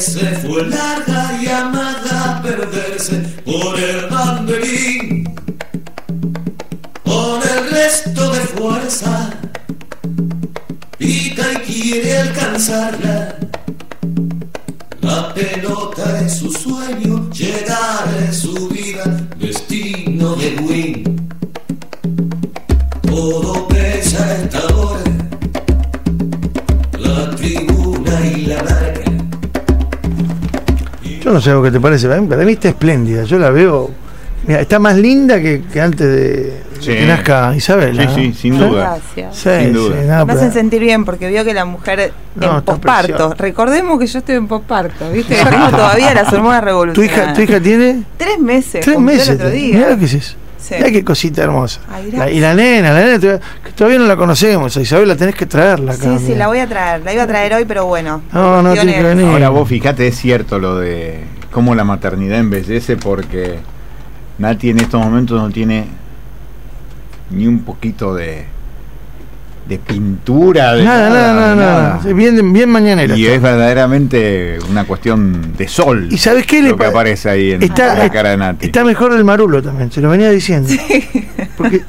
se fue larga que te parece, para mí, para mí está espléndida. Yo la veo. Mira, está más linda que, que antes de, Sí. que nazca Isabela. Sí, ¿no? sí, sin duda. Gracias. Sí, Sin duda. sí, nada, Me hacen sentir bien porque vio que la mujer No, en posparto. Recordemos que yo estoy en posparto, ¿viste? Tengo todavía las hormonas ¿Tu revolucionarias. hija, ¿Tu hija tiene? Tres meses. Tres meses. El otro día. Mira lo que es eso. Sí. Mirá qué cosita hermosa. Ay, La- gracias. y la nena, la nena todavía, que todavía no la conocemos. A Isabel la tenés que traerla acá. Sí, sí, mira. la voy a traer. La iba a traer hoy, pero bueno. No, no, tiene que venir. Ahora vos fíjate, es cierto lo de cómo la maternidad embellece porque Nati en estos momentos no tiene ni un poquito de, de pintura, de Nada, nada, nada, nada. Sí, Bien, bien mañanera. Y está. es verdaderamente una cuestión de sol. ¿Y sabes qué le lo que pa- aparece ahí en Está, la cara de Nati. está mejor el marulo también, se lo venía diciendo. Porque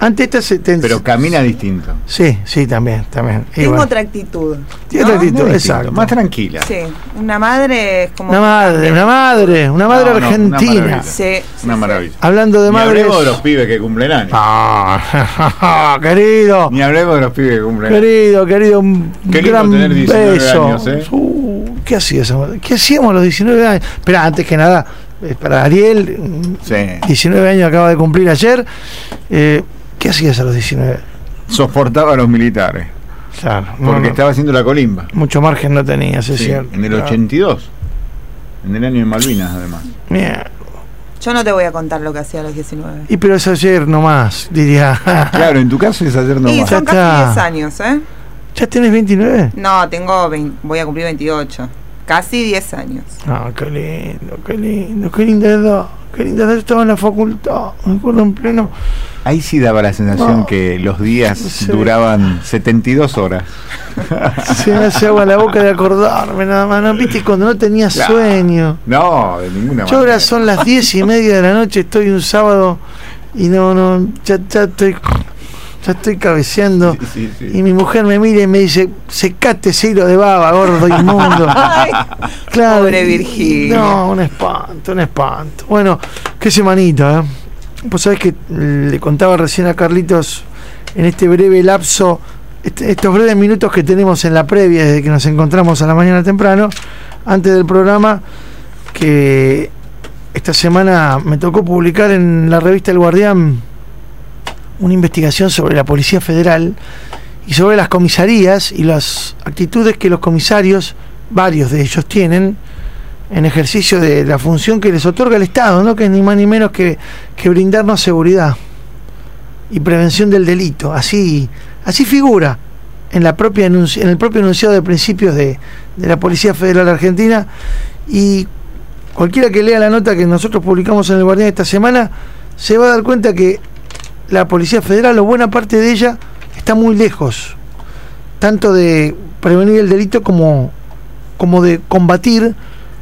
antes esta se te- Pero camina distinto. Sí, sí, también, también. Bueno, otra actitud. Tiene ¿no? otra actitud, Muy distinto, exacto. Más tranquila. Sí, una madre es como. Una madre, una madre, una madre No, no, una argentina. maravilla. Sí, Una maravilla. Hablando de Ni madres. hablemos de los pibes que cumplen años. Ah, querido, Ni hablemos de los pibes que cumplen años. querido, querido, un Qué lindo gran tener 19 beso. años, ¿eh? Uh, ¿Qué hacías? ¿Qué hacíamos a los 19 años? Espera, antes que nada, eh, para Ariel, Sí. 19 años acaba de cumplir ayer. eh, ¿Qué hacías a los 19? Soportaba a los militares. Claro, no, Porque no, estaba haciendo la colimba. mucho margen no tenías, es Sí, cierto. en el Claro. 82. En el año de Malvinas, además. Mierda. Yo no te voy a contar lo que hacía a los 19. Y pero es ayer nomás, diría. Claro, en tu caso es ayer y nomás. Ya son casi está. 10 años, ¿eh? ¿Ya tenés 29? No, tengo 20 voy a cumplir 28. Casi 10 años. Ah, qué lindo, qué lindo, qué linda edad. Qué linda edad estaba en la facultad. Me acuerdo en pleno. Ahí sí daba la sensación No. que los días Sí. duraban 72 horas. Se me hace agua la boca de acordarme nada más. ¿no? ¿Viste cuando no tenía sueño? No, de ninguna Yo ahora manera. son las diez y media de la noche, estoy un sábado y no, no, ya, ya estoy, ya estoy cabeceando. Sí, sí, sí. Y mi mujer me mira y me dice, secate ese hilo de baba, gordo inmundo. Ay, Claro. Pobre Virginia. No, un espanto, un espanto. Bueno, qué semanita, ¿eh? Pues sabés que le contaba recién a Carlitos en este breve lapso, este- estos breves minutos que tenemos en la previa desde que nos encontramos a la mañana temprano, antes del programa, que esta semana me tocó publicar en la revista El Guardián una investigación sobre la Policía Federal y sobre las comisarías y las actitudes que los comisarios, varios de ellos tienen, en ejercicio de la función que les otorga el Estado, ¿no? que es ni más ni menos que, brindarnos seguridad y prevención del delito. Así, así figura en, la propia en el propio enunciado de principios de, de la Policía Federal Argentina y cualquiera que lea la nota que nosotros publicamos en el Guardián esta semana se va a dar cuenta que la Policía Federal o buena parte de ella está muy lejos tanto de prevenir el delito como, como de combatir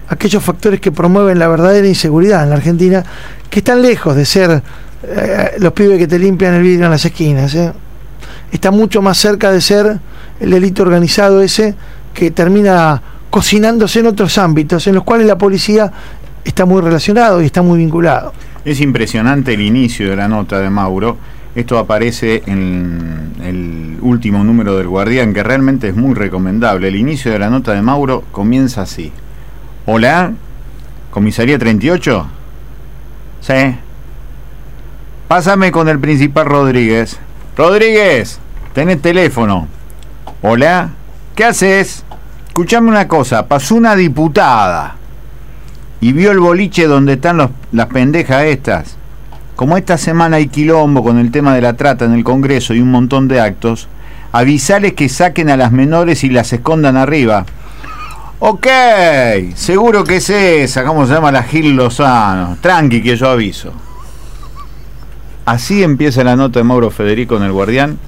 aquellos factores que promueven la verdadera inseguridad en la Argentina, que están lejos de ser eh, los pibes que te limpian el vidrio en las esquinas. ¿eh? Está mucho más cerca de ser el delito organizado ese que termina cocinándose en otros ámbitos en los cuales la policía está muy relacionado y está muy vinculado. Es impresionante el inicio de la nota de Mauro. Esto aparece en el último número del Guardián, que realmente es muy recomendable. El inicio de la nota de Mauro comienza así. Hola, comisaría 38. Sí. Pásame con el principal Rodríguez. Rodríguez, tenés teléfono. Hola, ¿qué haces? Escuchame una cosa, pasó una diputada y vio el boliche donde están las pendejas estas. Como esta semana hay quilombo con el tema de la trata en el Congreso y un montón de actos, avisales que saquen a las menores y las escondan arriba. Ok, seguro que es esa, ¿cómo se llama la Gil Lozano? Tranqui que yo aviso. Así empieza la nota de Mauro Federico en El Guardián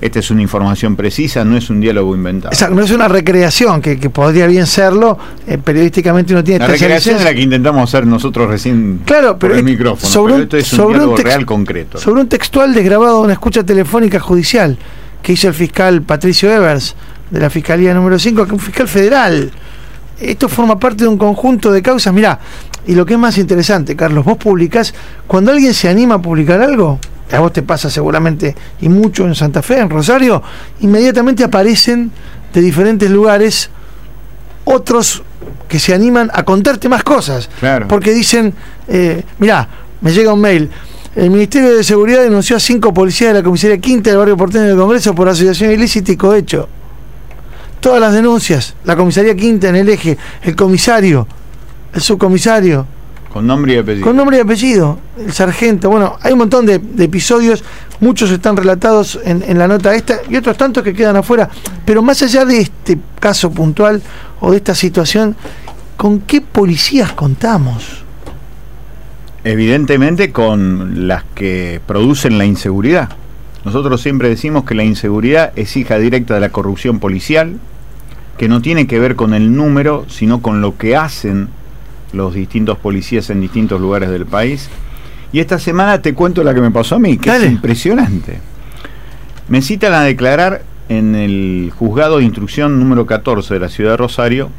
esta es una información precisa, no es un diálogo inventado. Exacto, no es una recreación, que, que podría bien serlo, eh, periodísticamente uno tiene La recreación es la que intentamos hacer nosotros recién Claro, pero por el micrófono, sobre pero un- esto es sobre un un diálogo text- real concreto. Sobre un textual desgrabado de una escucha telefónica judicial que hizo el fiscal Patricio Evers de la Fiscalía número 5, que es un fiscal federal. Esto forma parte de un conjunto de causas. Mirá, y lo que es más interesante, Carlos, vos publicás, cuando alguien se anima a publicar algo, a vos te pasa seguramente y mucho en Santa Fe, en Rosario, inmediatamente aparecen de diferentes lugares otros que se animan a contarte más cosas. Claro. Porque dicen, eh, mirá, me llega un mail. El Ministerio de Seguridad denunció a cinco policías de la comisaría quinta del barrio porteño del Congreso por asociación ilícita y cohecho. Todas las denuncias, la comisaría quinta en el eje, el comisario, el subcomisario, Con nombre y apellido. con nombre y apellido, el sargento. Bueno, hay un montón de, de episodios, muchos están relatados en, en la nota esta y otros tantos que quedan afuera. Pero más allá de este caso puntual o de esta situación, ¿con qué policías contamos? Evidentemente con las que producen la inseguridad. Nosotros siempre decimos que la inseguridad es hija directa de la corrupción policial, que no tiene que ver con el número, sino con lo que hacen los distintos policías en distintos lugares del país. Y esta semana te cuento la que me pasó a mí, que Dale. es impresionante. Me citan a declarar en el juzgado de instrucción número 14 de la ciudad de Rosario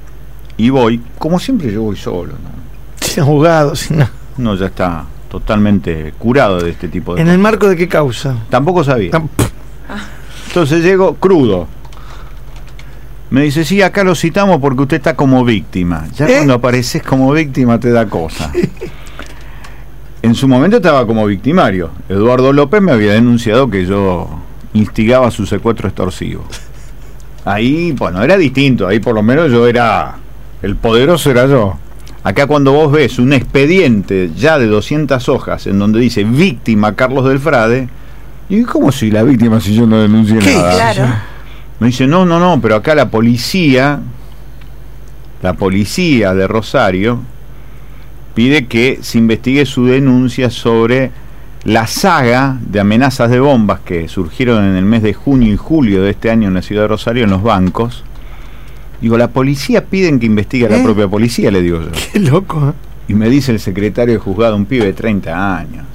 y voy, como siempre yo voy solo, ¿no? Sin juzgados, sin nada. Uno ya está totalmente curado de este tipo de ¿En el marco de qué causa? Tampoco sabía. Entonces llego crudo. Me dice, sí, acá lo citamos porque usted está como víctima. Ya ¿Eh? cuando apareces como víctima te da cosa. En su momento estaba como victimario. Eduardo López me había denunciado que yo instigaba su secuestro extorsivo. Ahí, bueno, era distinto. Ahí por lo menos yo era... El poderoso era yo. Acá cuando vos ves un expediente ya de 200 hojas en donde dice víctima Carlos del Frade, ¿y cómo soy la víctima si yo no denuncié ¿Qué? nada? Claro. Me dice, no, no, no, pero acá la policía, la policía de Rosario, pide que se investigue su denuncia sobre la saga de amenazas de bombas que surgieron en el mes de junio y julio de este año en la ciudad de Rosario en los bancos. Digo, la policía piden que investigue a la ¿Eh? propia policía, le digo yo. Qué loco, ¿eh? Y me dice el secretario de juzgado, un pibe de 30 años.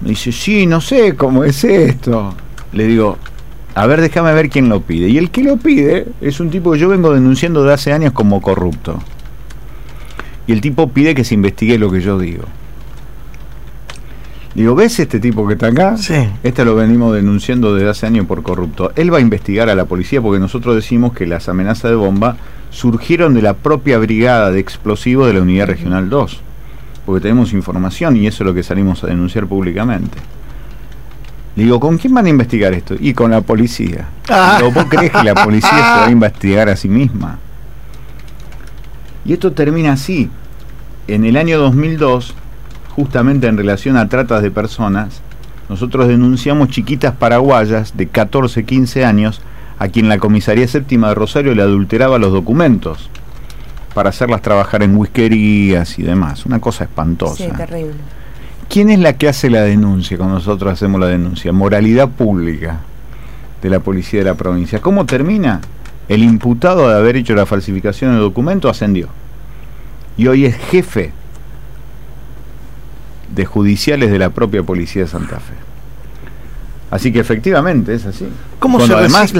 Me dice, sí, no sé cómo es esto. Le digo, a ver, déjame ver quién lo pide. Y el que lo pide es un tipo que yo vengo denunciando de hace años como corrupto. Y el tipo pide que se investigue lo que yo digo. Digo, ¿ves este tipo que está acá? Sí. Este lo venimos denunciando desde hace años por corrupto. Él va a investigar a la policía porque nosotros decimos que las amenazas de bomba surgieron de la propia brigada de explosivos de la Unidad Regional 2. Porque tenemos información y eso es lo que salimos a denunciar públicamente. Le digo, ¿con quién van a investigar esto? Y con la policía. Ah. Digo, ¿Vos crees que la policía se va a investigar a sí misma? Y esto termina así. En el año 2002, justamente en relación a tratas de personas, nosotros denunciamos chiquitas paraguayas de 14, 15 años a quien la comisaría séptima de Rosario le adulteraba los documentos para hacerlas trabajar en whiskerías y demás. Una cosa espantosa. Sí, terrible. ¿Quién es la que hace la denuncia cuando nosotros hacemos la denuncia? Moralidad pública de la policía de la provincia. ¿Cómo termina? El imputado de haber hecho la falsificación de documento ascendió. Y hoy es jefe de judiciales de la propia policía de Santa Fe. Así que efectivamente es así. ¿Cómo Cuando se además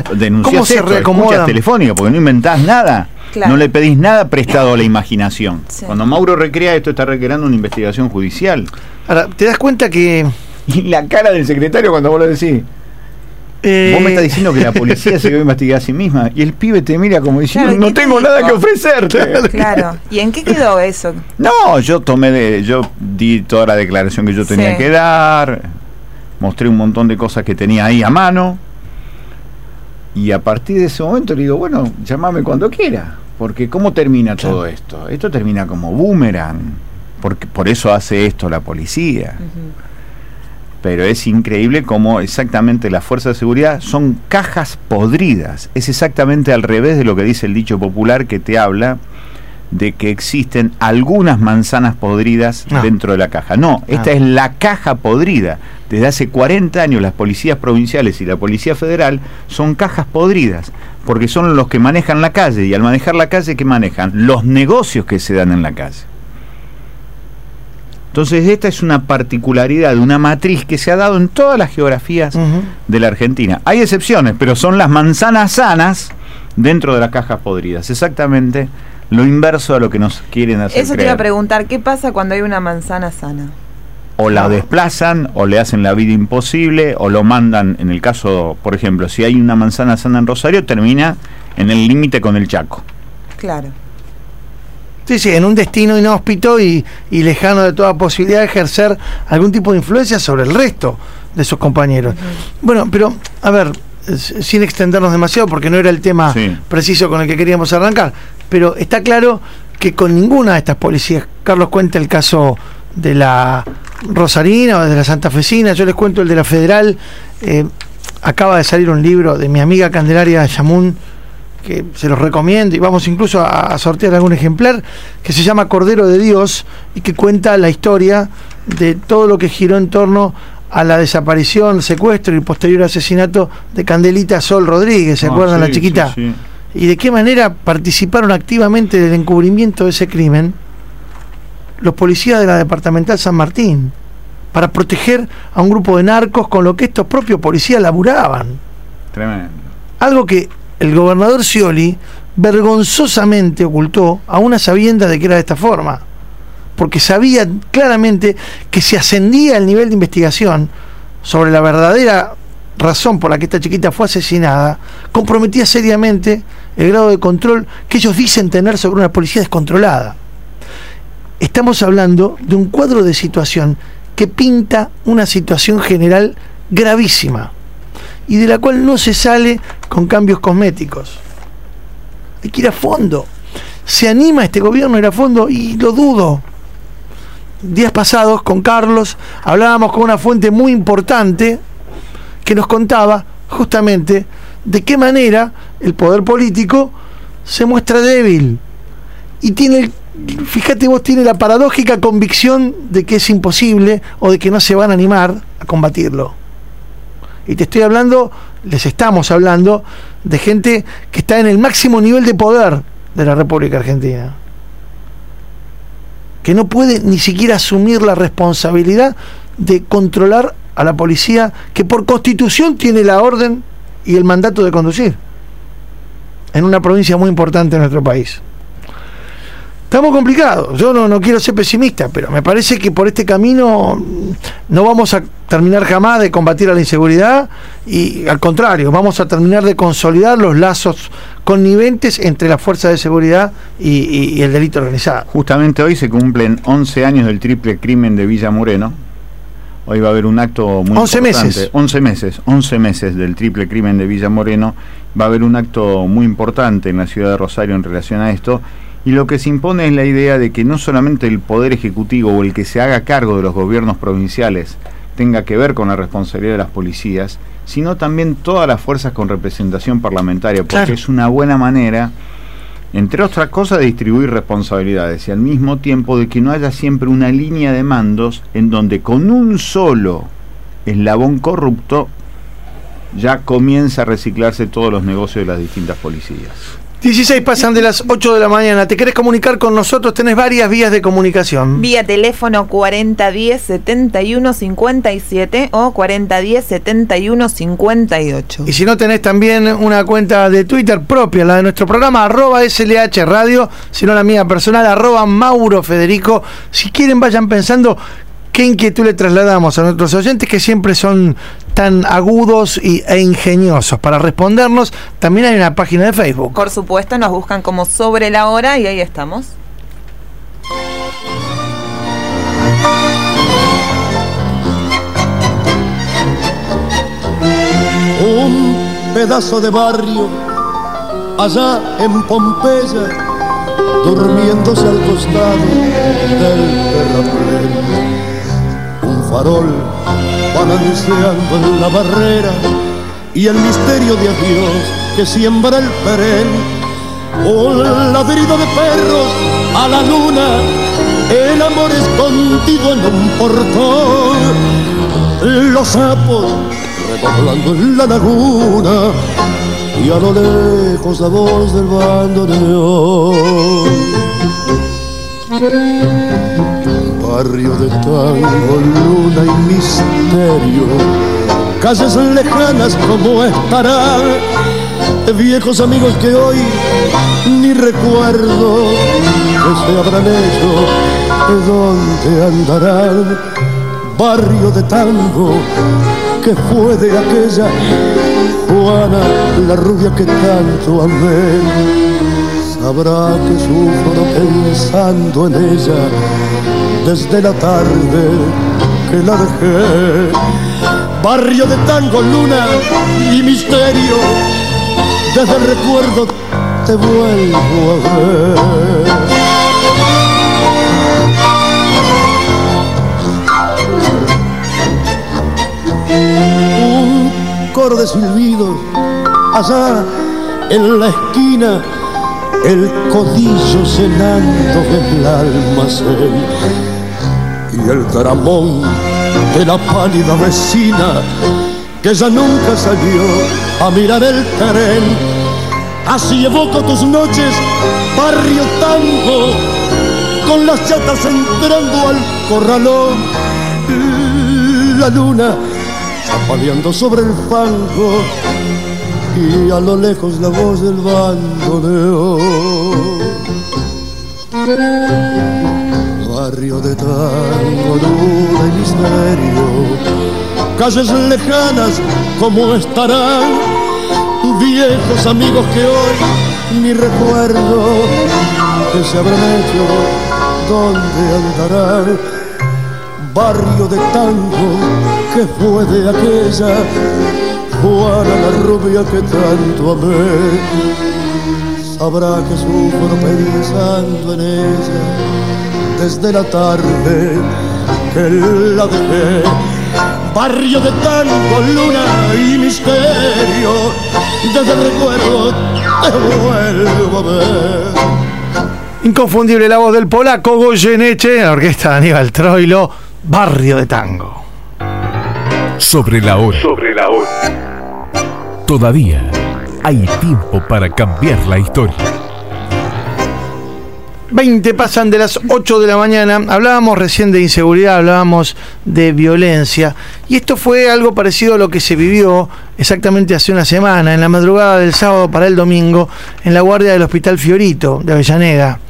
¿Cómo se esto, reacomodan? escuchas telefónica, porque no inventás nada. Claro. No le pedís nada prestado a la imaginación. Sí. Cuando Mauro recrea esto está requerando una investigación judicial. Ahora, te das cuenta que. Y la cara del secretario cuando vos lo decís. eh, Vos me estás diciendo que la policía se va a investigar a sí misma y el pibe te mira como diciendo, Claro, no ¿qué te tengo nada que ofrecerte. Claro. ¿Y en qué quedó eso? No, yo tomé de, yo di toda la declaración que yo tenía Sí. que dar, mostré un montón de cosas que tenía ahí a mano y a partir de ese momento le digo, bueno, llámame cuando quiera, porque ¿cómo termina todo esto? Esto termina como boomerang, porque por eso hace esto la policía. Pero es increíble cómo exactamente las fuerzas de seguridad son cajas podridas. Es exactamente al revés de lo que dice el dicho popular que te habla de que existen algunas manzanas podridas No. dentro de la caja. No, esta Ah. es la caja podrida. Desde hace 40 años las policías provinciales y la policía federal son cajas podridas, porque son los que manejan la calle y al manejar la calle, ¿qué manejan? Los negocios que se dan en la calle. Entonces esta es una particularidad una matriz que se ha dado en todas las geografías de la Argentina. Hay excepciones, pero son las manzanas sanas dentro de las cajas podridas. Exactamente lo inverso a lo que nos quieren hacer Eso te iba a preguntar, ¿qué pasa cuando hay una manzana sana? O la desplazan, o le hacen la vida imposible, o lo mandan, en el caso, por ejemplo, si hay una manzana sana en Rosario, termina en el límite con el Chaco. Claro. Sí, sí, en un destino inhóspito y, y lejano de toda posibilidad de ejercer algún tipo de influencia sobre el resto de sus compañeros. Bueno, pero, a ver, sin extendernos demasiado, porque no era el tema Sí. preciso con el que queríamos arrancar, pero está claro que con ninguna de estas policías, Carlos cuenta el caso de la Rosarina o de la Santa Fecina, yo les cuento el de la Federal, eh, acaba de salir un libro de mi amiga Candelaria Yamun, que se los recomiendo y vamos incluso a, a sortear algún ejemplar, que se llama Cordero de Dios y que cuenta la historia de todo lo que giró en torno a la desaparición, secuestro y posterior asesinato de Candelita Sol Rodríguez, ¿se Ah, acuerdan sí, la chiquita? sí, sí. y de qué manera participaron activamente del encubrimiento de ese crimen los policías de la departamental San Martín para proteger a un grupo de narcos con lo que estos propios policías laburaban. Tremendo. Algo que el gobernador Scioli vergonzosamente ocultó a una sabienda de que era de esta forma. Porque sabía claramente que si ascendía el nivel de investigación sobre la verdadera razón por la que esta chiquita fue asesinada, comprometía seriamente el grado de control que ellos dicen tener sobre una policía descontrolada. Estamos hablando de un cuadro de situación que pinta una situación general gravísima y de la cual no se sale con cambios cosméticos. Hay que ir a fondo. ¿Se anima este gobierno a ir a fondo? Y lo dudo. Días pasados con Carlos hablábamos con una fuente muy importante que nos contaba justamente de qué manera el poder político se muestra débil y tiene fíjate vos tiene la paradójica convicción de que es imposible o de que no se van a animar a combatirlo. Y te estoy hablando, les estamos hablando de gente que está en el máximo nivel de poder de la República Argentina. Que no puede ni siquiera asumir la responsabilidad de controlar a la policía que por constitución tiene la orden y el mandato de conducir en una provincia muy importante de nuestro país. Estamos complicados. Yo no, no quiero ser pesimista, pero me parece que por este camino no vamos a terminar jamás de combatir a la inseguridad y al contrario, vamos a terminar de consolidar los lazos conniventes entre las fuerzas de seguridad y, y- y el delito organizado. Justamente hoy se cumplen 11 años del triple crimen de Villa Moreno. Hoy va a haber un acto muy 11 importante. meses. 11 meses. 11 meses del triple crimen de Villa Moreno. Va a haber un acto muy importante en la ciudad de Rosario en relación a esto. Y lo que se impone es la idea de que no solamente el Poder Ejecutivo o el que se haga cargo de los gobiernos provinciales tenga que ver con la responsabilidad de las policías, sino también todas las fuerzas con representación parlamentaria, porque Claro. es una buena manera entre otras cosas, de distribuir responsabilidades y al mismo tiempo de que no haya siempre una línea de mandos en donde con un solo eslabón corrupto ya comienza a reciclarse todos los negocios de las distintas policías. 16 pasan de las 8 de la mañana. ¿Te querés comunicar con nosotros? Tenés varias vías de comunicación. Vía teléfono 4010-7157 o 4010-7158. Y si no tenés también una cuenta de Twitter propia, la de nuestro programa, arroba SLH Radio, sino la mía personal, arroba Mauro Federico. Si quieren, vayan pensando qué inquietud le trasladamos a nuestros oyentes que siempre son tan agudos y, e ingeniosos para respondernos. También hay una página de Facebook. Por supuesto, nos buscan como sobre la hora y ahí estamos. un pedazo de barrio allá en Pompeya, durmiéndose al costado del terraplén. Un farol balanceando en la barrera y el misterio de adiós que siembra el perén. Un ladrido de perros a la luna, el amor escondido en un portón. Los sapos redoblando en la laguna y a lo lejos la voz del bandoneón. Barrio de tango, luna y misterio, calles lejanas como estarán, viejos amigos que hoy ni recuerdo que se habrán hecho, de dónde andarán. Barrio de tango, que fue de aquella Juana, la rubia que tanto amé. Sabrá que sufro pensando en ella desde la tarde que la dejé. Barrio de tango, luna y misterio, desde el recuerdo te vuelvo a ver. Un coro de silbidos allá en la esquina, el codillo cenando el almacén y el dramón de la pálida vecina que ya nunca salió a mirar el tren. Así evoco tus noches, barrio tango, con las chatas entrando al corralón. La luna zapaleando sobre el fango y a lo lejos la voz del bandoneón. Barrio de tango, luna y misterio, calles lejanas como estarán, viejos amigos que hoy ni recuerdo que se habrán hecho, dónde andarán. Barrio de tango que fue de aquella Juana la rubia que tanto amé. Sabrá que sufro pensando en ella desde la tarde que la dejé. Barrio de tango, luna y misterio, desde el recuerdo te vuelvo a ver. Inconfundible la voz del polaco Goyeneche, la orquesta de Aníbal Troilo, Barrio de Tango. Sobre la hora. Sobre la hora. Todavía hay tiempo para cambiar la historia. 20 pasan de las 8 de la mañana. Hablábamos recién de inseguridad, hablábamos de violencia. Y esto fue algo parecido a lo que se vivió exactamente hace una semana, en la madrugada del sábado para el domingo, en la guardia del Hospital Fiorito de Avellaneda.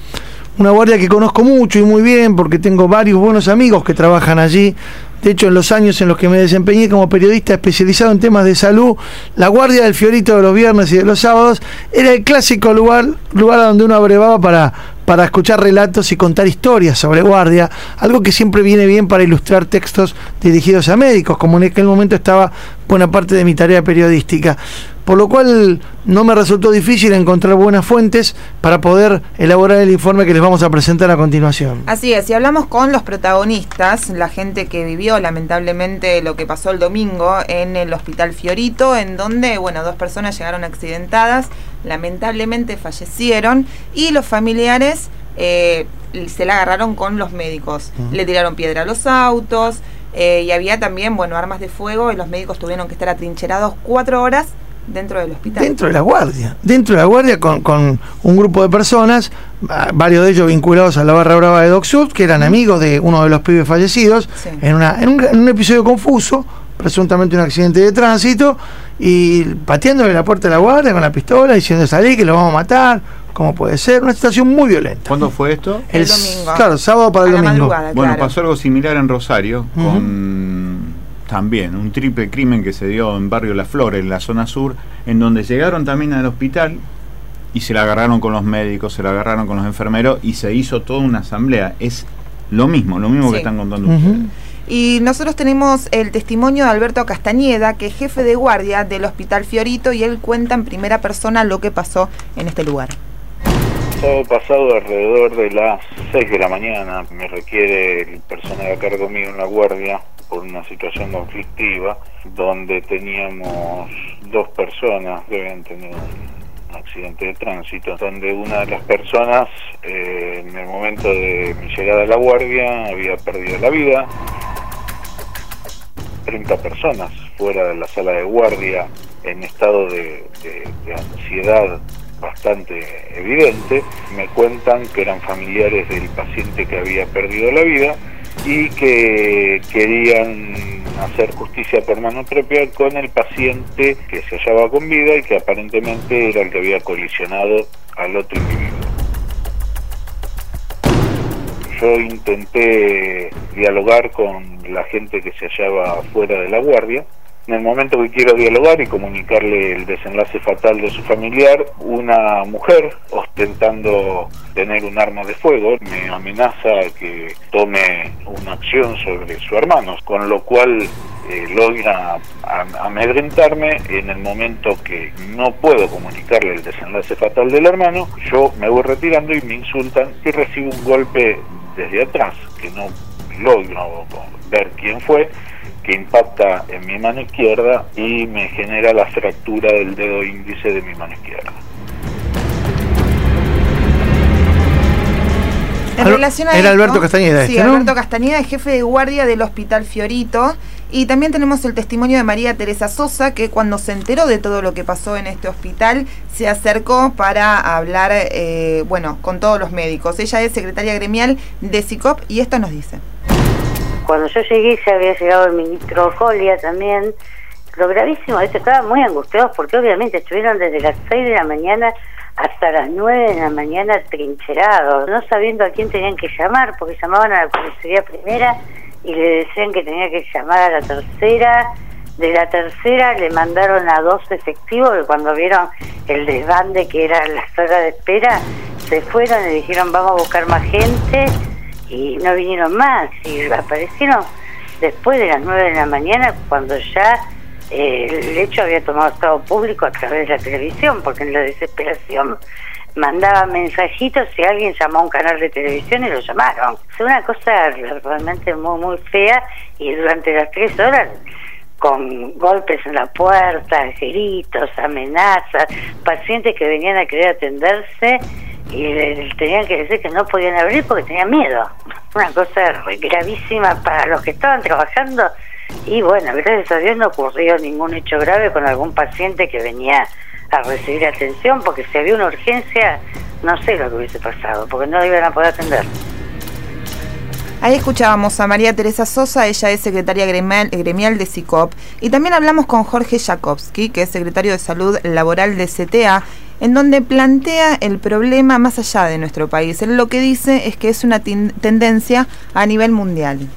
Una guardia que conozco mucho y muy bien porque tengo varios buenos amigos que trabajan allí. De hecho, en los años en los que me desempeñé como periodista especializado en temas de salud, la guardia del Fiorito de los viernes y de los sábados era el clásico lugar, lugar a donde uno abrevaba para, para escuchar relatos y contar historias sobre guardia, algo que siempre viene bien para ilustrar textos dirigidos a médicos, como en aquel momento estaba buena parte de mi tarea periodística. Por lo cual no me resultó difícil encontrar buenas fuentes para poder elaborar el informe que les vamos a presentar a continuación. Así es, y hablamos con los protagonistas, la gente que vivió lamentablemente lo que pasó el domingo en el Hospital Fiorito, en donde, bueno, dos personas llegaron accidentadas, lamentablemente fallecieron, y los familiares eh, se la agarraron con los médicos. Le tiraron piedra a los autos, eh, y había también, bueno, armas de fuego, y los médicos tuvieron que estar atrincherados cuatro horas dentro del hospital. Dentro de la guardia, dentro de la guardia con, con un grupo de personas, varios de ellos vinculados a la barra brava de Doc Sud, que eran amigos de uno de los pibes fallecidos, Sí. en, una, en, un, en un episodio confuso, presuntamente un accidente de tránsito, y pateándole la puerta de la guardia con la pistola, diciendo salí que lo vamos a matar, como puede ser, una situación muy violenta. ¿Cuándo fue esto? El domingo. Claro, sábado para el A la domingo. Bueno, claro. pasó algo similar en Rosario con también un triple crimen que se dio en Barrio Las Flores, en la zona sur, en donde llegaron también al hospital y se la agarraron con los médicos, se la agarraron con los enfermeros y se hizo toda una asamblea. Es lo mismo, lo mismo Sí. que están contando ustedes. Y nosotros tenemos el testimonio de Alberto Castañeda, que es jefe de guardia del Hospital Fiorito, y él cuenta en primera persona lo que pasó en este lugar. Todo pasado alrededor de las 6 de la mañana me requiere el personal a cargo mío en la guardia por una situación conflictiva donde teníamos dos personas que habían tenido un accidente de tránsito, donde una de las personas eh, en el momento de mi llegada a la guardia había perdido la vida. 30 personas fuera de la sala de guardia en estado de ansiedad bastante evidente. Me cuentan que eran familiares del paciente que había perdido la vida y que querían hacer justicia por mano propia con el paciente que se hallaba con vida y que aparentemente era el que había colisionado al otro individuo. Yo intenté dialogar con la gente que se hallaba fuera de la guardia. En el momento que quiero dialogar y comunicarle el desenlace fatal de su familiar, una mujer ostentando tener un arma de fuego me amenaza que tome una acción sobre su hermano, con lo cual eh, logra am- amedrentarme en el momento que no puedo comunicarle el desenlace fatal del hermano, yo me voy retirando y me insultan y recibo un golpe desde atrás que no logro ver quién fue que impacta en mi mano izquierda y me genera la fractura del dedo índice de mi mano izquierda. En relación a era esto- Alberto Castañeda Sí, este, ¿no? Alberto Castañeda es jefe de guardia del Hospital Fiorito. Y también tenemos el testimonio de María Teresa Sosa, que cuando se enteró de todo lo que pasó en este hospital, se acercó para hablar, eh, bueno, con todos los médicos. Ella es secretaria gremial de SICOP y esto nos dice. Cuando yo llegué ya había llegado el ministro Colia también. Lo gravísimo es que estaban muy angustiados porque obviamente estuvieron desde las 6 de la mañana hasta las 9 de la mañana trincherados, no sabiendo a quién tenían que llamar, porque llamaban a la comisaría primera y le decían que tenía que llamar a la tercera. De la tercera le mandaron a dos efectivos que cuando vieron el desbande que era la sala de espera, se fueron y dijeron vamos a buscar más gente y no vinieron más y aparecieron después de las 9 de la mañana cuando ya eh, el hecho había tomado estado público a través de la televisión porque en la desesperación mandaban mensajitos y alguien llamó a un canal de televisión y lo llamaron. Fue una cosa realmente muy muy fea y durante las tres horas con golpes en la puerta, gritos, amenazas, pacientes que venían a querer atenderse y tenían que decir que no podían abrir porque tenían miedo. Una cosa gravísima para los que estaban trabajando y bueno, gracias a Dios no ocurrió ningún hecho grave con algún paciente que venía a recibir atención porque si había una urgencia no sé lo que hubiese pasado porque no iban a poder atender. Ahí escuchábamos a María Teresa Sosa, ella es secretaria gremial, gremial de SICOP, y también hablamos con Jorge Jakowski, que es secretario de Salud Laboral de CTA, en donde plantea el problema más allá de nuestro país. Él lo que dice es que es una tendencia a nivel mundial.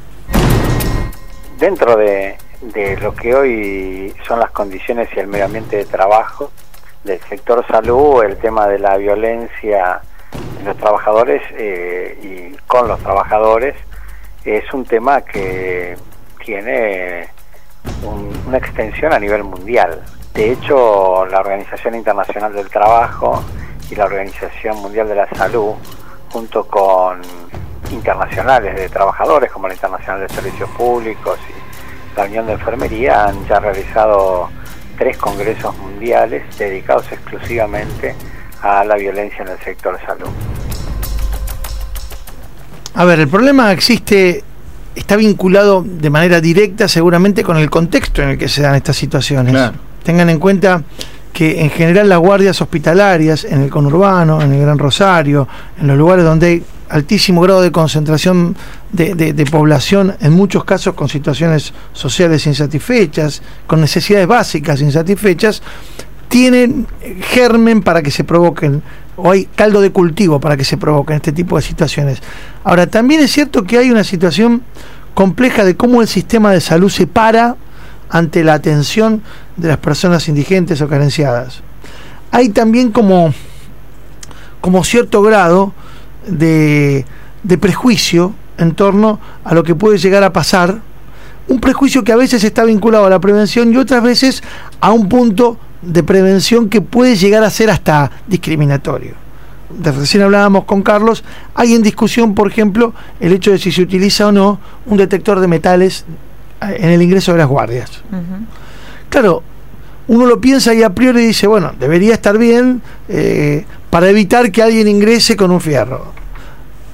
dentro de, de lo que hoy son las condiciones y el medio ambiente de trabajo del sector salud, el tema de la violencia en los trabajadores eh, y con los trabajadores es un tema que tiene un- una extensión a nivel mundial. De hecho, la Organización Internacional del Trabajo y la Organización Mundial de la Salud, junto con internacionales de trabajadores como la Internacional de Servicios Públicos y la Unión de Enfermería, han ya realizado tres congresos mundiales dedicados exclusivamente a la violencia en el sector salud. A ver, el problema existe, está vinculado de manera directa seguramente con el contexto en el que se dan estas situaciones. Claro. Tengan en cuenta que en general las guardias hospitalarias, en el conurbano, en el Gran Rosario, en los lugares donde hay altísimo grado de concentración de, población, en muchos casos con situaciones sociales insatisfechas, con necesidades básicas insatisfechas, tienen germen para que se provoquen, o hay caldo de cultivo para que se provoquen este tipo de situaciones. Ahora, también es cierto que hay una situación compleja de cómo el sistema de salud se para ante la atención de las personas indigentes o carenciadas. Hay también como, como cierto grado de, de prejuicio en torno a lo que puede llegar a pasar un prejuicio que a veces está vinculado a la prevención y otras veces a un punto de prevención que puede llegar a ser hasta discriminatorio. Recién hablábamos con Carlos, hay en discusión, por ejemplo, el hecho de si se utiliza o no un detector de metales eh, en el ingreso de las guardias. Claro, uno lo piensa y a priori dice, bueno, debería estar bien eh, para evitar que alguien ingrese con un fierro.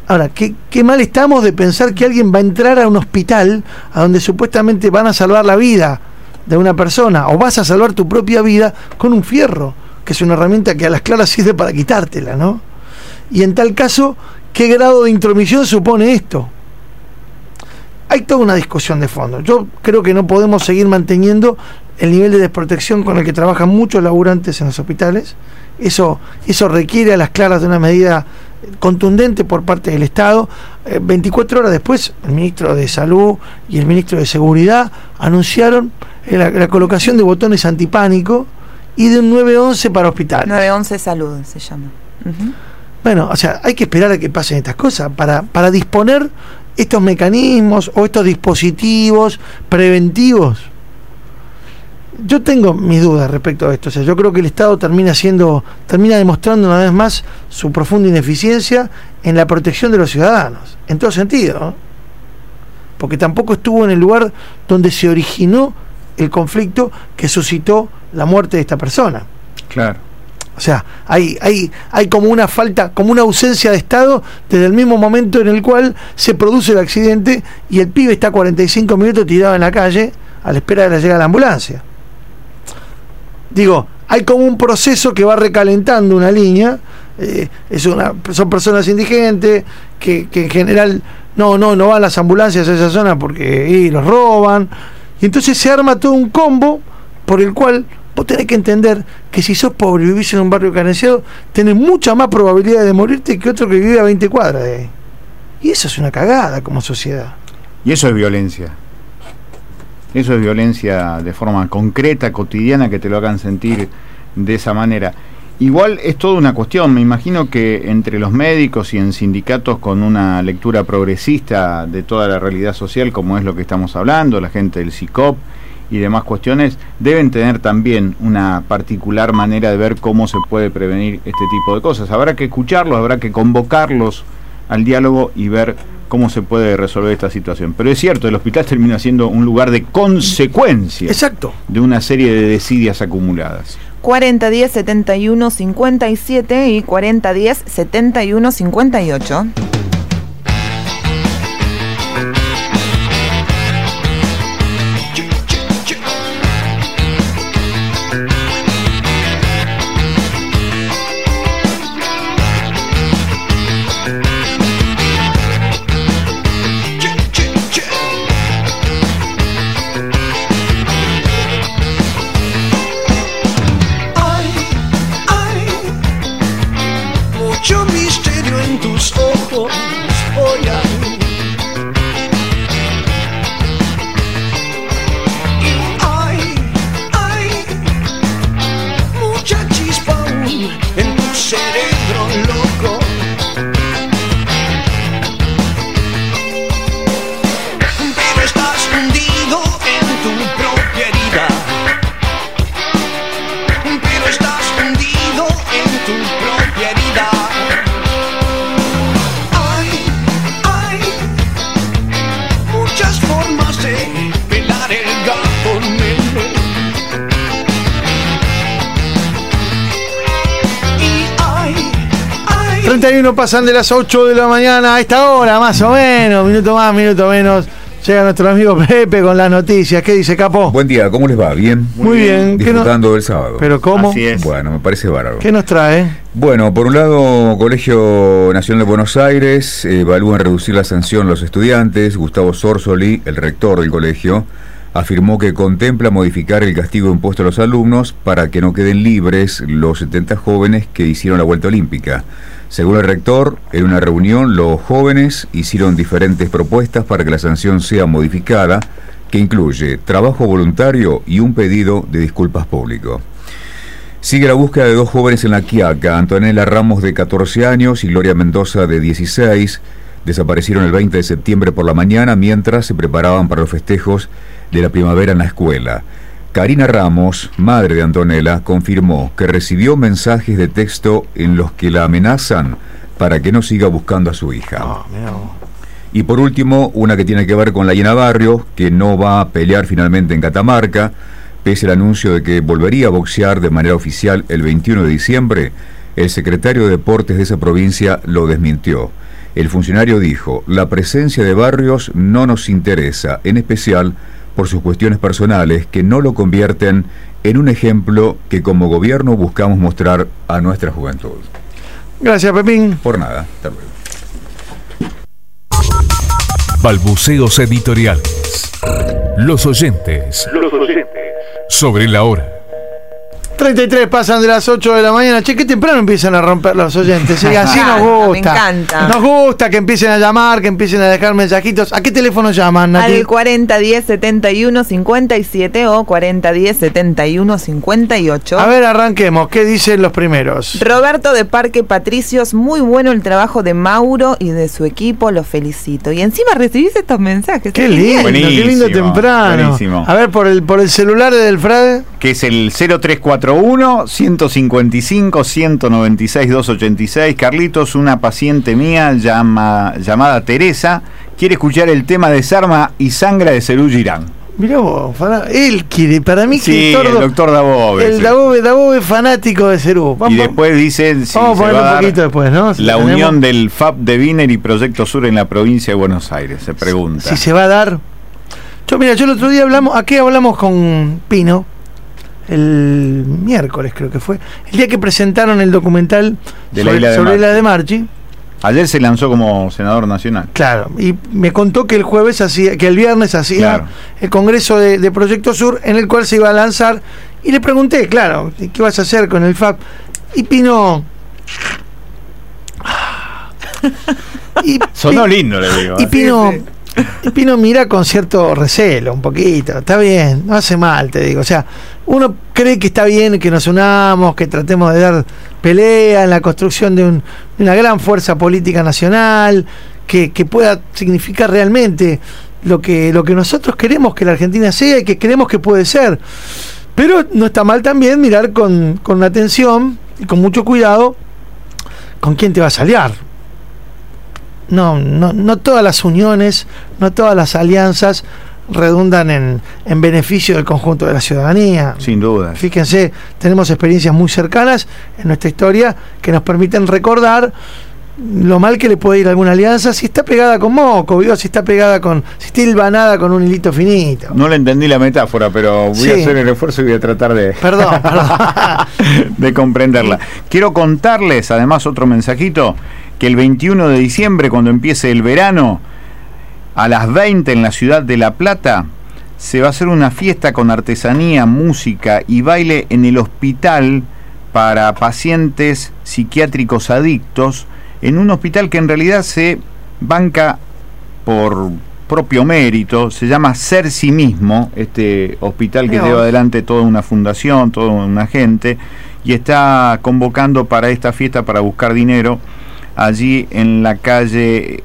Ahora, ¿qué, qué mal estamos de pensar que alguien va a entrar a un hospital a donde supuestamente van a salvar la vida de una persona o vas a salvar tu propia vida con un fierro, que es una herramienta que a las claras sirve para quitártela, ¿no? Y en tal caso, ¿qué grado de intromisión supone esto? Hay toda una discusión de fondo. Yo creo que no podemos seguir manteniendo el nivel de desprotección con el que trabajan muchos laburantes en los hospitales. Eso, eso requiere a las claras de una medida contundente por parte del Estado. Eh, 24 horas después, el ministro de Salud y el ministro de Seguridad anunciaron eh, la, la colocación de botones antipánico y de un 911 para hospitales. 911 Salud se llama. Bueno, o sea, hay que esperar a que pasen estas cosas para, para disponer estos mecanismos o estos dispositivos preventivos. Yo tengo mis dudas respecto a esto. O sea, yo creo que el Estado termina siendo, termina demostrando una vez más su profunda ineficiencia en la protección de los ciudadanos, en todo sentido. ¿no? Porque tampoco estuvo en el lugar donde se originó el conflicto que suscitó la muerte de esta persona. Claro. O sea, hay, hay, hay como una falta, como una ausencia de Estado desde el mismo momento en el cual se produce el accidente y el pibe está 45 minutos tirado en la calle a la espera de la llegada de la ambulancia. Digo, hay como un proceso que va recalentando una línea. eh, es una, son personas indigentes que, que en general no, no, no van las ambulancias a esa zona porque y los roban. Y entonces se arma todo un combo por el cual vos tenés que entender que si sos pobre y vivís en un barrio carenciado, tenés mucha más probabilidad de morirte que otro que vive a 20 cuadras de ahí. Y eso es una cagada como sociedad. Y eso es violencia. Eso es violencia de forma concreta, cotidiana, que te lo hagan sentir de esa manera. Igual es toda una cuestión, me imagino que entre los médicos y en sindicatos con una lectura progresista de toda la realidad social, como es lo que estamos hablando, la gente del CICOP y demás cuestiones, deben tener también una particular manera de ver cómo se puede prevenir este tipo de cosas. Habrá que escucharlos, habrá que convocarlos al diálogo y ver cómo se puede resolver esta situación. Pero es cierto, el hospital termina siendo un lugar de consecuencia Exacto. de una serie de desidias acumuladas. 40 10 71 57 y 40 10 71 58. 31 pasan de las 8 de la mañana a esta hora, más o menos, minuto más, minuto menos. Llega nuestro amigo Pepe con las noticias. ¿Qué dice, Capo? Buen día, ¿cómo les va? ¿Bien? Muy bien. ¿Qué, no- Disfrutando del sábado. ¿Pero cómo? Así es. Bueno, me parece bárbaro. ¿Qué nos trae? Bueno, por un lado, Colegio Nacional de Buenos Aires eh, evalúan reducir la sanción a los estudiantes. Gustavo Sorsoli, el rector del colegio, afirmó que contempla modificar el castigo impuesto a los alumnos para que no queden libres los 70 jóvenes que hicieron la vuelta olímpica. Según el rector, en una reunión los jóvenes hicieron diferentes propuestas para que la sanción sea modificada, que incluye trabajo voluntario y un pedido de disculpas público. Sigue la búsqueda de dos jóvenes en la Quiaca, Antonella Ramos de 14 años y Gloria Mendoza de 16. Desaparecieron el 20 de septiembre por la mañana mientras se preparaban para los festejos de la primavera en la escuela. Karina Ramos, madre de Antonella, confirmó que recibió mensajes de texto en los que la amenazan para que no siga buscando a su hija. Ah. Y por último, una que tiene que ver con la Llena Barrio, que no va a pelear finalmente en Catamarca, Pese al anuncio de que volvería a boxear de manera oficial el 21 de diciembre, el secretario de Deportes de esa provincia lo desmintió. El funcionario dijo, la presencia de Barrios no nos interesa, en especial por sus cuestiones personales que no lo convierten en un ejemplo que como gobierno buscamos mostrar a nuestra juventud. Gracias, Pepín. Por nada, hasta luego. Balbuceos editoriales. Los oyentes. Los oyentes. Sobre la hora. 33 pasan de las 8 de la mañana. Che, qué temprano empiezan a romper los oyentes. ¿eh? Así nos Me gusta. encanta. Nos gusta que empiecen a llamar, que empiecen a dejar mensajitos. ¿A qué teléfono llaman, Nati? Al 4010 71 57 o 4010 71 58. A ver, arranquemos. ¿Qué dicen los primeros? Roberto de Parque Patricios, muy bueno el trabajo de Mauro y de su equipo, los felicito. Y encima recibís estos mensajes. Qué lindo, qué lindo temprano. buenísimo. A ver, por el, por el celular del Frade. que es el 0341-155-196-286. Carlitos, una paciente mía llama, llamada Teresa, quiere escuchar el tema Desarma y Sangra de Cerú Girán. Mirá vos, él quiere, para mí que Sí, el Tordo- doctor Dabove. El sí. Dabove, fanático de Cerú. Y después dice si vamos a a un poquito después, ¿no? Si la tenemos- unión del FAP de Viner y Proyecto Sur en la provincia de Buenos Aires, se pregunta. si se va a dar. Yo, mira, yo el otro día hablamos, aquí hablamos con Pino, el miércoles creo que fue, el día que presentaron el documental De la sobre, isla de sobre Marchi. la de Marchi. Ayer se lanzó como senador nacional. Claro, y me contó que el jueves hacía, que el viernes hacía Claro. el congreso de, de Proyecto Sur en el cual se iba a lanzar. Y le pregunté, claro, ¿qué vas a hacer con el FAP? Y Pino. Y, Sonó lindo, le digo. y ¿eh? Pino, y Pino mira con cierto recelo, un poquito. Está bien, no hace mal, te digo. O sea, uno cree que está bien que nos unamos, que tratemos de dar pelea en la construcción de, un- una gran fuerza política nacional, que, que pueda significar realmente lo que, lo que nosotros queremos que la Argentina sea y que creemos que puede ser. Pero no está mal también mirar con, con atención y con mucho cuidado con quién te vas a aliar no, no, no todas las uniones, no todas las alianzas redundan en, en beneficio del conjunto de la ciudadanía. Sin duda. Fíjense, tenemos experiencias muy cercanas en nuestra historia que nos permiten recordar lo mal que le puede ir a alguna alianza si está pegada con moco, ¿vio? si está pegada con, si está hilvanada con un hilito finito. No le entendí la metáfora, pero voy Sí. a hacer el esfuerzo y voy a tratar de, Perdón, perdón. de comprenderla. Quiero contarles, además, otro mensajito, que el 21 de diciembre, cuando empiece el verano, a las 20 en la ciudad de La Plata, se va a hacer una fiesta con artesanía, música y baile en el hospital para pacientes psiquiátricos adictos, en un hospital que en realidad se banca por propio mérito, se llama Ser Sí Mismo, este hospital que lleva adelante toda una fundación, toda una gente, y está convocando para esta fiesta para buscar dinero allí en la calle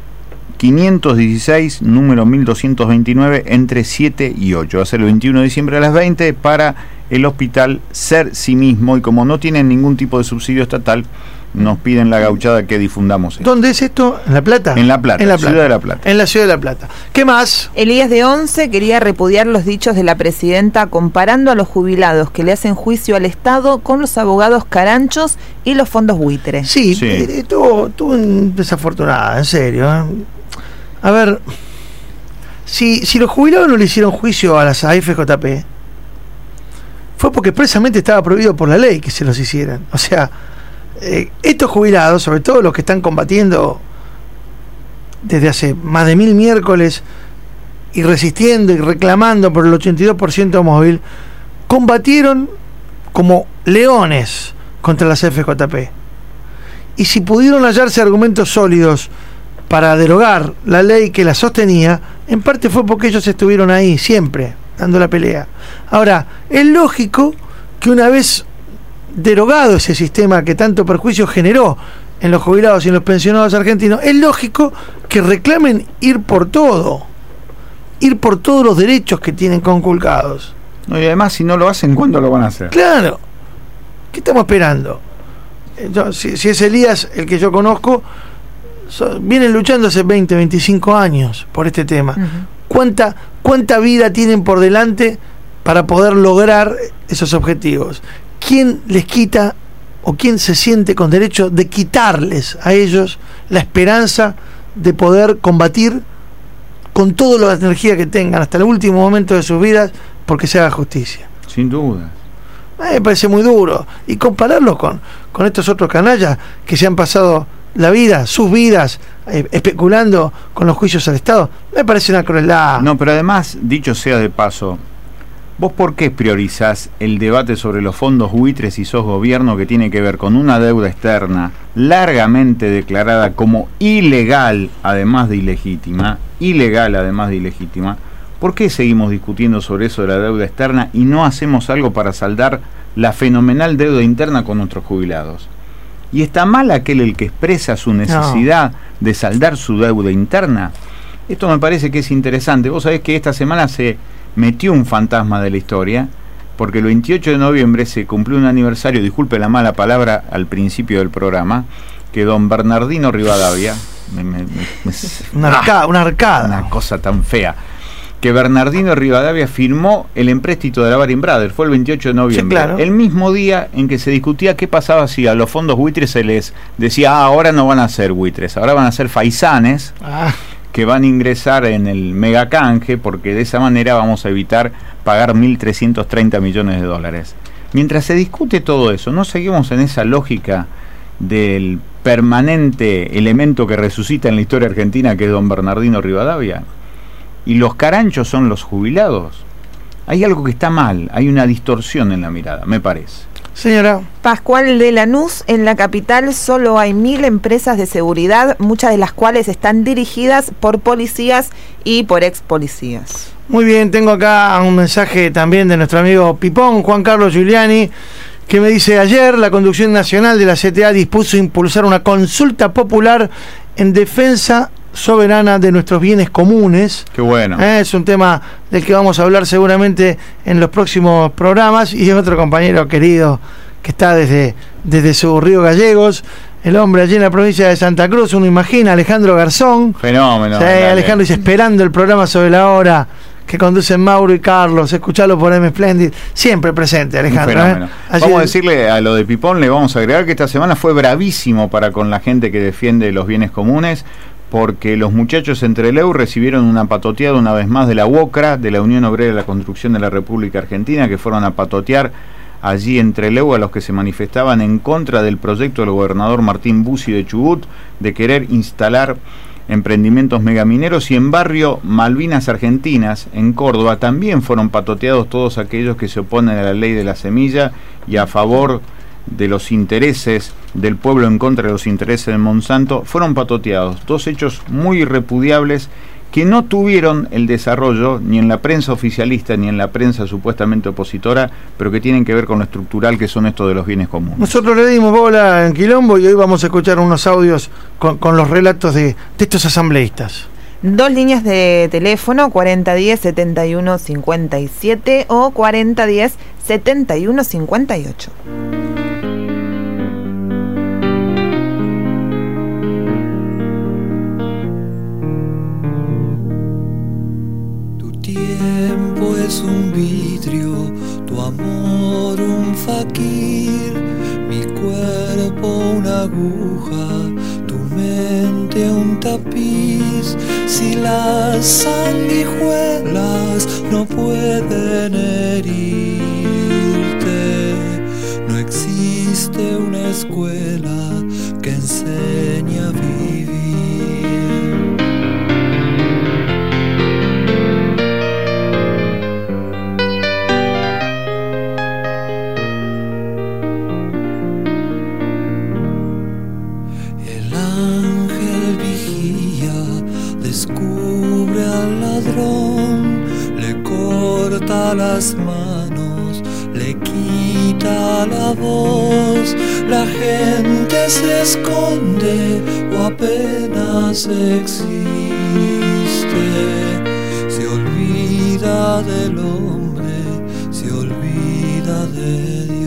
516, número 1229, entre 7 y 8. Va a ser el 21 de diciembre a las 20 para el hospital Ser Sí Mismo, y como no tienen ningún tipo de subsidio estatal, nos piden la gauchada que difundamos esto. ¿Dónde es esto? ¿En La Plata? En La Plata, En La Plata. Ciudad de La Plata. En la ciudad de La Plata. ¿Qué más? Elías de Once quería repudiar los dichos de la presidenta comparando a los jubilados que le hacen juicio al Estado con los abogados caranchos y los fondos buitres. Sí, Sí. eh, estuvo, estuvo en- desafortunada, en serio. ¿eh? A ver, si, si los jubilados no le hicieron juicio a las AFJP, fue porque expresamente estaba prohibido por la ley que se los hicieran. O sea, eh, estos jubilados, sobre todo los que están combatiendo desde hace más de mil miércoles y resistiendo y reclamando por el 82% móvil, combatieron como leones contra las FJP. Y si pudieron hallarse argumentos sólidos para derogar la ley que la sostenía, en parte fue porque ellos estuvieron ahí siempre, dando la pelea. Ahora, es lógico que una vez derogado ese sistema que tanto perjuicio generó en los jubilados y en los pensionados argentinos, es lógico que reclamen ir por todo, ir por todos los derechos que tienen conculcados. No, y además, si no lo hacen, ¿cuándo lo van a hacer? Claro. ¿Qué estamos esperando? Eh, yo- si, si es Elías, el que yo conozco, so- vienen luchando hace 20, 25 años por este tema. ¿Cuánta, ¿Cuánta vida tienen por delante para poder lograr esos objetivos. ¿Quién les quita o quién se siente con derecho de quitarles a ellos la esperanza de poder combatir con toda la energía que tengan hasta el último momento de sus vidas porque se haga justicia? Sin duda. Me parece muy duro. Y compararlo con, con estos otros canallas que se han pasado la vida, sus vidas, eh, especulando con los juicios al Estado, me parece una crueldad. No, pero además, dicho sea de paso, ¿vos por qué priorizás el debate sobre los fondos buitres y sos gobierno que tiene que ver con una deuda externa largamente declarada como ilegal, además de ilegítima, ilegal además de ilegítima? ¿Por qué seguimos discutiendo sobre eso de la deuda externa y no hacemos algo para saldar la fenomenal deuda interna con nuestros jubilados? ¿Y está mal aquel el que expresa su necesidad de saldar su deuda interna? Esto me parece que es interesante. Vos sabés que esta semana se metió un fantasma de la historia, porque el 28 de noviembre se cumplió un aniversario, disculpe la mala palabra al principio del programa, que don Bernardino Rivadavia, me- me- me- me- Una arcada, una arcada. una cosa tan fea. Que Bernardino Rivadavia firmó el empréstito de la Baring Brothers, fue el 28 de noviembre. claro. El mismo día en que se discutía qué pasaba si a los fondos buitres se les decía, ah, ahora no van a ser buitres, ahora van a ser faisanes Ah, que van a ingresar en el megacanje porque de esa manera vamos a evitar pagar 1.330 millones de dólares. Mientras se discute todo eso, ¿no seguimos en esa lógica del permanente elemento que resucita en la historia argentina que es don Bernardino Rivadavia? Y los caranchos son los jubilados. Hay algo que está mal, hay una distorsión en la mirada, me parece. Señora, Pascual de Lanús, en la capital solo hay mil empresas de seguridad, muchas de las cuales están dirigidas por policías y por ex policías. muy bien, tengo acá un mensaje también de nuestro amigo Pipón, Juan Carlos Giuliani, que me dice, ayer la conducción nacional de la CTA dispuso impulsar una consulta popular en defensa soberana de nuestros bienes comunes. Qué bueno. Eh, Es un tema del que vamos a hablar seguramente en los próximos programas y es otro compañero querido que está desde, desde su río Gallegos, el hombre allí en la provincia de Santa Cruz, uno imagina, Alejandro Garzón. Fenómeno. Sí. Alejandro dice, esperando el programa sobre la hora que conducen Mauro y Carlos, escuchalo por M Splendid, siempre presente Alejandro. fenómeno. ¿eh? Vamos a decirle a lo de Pipón, le vamos a agregar que esta semana fue bravísimo para con la gente que defiende los bienes comunes, porque los muchachos entre el EU recibieron una patoteada una vez más de la UOCRA, de la Unión Obrera de la Construcción de la República Argentina, que fueron a patotear allí entre el EU a los que se manifestaban en contra del proyecto del gobernador Martín Bussi de Chubut de querer instalar emprendimientos megamineros y en barrio Malvinas Argentinas, en Córdoba, también fueron patoteados todos aquellos que se oponen a la ley de la semilla y a favor de los intereses del pueblo en contra de los intereses de Monsanto, fueron patoteados. Dos hechos muy repudiables que no tuvieron el desarrollo ni en la prensa oficialista ni en la prensa supuestamente opositora, pero que tienen que ver con lo estructural que son estos de los bienes comunes. Nosotros le dimos bola en Quilombo y hoy vamos a escuchar unos audios con, con los relatos de, de estos asambleístas. Dos líneas de teléfono, 4010-7157 o 4010-7158. Amor un faquir, mi cuerpo una aguja, tu mente un tapiz. Si las sanguijuelas no pueden herirte, no existe una escuela que enseñe a le corta las manos, le quita la voz, la gente se esconde o apenas existe, se olvida del hombre, se olvida de Dios.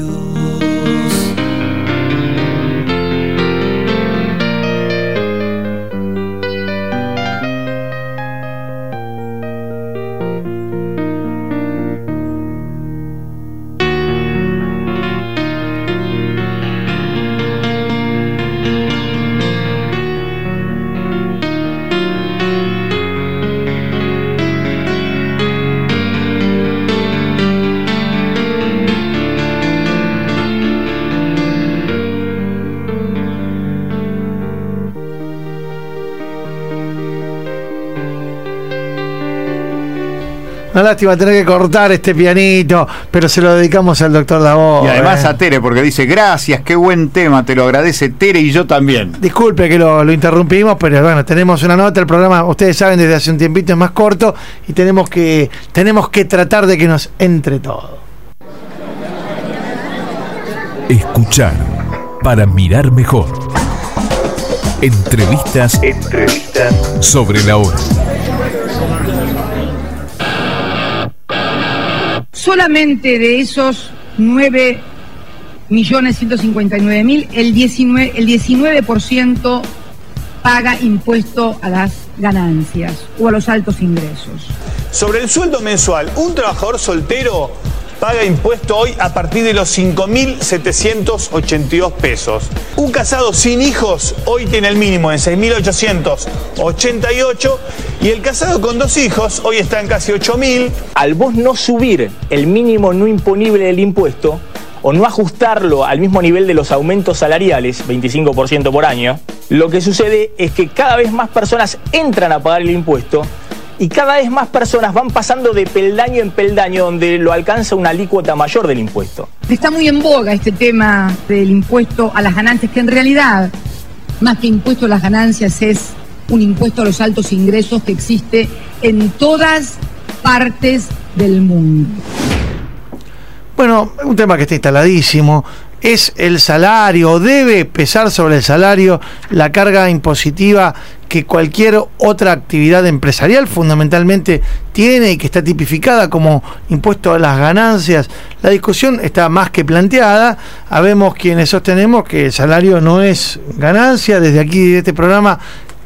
Una lástima tener que cortar este pianito, pero se lo dedicamos al doctor Dabó. Y además eh. a Tere, porque dice, gracias, qué buen tema, te lo agradece Tere y yo también. Disculpe que lo, lo interrumpimos, pero bueno, tenemos una nota, el programa, ustedes saben, desde hace un tiempito es más corto y tenemos que, tenemos que tratar de que nos entre todo. Escuchar para mirar mejor. Entrevistas, sobre la hora. Solamente de esos 9 millones 159 mil, el 19, el 19% paga impuesto a las ganancias o a los altos ingresos. Sobre el sueldo mensual, un trabajador soltero paga impuesto hoy a partir de los 5.782 pesos. Un casado sin hijos hoy tiene el mínimo en 6.888 y el casado con dos hijos hoy está en casi 8.000. Al vos no subir el mínimo no imponible del impuesto o no ajustarlo al mismo nivel de los aumentos salariales, 25% por año, lo que sucede es que cada vez más personas entran a pagar el impuesto y cada vez más personas van pasando de peldaño en peldaño donde lo alcanza una alícuota mayor del impuesto. Está muy en boga este tema del impuesto a las ganancias, que en realidad, más que impuesto a las ganancias, es un impuesto a los altos ingresos que existe en todas partes del mundo. Bueno, un tema que está instaladísimo. Es el salario, debe pesar sobre el salario la carga impositiva que cualquier otra actividad empresarial fundamentalmente tiene y que está tipificada como impuesto a las ganancias. La discusión está más que planteada. Habemos quienes sostenemos que el salario no es ganancia. Desde aquí, de este programa,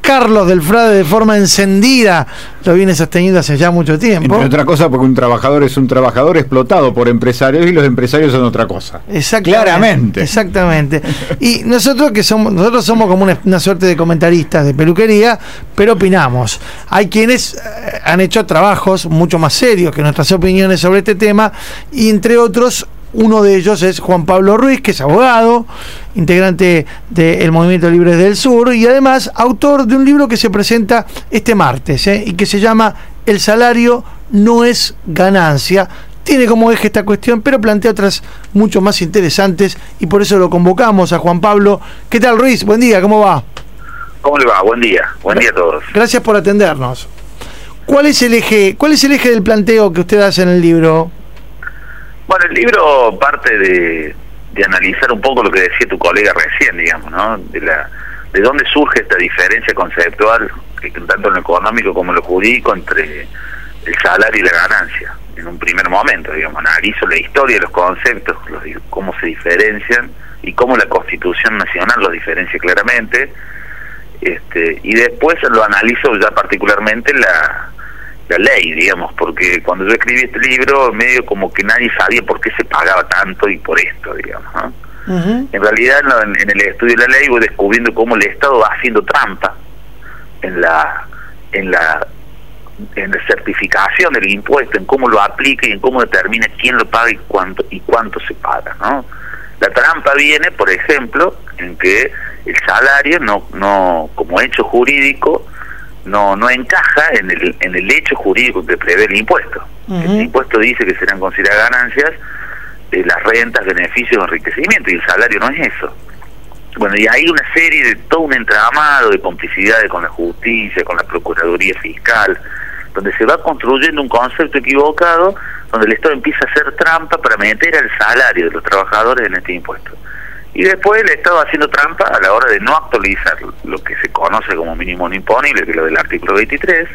Carlos del Frade de forma encendida lo viene sosteniendo hace ya mucho tiempo. Entre otra cosa, porque un trabajador es un trabajador explotado por empresarios y los empresarios son otra cosa. Exactamente. Claramente. Exactamente. Y nosotros que somos, nosotros somos como una, una suerte de comentaristas de peluquería, pero opinamos. Hay quienes eh, han hecho trabajos mucho más serios que nuestras opiniones sobre este tema, y entre otros uno de ellos es Juan Pablo Ruiz, que es abogado, integrante del Movimiento Libre del Sur y además autor de un libro que se presenta este martes ¿eh? y que se llama El salario no es ganancia. Tiene como eje esta cuestión, pero plantea otras mucho más interesantes y por eso lo convocamos a Juan Pablo. ¿Qué tal Ruiz? Buen día, ¿cómo va? ¿Cómo le va? Buen día. Buen día a todos. Gracias por atendernos. ¿Cuál es el eje, cuál es el eje del planteo que usted hace en el libro? Bueno, el libro parte de, analizar un poco lo que decía tu colega recién, digamos, ¿no? De, la, de dónde surge esta diferencia conceptual, tanto en lo económico como en lo jurídico, entre el salario y la ganancia. En un primer momento, digamos, analizo la historia de los conceptos, los, cómo se diferencian y cómo la Constitución Nacional los diferencia claramente. Este, y después lo analizo ya particularmente la, la ley, digamos, porque cuando yo escribí este libro, medio como que nadie sabía por qué se pagaba tanto y por esto, digamos. ¿no? En realidad, en, en, el estudio de la ley voy descubriendo cómo el Estado va haciendo trampa en la en la en la certificación del impuesto, en cómo lo aplica y en cómo determina quién lo paga y cuánto y cuánto se paga, ¿no? La trampa viene, por ejemplo, en que el salario no no como hecho jurídico no no encaja en el en el hecho jurídico que prevé el impuesto. Uh -huh. El impuesto dice que serán consideradas ganancias de las rentas, beneficios, enriquecimiento y el salario no es eso. Bueno, y hay una serie de todo un entramado de complicidades con la justicia, con la Procuraduría Fiscal, donde se va construyendo un concepto equivocado, donde el Estado empieza a hacer trampa para meter al salario de los trabajadores en este impuesto. Y después el Estado haciendo trampa a la hora de no actualizar lo que se conoce como mínimo no imponible, que es lo del artículo 23,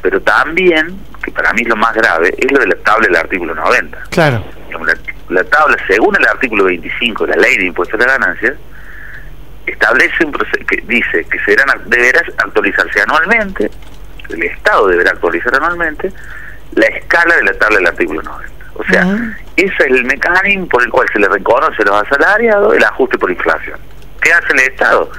pero también, que para mí es lo más grave, es lo de la tabla del artículo 90. Claro. La, la tabla, según el artículo 25 de la ley de impuestos a las ganancias, establece un proceso que dice que serán deberá actualizarse anualmente, el Estado deberá actualizar anualmente la escala de la tabla del artículo 90. O sea, uh -huh. Ese es el mecanismo por el cual se le reconoce a los asalariados el ajuste por inflación. ¿Qué hace el Estado?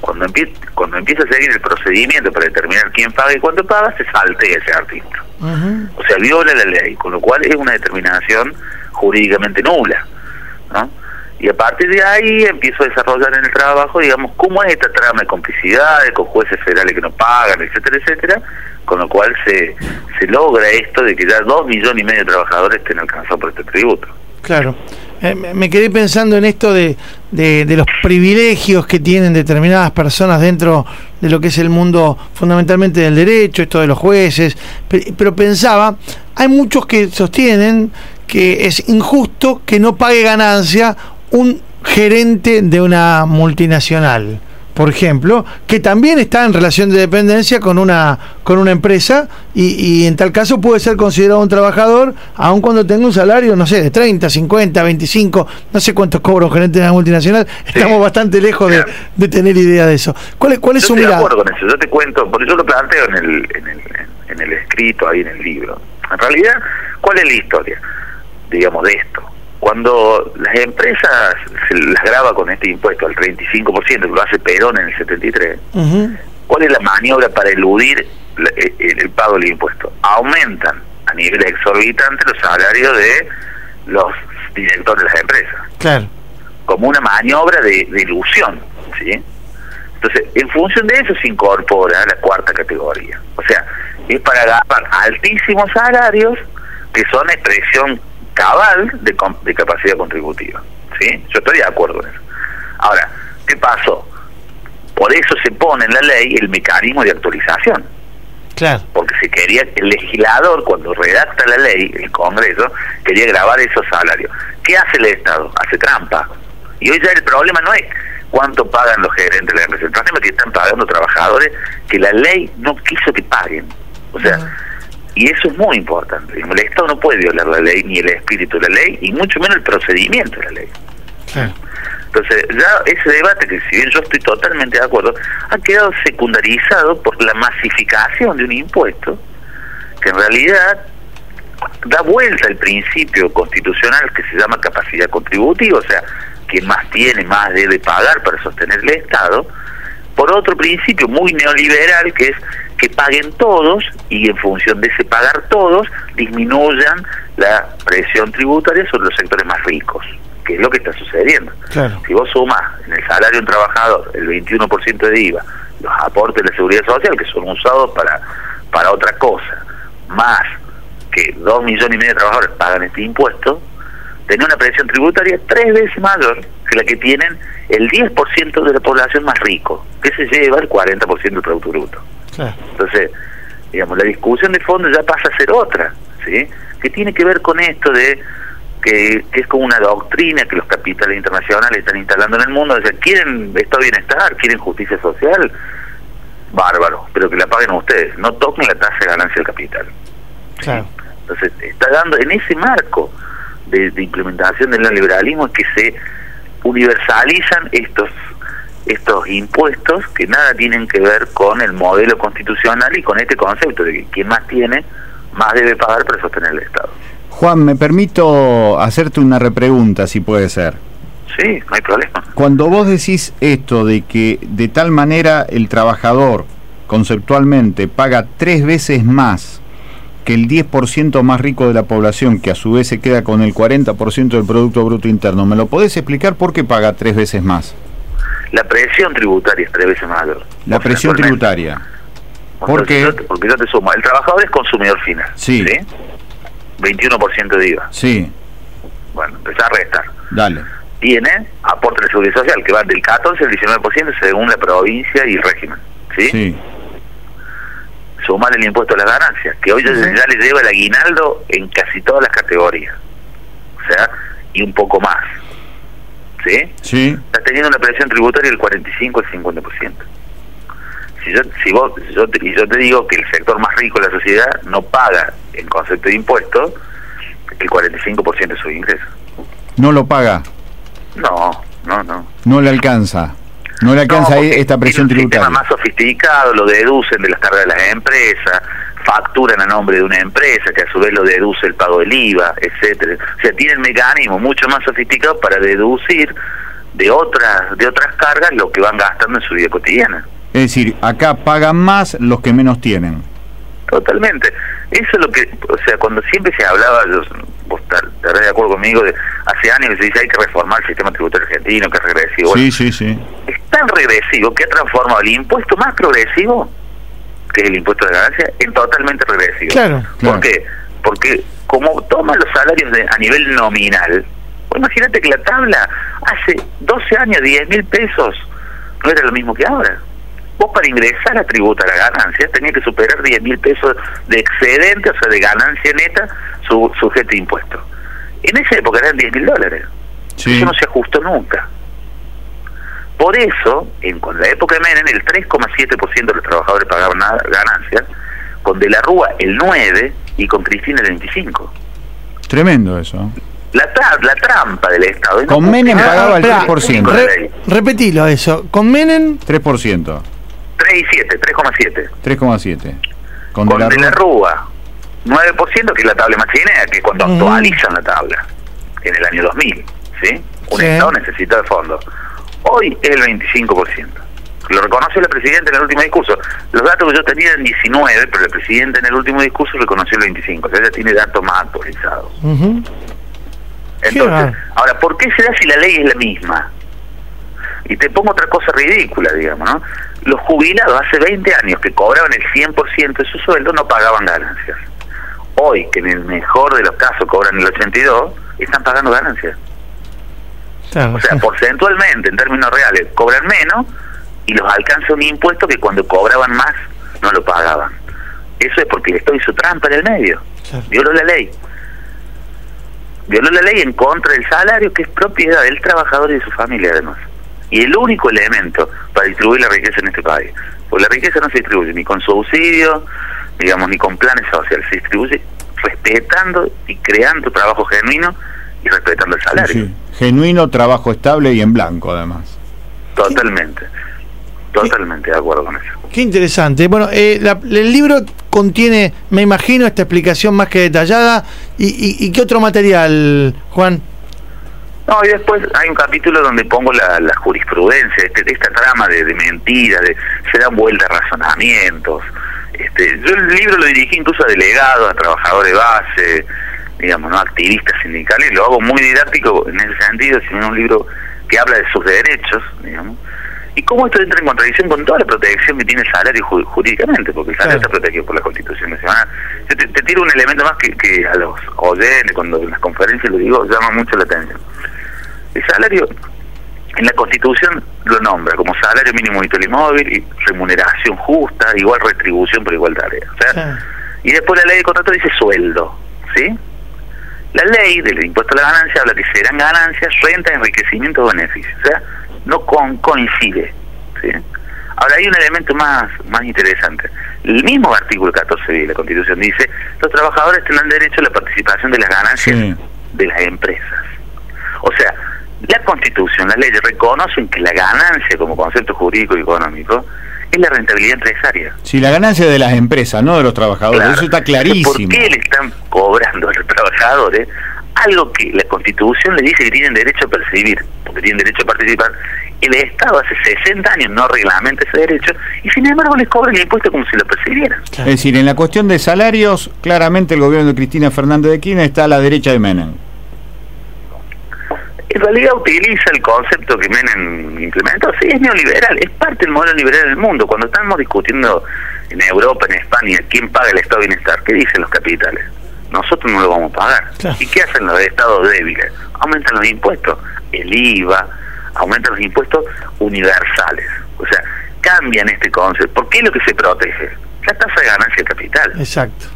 Cuando, empie cuando empieza a seguir el procedimiento para determinar quién paga y cuánto paga, se saltea ese artículo. Uh -huh. O sea, viola la ley, con lo cual es una determinación jurídicamente nula. ¿no? Y a partir de ahí empiezo a desarrollar en el trabajo, digamos, cómo es esta trama de complicidades con jueces federales que no pagan, etcétera, etcétera, con lo cual se, se logra esto de que ya dos millones y medio de trabajadores estén alcanzados por este tributo. Claro. Eh, me quedé pensando en esto de, de, los privilegios que tienen determinadas personas dentro de lo que es el mundo fundamentalmente del derecho, esto de los jueces, pe- pero pensaba, hay muchos que sostienen que es injusto que no pague ganancia un gerente de una multinacional, por ejemplo, que también está en relación de dependencia con una con una empresa y, y en tal caso puede ser considerado un trabajador aun cuando tenga un salario, no sé, de 30, 50, 25, no sé cuántos cobra un gerente de una multinacional, estamos bastante lejos de, de tener idea de eso. ¿Cuál es, cuál es yo su estoy de acuerdo con eso, yo te cuento, porque yo lo planteo en el, en el, en el escrito, ahí en el libro. En realidad, ¿cuál es la historia, digamos, de esto? Cuando las empresas se las graba con este impuesto al 35%, que lo hace Perón en el 73, Ujú. ¿cuál es la maniobra para eludir la- eh, el, el pago del impuesto? Aumentan a niveles exorbitantes los salarios de los directores de las empresas Claro. como una maniobra de, de ilusión, ¿sí? Entonces, en función de eso se incorpora la cuarta categoría. O sea, es para agarrar altísimos salarios que son expresión cabal de, capacidad contributiva, ¿sí? Yo estoy de acuerdo en eso. Ahora, ¿qué pasó? Por eso se pone en la ley el mecanismo de actualización Claro. porque se quería el legislador cuando redacta la ley el Congreso quería grabar esos salarios ¿qué hace el Estado? hace trampa y hoy ya el problema no es cuánto pagan los gerentes de la empresa el problema es que están pagando trabajadores que la ley no quiso que paguen o sea y eso es muy importante. El Estado no puede violar la ley ni el espíritu de la ley y mucho menos el procedimiento de la ley. Entonces, ya ese debate, que si bien yo estoy totalmente de acuerdo, ha quedado secundarizado por la masificación de un impuesto que en realidad da vuelta al principio constitucional que se llama capacidad contributiva, o sea, quien más tiene, más debe pagar para sostener el Estado, por otro principio muy neoliberal que es que paguen todos y en función de ese pagar todos disminuyan la presión tributaria sobre los sectores más ricos, que es lo que está sucediendo. Claro. Si vos sumás en el salario de un trabajador el 21% de IVA, los aportes de la seguridad social que son usados para, para otra cosa, más que dos millones y medio de trabajadores pagan este impuesto, tenés una presión tributaria tres veces mayor que la que tienen el 10% de la población más rico, que se lleva el 40% del Producto Bruto. Claro. Entonces, digamos, la discusión de fondo ya pasa a ser otra, ¿sí? Que tiene que ver con esto de que, que es como una doctrina que los capitales internacionales están instalando en el mundo, o sea, quieren estado de bienestar, quieren justicia social, bárbaro, pero que la paguen ustedes, no toquen la tasa de ganancia del capital. Claro. Entonces, está dando en ese marco de, de implementación del neoliberalismo es que se universalizan estos estos impuestos que nada tienen que ver con el modelo constitucional y con este concepto de que quien más tiene, más debe pagar para sostener el Estado. Juan, me permito hacerte una repregunta, si puede ser. Sí, no hay problema. Cuando vos decís esto de que de tal manera el trabajador conceptualmente paga tres veces más que el 10% más rico de la población, que a su vez se queda con el 40% del Producto Bruto Interno, ¿me lo podés explicar por qué paga tres veces más? La presión tributaria es tres veces mayor. La presión tributaria. Porque yo te sumo, el trabajador es consumidor final. Sí. 21% de IVA. Sí, Bueno, empezá a restar. dale. Tiene aporte de seguridad social que van del 14 al 19% según la provincia y el régimen. ¿Sí? Sí. Sumar el impuesto a las ganancias, que hoy ya le lleva el aguinaldo en casi todas las categorías. O sea, y un poco más. ¿Sí? Sí. Estás teniendo una presión tributaria del 45 al 50%. Si yo, si vos, yo te, y yo te digo que el sector más rico de la sociedad no paga en concepto de impuesto el 45% de sus ingresos. No lo paga, No, no, no. no le alcanza. No le alcanza No, esta presión tiene un sistema tributaria. más sofisticado, lo deducen de las cargas de las empresas, facturan a nombre de una empresa que a su vez lo deduce el pago del IVA, etcétera. O sea, tienen mecanismos mucho más sofisticados para deducir de otras de otras cargas lo que van gastando en su vida cotidiana. Es decir, acá pagan más los que menos tienen. Totalmente. Eso es lo que, o sea, cuando siempre se hablaba, yo- vos estarás de acuerdo conmigo, de, hace años que se dice hay que reformar el sistema tributario argentino, que es regresivo. Sí, sí, sí. es tan regresivo que ha transformado el impuesto más progresivo, que es el impuesto de ganancia, en totalmente regresivo. Claro. ¿Por qué? Porque como toma los salarios de- a nivel nominal, pues imagínate que la tabla hace 12 años, 10 mil pesos, no era lo mismo que ahora. Vos para ingresar a tributar a ganancias tenías que superar 10 mil pesos de excedente, o sea, de ganancia neta, su, sujeto a impuesto. En esa época eran 10 mil dólares. Sí. Eso no se ajustó nunca. Por eso, en con la época de Menem, el 3,7% de los trabajadores pagaban ganancias, con De la Rúa el 9% y con Cristina el 25%. Tremendo eso. La, tra- la trampa del Estado. es no Con Menem cumplir pagaba el Esperá, 3%. con la re- repetilo eso. Con Menem, 3%. 3 y 7, 3,7. 3,7. Con, Con De De la la Rúa. Rúa, 9%, que es la tabla más chinea, que es cuando Ujú. actualizan la tabla, en el año 2000, ¿sí? Un Sí. Estado necesita de fondos. Hoy es el 25%. Lo reconoció la Presidenta en el último discurso. Los datos que yo tenía eran 19, pero el Presidente en el último discurso reconoció el 25. O sea, ella tiene datos más actualizados. Entonces, ahora, ¿por qué se da si la ley es la misma? Y te pongo otra cosa ridícula, digamos, ¿no? Los jubilados hace 20 años que cobraban el 100% de su sueldo no pagaban ganancias. Hoy, que en el mejor de los casos cobran el 82, están pagando ganancias. Claro, O sea, sí. porcentualmente, en términos reales, cobran menos y los alcanza un impuesto que cuando cobraban más no lo pagaban. Eso es porque el Estado hizo trampa en el medio. Claro. Violó la ley. Violó la ley en contra del salario que es propiedad del trabajador y de su familia además. Y el único elemento para distribuir la riqueza en este país. Porque la riqueza no se distribuye ni con subsidio, digamos, ni con planes sociales. Se distribuye respetando y creando trabajo genuino y respetando el salario. Sí. Genuino, trabajo estable y en blanco, además. Totalmente. Totalmente de acuerdo con eso. Qué interesante. Bueno, eh, la- el libro contiene, me imagino, esta explicación más que detallada. ¿Y, y, y qué otro material, Juan? No, y después hay un capítulo donde pongo la, la jurisprudencia, este, esta trama de, de mentiras, de se dan vueltas razonamientos. Este, yo el libro lo dirigí incluso a delegados, a trabajadores de base, digamos, ¿no? activistas sindicales, y lo hago muy didáctico en ese sentido, sino un libro que habla de sus derechos, digamos, y cómo esto entra en contradicción con toda la protección que tiene el salario ju- jurídicamente, porque el salario está protegido por la Constitución Nacional. Yo te, te tiro un elemento más que, que a los oyentes, cuando en las conferencias lo digo, llama mucho la atención. El salario en la Constitución lo nombra como salario mínimo vital y móvil y remuneración justa, igual retribución por igual tarea. O sea, y después la ley de contrato dice sueldo, ¿sí? La ley del impuesto a la ganancia habla que serán ganancias, renta, enriquecimiento o beneficios. O sea, no con, coincide, ¿sí? Ahora hay un elemento más, más interesante. El mismo artículo 14 de la Constitución dice, los trabajadores tendrán derecho a la participación de las ganancias Sí. de las empresas. O sea, la Constitución, las leyes reconocen que la ganancia como concepto jurídico y económico es la rentabilidad empresaria. Si la ganancia de las empresas, no de los trabajadores, Claro. eso está clarísimo. ¿Por qué le están cobrando a los trabajadores algo que la Constitución les dice que tienen derecho a percibir, porque tienen derecho a participar? El Estado hace 60 años no reglamenta ese derecho y sin embargo les cobra el impuesto como si lo percibieran. Es decir, en la cuestión de salarios, claramente el gobierno de Cristina Fernández de Kirchner está a la derecha de Menem. En realidad utiliza el concepto que Menem implementó, sí, es neoliberal, es parte del modelo liberal del mundo. Cuando estamos discutiendo en Europa, en España, quién paga el estado de bienestar, ¿qué dicen los capitales? Nosotros no lo vamos a pagar. ¿Y qué hacen los estados débiles? Aumentan los impuestos, el IVA, aumentan los impuestos universales. O sea, cambian este concepto. ¿Por qué es lo que se protege? La tasa de ganancia de capital. Exacto.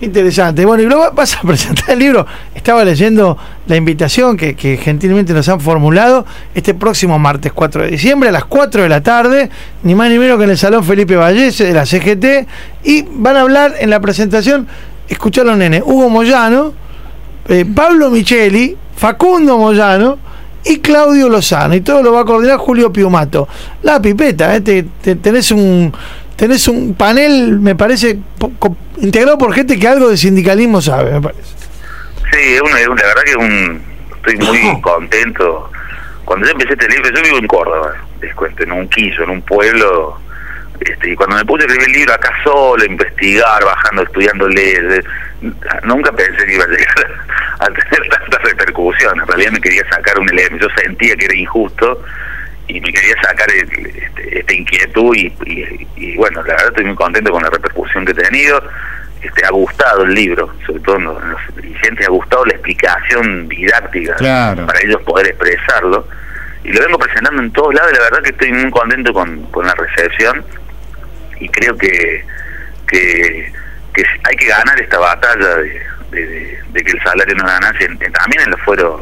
Interesante. Bueno, y luego vas a presentar el libro. Estaba leyendo la invitación que, gentilmente nos han formulado este próximo martes 4 de diciembre a las 4 de la tarde, ni más ni menos que en el Salón Felipe Vallese de la CGT. Y van a hablar en la presentación, escucharon nene, Hugo Moyano, eh, Pablo Micheli, Facundo Moyano y Claudio Lozano. Y todo lo va a coordinar Julio Piumato. La pipeta, eh, te- te- tenés un tenés un panel, me parece, integrado por gente que algo de sindicalismo sabe, me parece. Sí, es una- la verdad que un, estoy muy contento. Cuando yo empecé este libro, yo vivo en Córdoba, les cuento, en un quillo, en un pueblo. Este, y cuando me puse a escribir el libro acá solo, a investigar, bajando, estudiando leyes, nunca pensé que iba a llegar a tener tanta repercusión. En realidad me quería sacar un elemento, yo sentía que era injusto y me quería sacar el- este, esta inquietud y, y- y, bueno, la verdad estoy muy contento con la repercusión que he tenido. Este, ha gustado el libro, sobre todo en los, en los dirigentes, ha gustado la explicación didáctica Claro. para ellos poder expresarlo. Y lo vengo presentando en todos lados y la verdad que estoy muy contento con, con la recepción y creo que, que, que hay que ganar esta batalla de, de- de- de que el salario no ganancia también en los fueros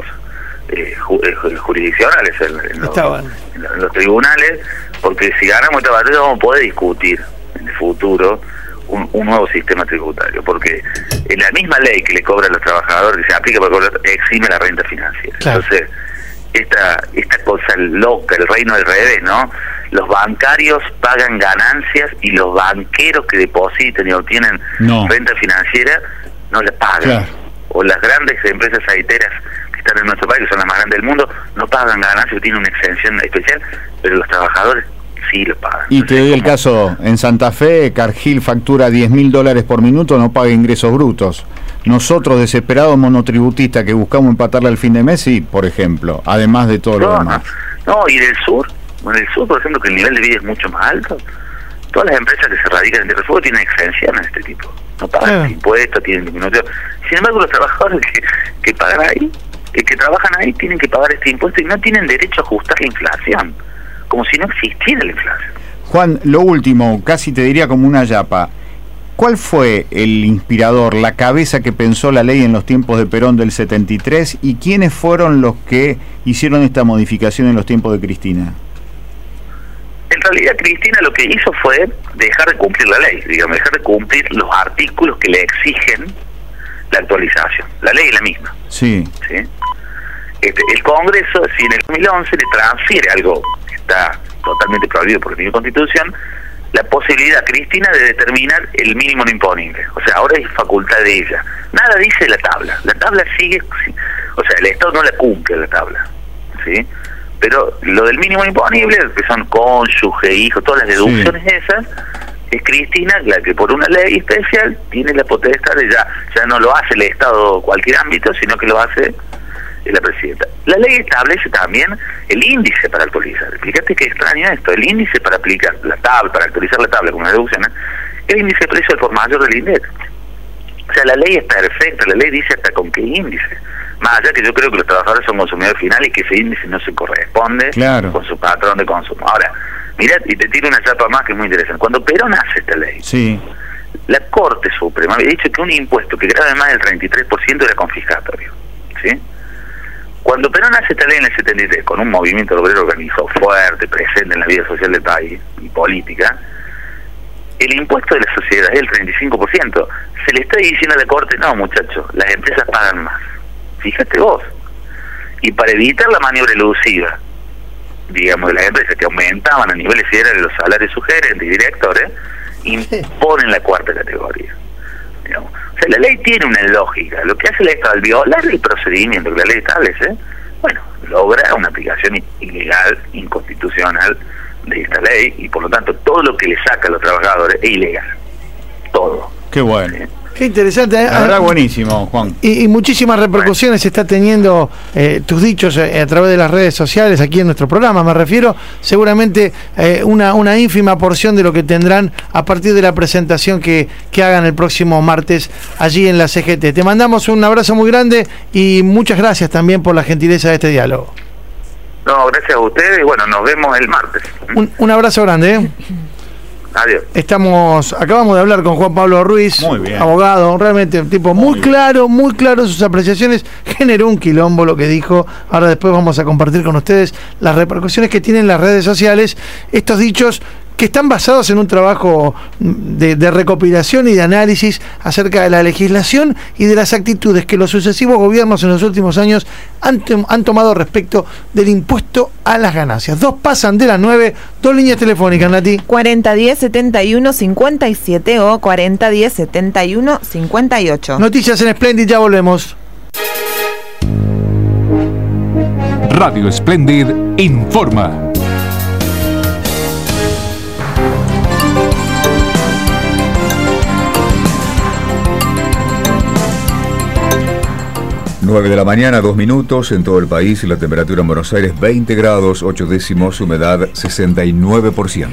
eh, ju- ju- jurisdiccionales, en, en los, bueno. en los- en los tribunales, porque si ganamos esta batalla vamos a poder discutir en el futuro un, un nuevo sistema tributario, porque en la misma ley que le cobra a los trabajadores, que se aplica para cobrar, exime la renta financiera. Claro. Entonces, esta, esta cosa loca, el reino del revés, ¿no? Los bancarios pagan ganancias y los banqueros que depositan y obtienen No. renta financiera no la pagan. Claro. O las grandes empresas aceiteras están en nuestro país, que son las más grandes del mundo, no pagan ganancias, tienen una exención especial, pero los trabajadores sí lo pagan. Y te doy el caso, en Santa Fe, Cargill factura 10 mil dólares por minuto, no paga ingresos brutos. Nosotros, desesperados monotributistas que buscamos empatarle al fin de mes, sí, por ejemplo, además de todo lo No, demás. No, y en el sur, en el sur, por ejemplo, que el nivel de vida es mucho más alto, todas las empresas que se radican en Tierra del Fuego tienen exenciones de este tipo. No pagan impuestos, tienen disminución. Sin embargo, los trabajadores que, que pagan ahí, que trabajan ahí, tienen que pagar este impuesto y no tienen derecho a ajustar la inflación, como si no existiera la inflación. Juan, lo último, casi te diría como una yapa. ¿Cuál fue el inspirador, la cabeza que pensó la ley en los tiempos de Perón del 73 y quiénes fueron los que hicieron esta modificación en los tiempos de Cristina? En realidad, Cristina lo que hizo fue dejar de cumplir la ley, digamos, dejar de cumplir los artículos que le exigen la actualización. La ley es la misma. Sí, ¿sí? Este, el Congreso, si en el 2011 le transfiere algo que está totalmente prohibido por la Constitución, la posibilidad, Cristina, de determinar el mínimo no imponible. O sea, ahora es facultad de ella. Nada dice la tabla. La tabla sigue, o sea, el Estado no la cumple la tabla, ¿sí? Pero lo del mínimo imponible, que son cónyuge, hijo, todas las deducciones esas, es Cristina la que por una ley especial tiene la potestad de ya, ya no lo hace el Estado cualquier ámbito, sino que lo hace la presidenta. La ley establece también el índice para actualizar. Fíjate qué extraño esto, el índice para aplicar la tabla, para actualizar la tabla con una deducción, ¿eh? el índice de precio al por mayor del INDEC. O sea, la ley es perfecta, la ley dice hasta con qué índice. Más allá que yo creo que los trabajadores son consumidores finales y que ese índice no se corresponde Claro. con su patrón de consumo. Ahora, mira, y te tiro una chapa más que es muy interesante. Cuando Perón hace esta ley, sí, la Corte Suprema había dicho que un impuesto que grave más del 33% era confiscatorio. ¿sí? Cuando Perón hace esta ley en el 73, con un movimiento obrero organizado fuerte, presente en la vida social del país y política, el impuesto de la sociedad es el 35%. Se le está diciendo a la Corte, no muchachos, las empresas pagan más. Fíjate vos. Y para evitar la maniobra elusiva, digamos, de las empresas que aumentaban a niveles federales los salarios de sus gerentes y directores, imponen la cuarta categoría. digamos. O sea, la ley tiene una lógica. Lo que hace el Estado al violar el procedimiento que la ley establece, bueno, logra una aplicación ilegal, inconstitucional de esta ley y por lo tanto todo lo que le saca a los trabajadores es ilegal. Todo. qué bueno. Qué interesante. ¿eh? La verdad, buenísimo, Juan. Y, y muchísimas repercusiones está teniendo eh, tus dichos eh, a través de las redes sociales, aquí en nuestro programa, me refiero. Seguramente eh, una, una ínfima porción de lo que tendrán a partir de la presentación que, que hagan el próximo martes allí en la CGT. Te mandamos un abrazo muy grande y muchas gracias también por la gentileza de este diálogo. No, gracias a ustedes y bueno, nos vemos el martes. Un, un abrazo grande. ¿eh? Adiós. Estamos, acabamos de hablar con Juan Pablo Ruiz, abogado, realmente un tipo muy, claro, muy claro sus apreciaciones, generó un quilombo lo que dijo, ahora después vamos a compartir con ustedes las repercusiones que tienen las redes sociales, estos dichos que están basados en un trabajo de, de recopilación y de análisis acerca de la legislación y de las actitudes que los sucesivos gobiernos en los últimos años han, tom- han tomado respecto del impuesto a las ganancias. Dos pasan de las nueve, dos líneas telefónicas, Nati. 4010 71 57 o 4010 71 58. Noticias en Splendid, ya volvemos. Radio Splendid informa. 9 de la mañana, 2 minutos en todo el país y la temperatura en Buenos Aires 20 grados, 8 décimos, humedad 69%.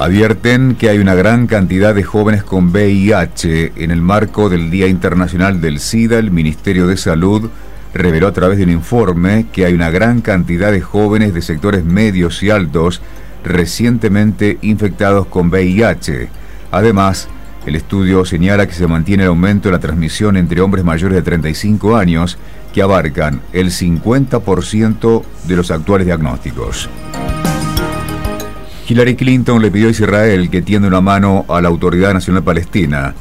Advierten que hay una gran cantidad de jóvenes con VIH. En el marco del Día Internacional del SIDA, el Ministerio de Salud reveló a través de un informe que hay una gran cantidad de jóvenes de sectores medios y altos recientemente infectados con VIH. Además, el estudio señala que se mantiene el aumento en la transmisión entre hombres mayores de 35 años, que abarcan el 50% de los actuales diagnósticos. Hillary Clinton le pidió a Israel que tienda una mano a la Autoridad Nacional Palestina.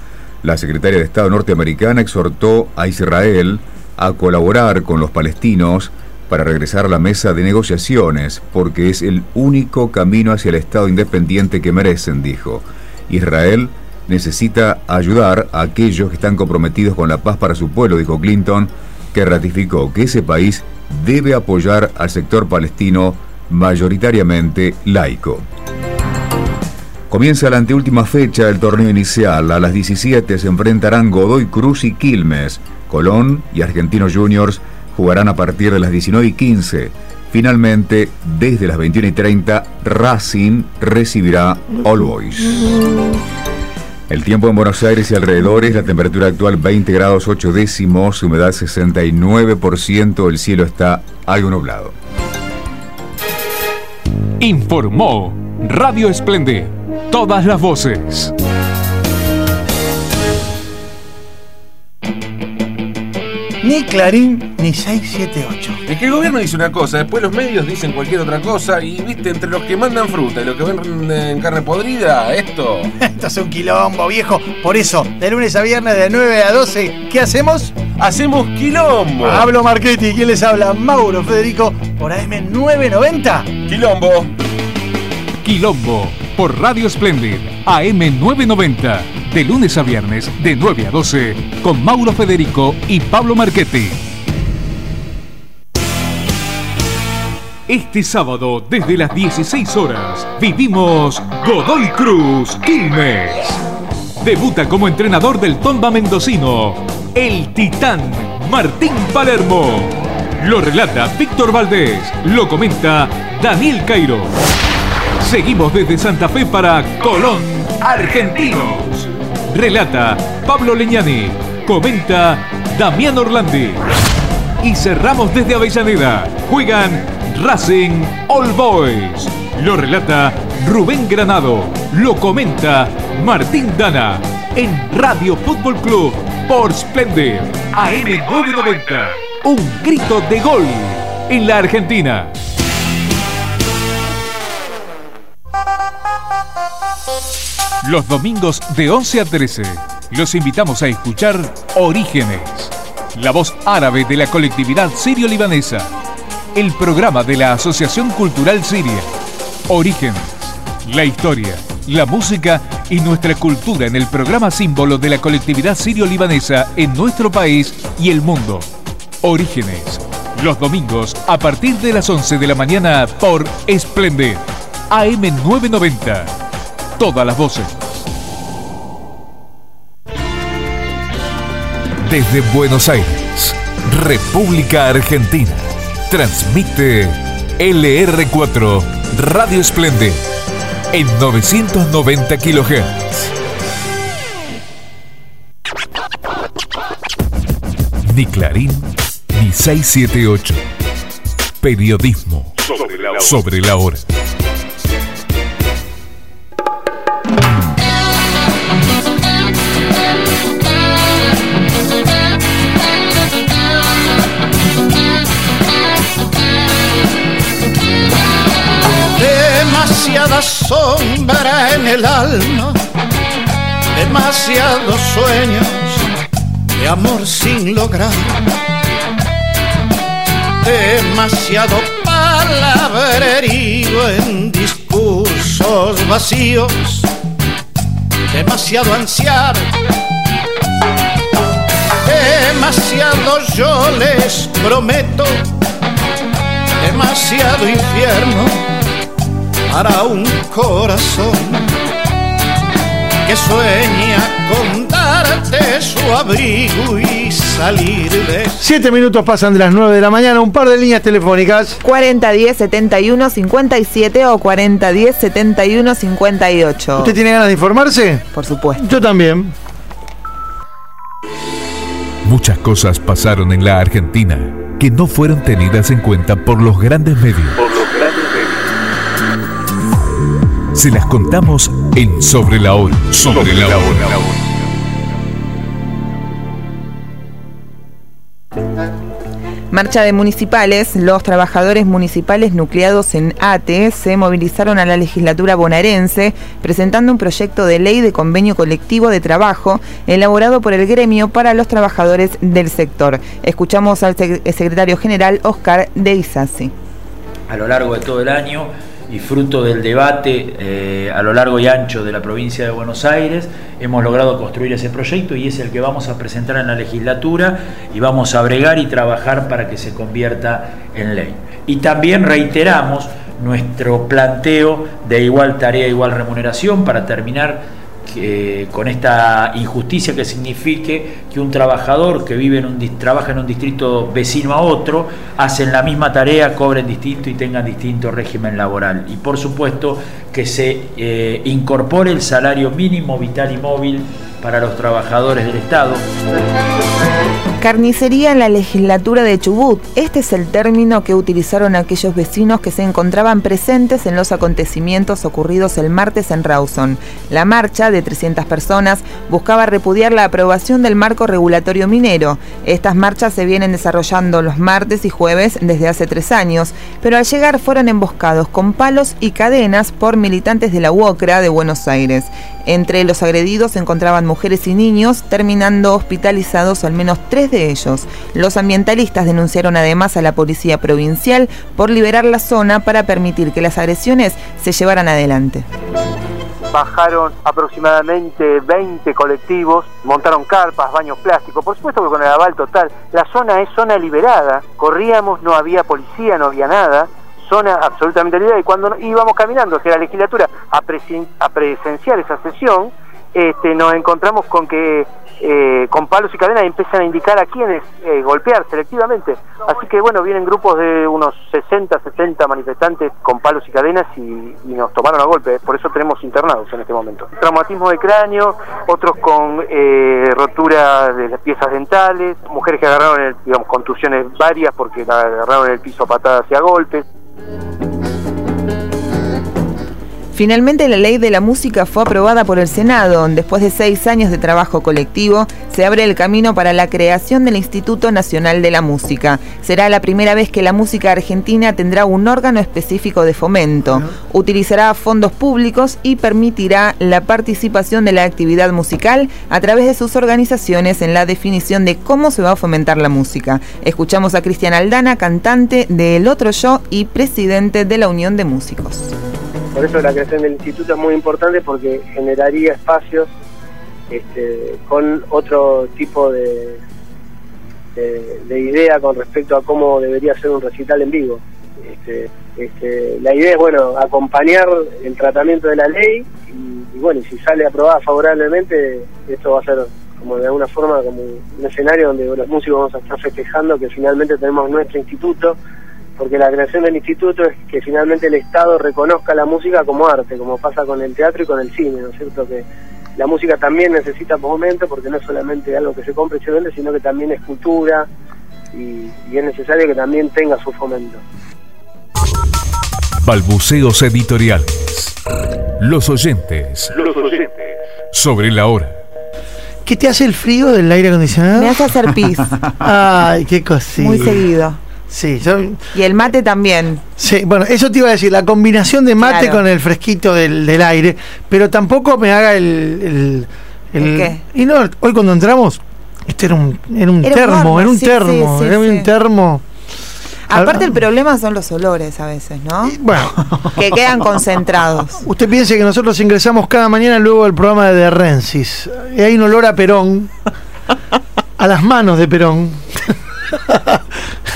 La secretaria de Estado norteamericana exhortó a Israel a colaborar con los palestinos para regresar a la mesa de negociaciones, porque es el único camino hacia el Estado independiente que merecen, dijo. Israel necesita ayudar a aquellos que están comprometidos con la paz para su pueblo, dijo Clinton, que ratificó que ese país debe apoyar al sector palestino mayoritariamente laico. Comienza la anteúltima fecha del torneo inicial. A las 17 se enfrentarán Godoy Cruz y Quilmes. Colón y Argentinos Juniors jugarán a partir de las 19 y 15. Finalmente, desde las 21 y 30, Racing recibirá All Boys. El tiempo en Buenos Aires y alrededores, la temperatura actual 20 grados 8 décimos, humedad 69%, el cielo está algo nublado. Informó Radio Esplende, todas las voces. Ni Clarín ni 678. Es que el gobierno dice una cosa, después los medios dicen cualquier otra cosa y viste, entre los que mandan fruta y los que venden carne podrida, esto. Esto es un quilombo, viejo. Por eso, de lunes a viernes de 9 a 12, ¿qué hacemos? Hacemos quilombo. Hablo Marchetti, ¿quién les habla? Mauro Federico, por AM990. Quilombo. Quilombo, por Radio Splendid, AM990, de lunes a viernes, de 9 a 12, con Mauro Federico y Pablo Marchetti. Este sábado, desde las 16 horas, vivimos Godoy Cruz Quilmes. Debuta como entrenador del Tomba Mendocino, el Titán Martín Palermo. Lo relata Víctor Valdés, lo comenta Daniel Cairo. Seguimos desde Santa Fe para Colón, Argentinos. Relata Pablo Leñani, comenta Damián Orlandi. Y cerramos desde Avellaneda. Juegan Racing All Boys. Lo relata Rubén Granado. Lo comenta Martín Dana. En Radio Fútbol Club por Splendid AM990. Un grito de gol en la Argentina. Los domingos de 11 a 13 los invitamos a escuchar Orígenes, la voz árabe de la colectividad sirio-libanesa, el programa de la Asociación Cultural Siria. Orígenes, la historia, la música y nuestra cultura en el programa símbolo de la colectividad sirio-libanesa en nuestro país y el mundo. Orígenes, los domingos a partir de las 11 de la mañana por Esplendid, AM990. Todas las voces. Desde Buenos Aires, República Argentina, transmite LR4 Radio Esplendid en 990 kHz. Ni Clarín ni 678. Periodismo sobre la hora. Demasiada sombra en el alma, demasiados sueños de amor sin lograr, demasiado palabrerío en discursos vacíos, demasiado ansiar, demasiado yo les prometo, demasiado infierno para un corazón que sueña con darte su abrigo y salirme. Siete minutos pasan de las 9 de la mañana, un par de líneas telefónicas. 4010 71 57 o 4010 71 58. ¿Usted tiene ganas de informarse? Por supuesto. Yo también. Muchas cosas pasaron en la Argentina que no fueron tenidas en cuenta por los grandes medios. Se las contamos en Sobre la Hora. Sobre, la, hora. Marcha de municipales, los trabajadores municipales nucleados en ATE se movilizaron a la legislatura bonaerense presentando un proyecto de ley de convenio colectivo de trabajo elaborado por el gremio para los trabajadores del sector. Escuchamos al sec- secretario general Oscar de Isasi. a lo largo de todo el año y fruto del debate eh, a lo largo y ancho de la provincia de Buenos Aires, hemos logrado construir ese proyecto y es el que vamos a presentar en la legislatura y vamos a bregar y trabajar para que se convierta en ley. Y también reiteramos nuestro planteo de igual tarea, igual remuneración para terminar con esta injusticia que signifique que un trabajador que vive en un trabaja en un distrito vecino a otro hacen la misma tarea, cobren distinto y tengan distinto régimen laboral. Y por supuesto que se eh, incorpore el salario mínimo vital y móvil para los trabajadores del Estado. Carnicería en la legislatura de Chubut. Este es el término que utilizaron aquellos vecinos que se encontraban presentes en los acontecimientos ocurridos el martes en Rawson. La marcha de 300 personas buscaba repudiar la aprobación del marco regulatorio minero. Estas marchas se vienen desarrollando los martes y jueves desde hace tres años, pero al llegar fueron emboscados con palos y cadenas por militantes de la UOCRA de Buenos Aires. Entre los agredidos se encontraban mujeres y niños, terminando hospitalizados al menos tres de ellos. Los ambientalistas denunciaron además a la policía provincial por liberar la zona para permitir que las agresiones se llevaran adelante. bajaron aproximadamente 20 colectivos, montaron carpas, baños plásticos, por supuesto que con el aval total. La zona es zona liberada, corríamos, no había policía, no había nada, zona absolutamente liberada y cuando íbamos caminando hacia la legislatura a, presen- a presenciar esa sesión, este, nos encontramos con que eh, con palos y cadenas empiezan a indicar a quiénes eh, golpear selectivamente. Así que bueno, vienen grupos de unos 60, 70 manifestantes con palos y cadenas y, nos tomaron a golpe. Por eso tenemos internados en este momento. Traumatismo de cráneo, otros con eh, rotura de las piezas dentales, mujeres que agarraron, el, digamos, contusiones varias porque la agarraron en el piso patadas y a golpes. Finalmente la ley de la música fue aprobada por el Senado. Después de seis años de trabajo colectivo, se abre el camino para la creación del Instituto Nacional de la Música. Será la primera vez que la música argentina tendrá un órgano específico de fomento. Utilizará fondos públicos y permitirá la participación de la actividad musical a través de sus organizaciones en la definición de cómo se va a fomentar la música. Escuchamos a Cristian Aldana, cantante de El Otro Yo y presidente de la Unión de Músicos. Por eso la creación del instituto es muy importante porque generaría espacios este, con otro tipo de, de, de idea con respecto a cómo debería ser un recital en vivo. Este, este, la idea es bueno acompañar el tratamiento de la ley y, y bueno, y si sale aprobada favorablemente, esto va a ser como de alguna forma como un escenario donde los músicos vamos a estar festejando que finalmente tenemos nuestro instituto porque la creación del instituto es que finalmente el Estado reconozca la música como arte, como pasa con el teatro y con el cine, ¿no es cierto? Que la música también necesita fomento porque no es solamente algo que se compra y se vende, sino que también es cultura y, y es necesario que también tenga su fomento. Balbuceos editoriales. Los oyentes. Los oyentes. Sobre la hora. ¿Qué te hace el frío del aire acondicionado? Me hace hacer pis. Ay, qué cosita. Muy seguido. Sí, yo- Y el mate también. sí, bueno, eso te iba a decir, la combinación de mate Claro. con el fresquito del, del aire, pero tampoco me haga el... el, ¿El qué? Y no, hoy cuando entramos, este era un, era un Era termo, era un sí, termo, sí, sí, era un termo. Aparte el problema son los olores a veces, ¿no? Bueno, Que quedan concentrados. usted piense que nosotros ingresamos cada mañana luego del programa de De Rensis. Y hay un olor a Perón, a las manos de Perón.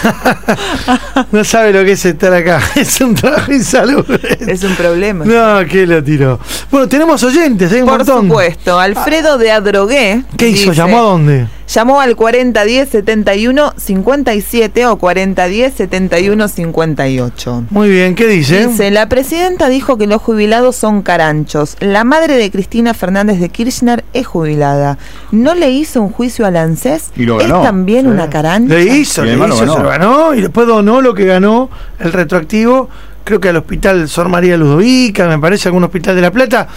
no sabe lo que es estar acá. Es un trabajo insalubre. Es un problema. No, que lo tiró. Bueno, tenemos oyentes, hay un Por montón. supuesto, Alfredo de Adrogué. ¿Qué hizo? dice, ¿Llamó a dónde? Llamó al 4010 71 57 o 4010 71 58. Muy bien, ¿qué dice? Dice, la presidenta dijo que los jubilados son caranchos. La madre de Cristina Fernández de Kirchner es jubilada. ¿No le hizo un juicio al ANSES? Y lo ¿Es ganó. también Sí. una carancha? Le hizo, le hizo, se lo ganó y después donó lo que ganó el retroactivo, creo que al hospital Sor María Ludovica, me parece, algún hospital de La Plata.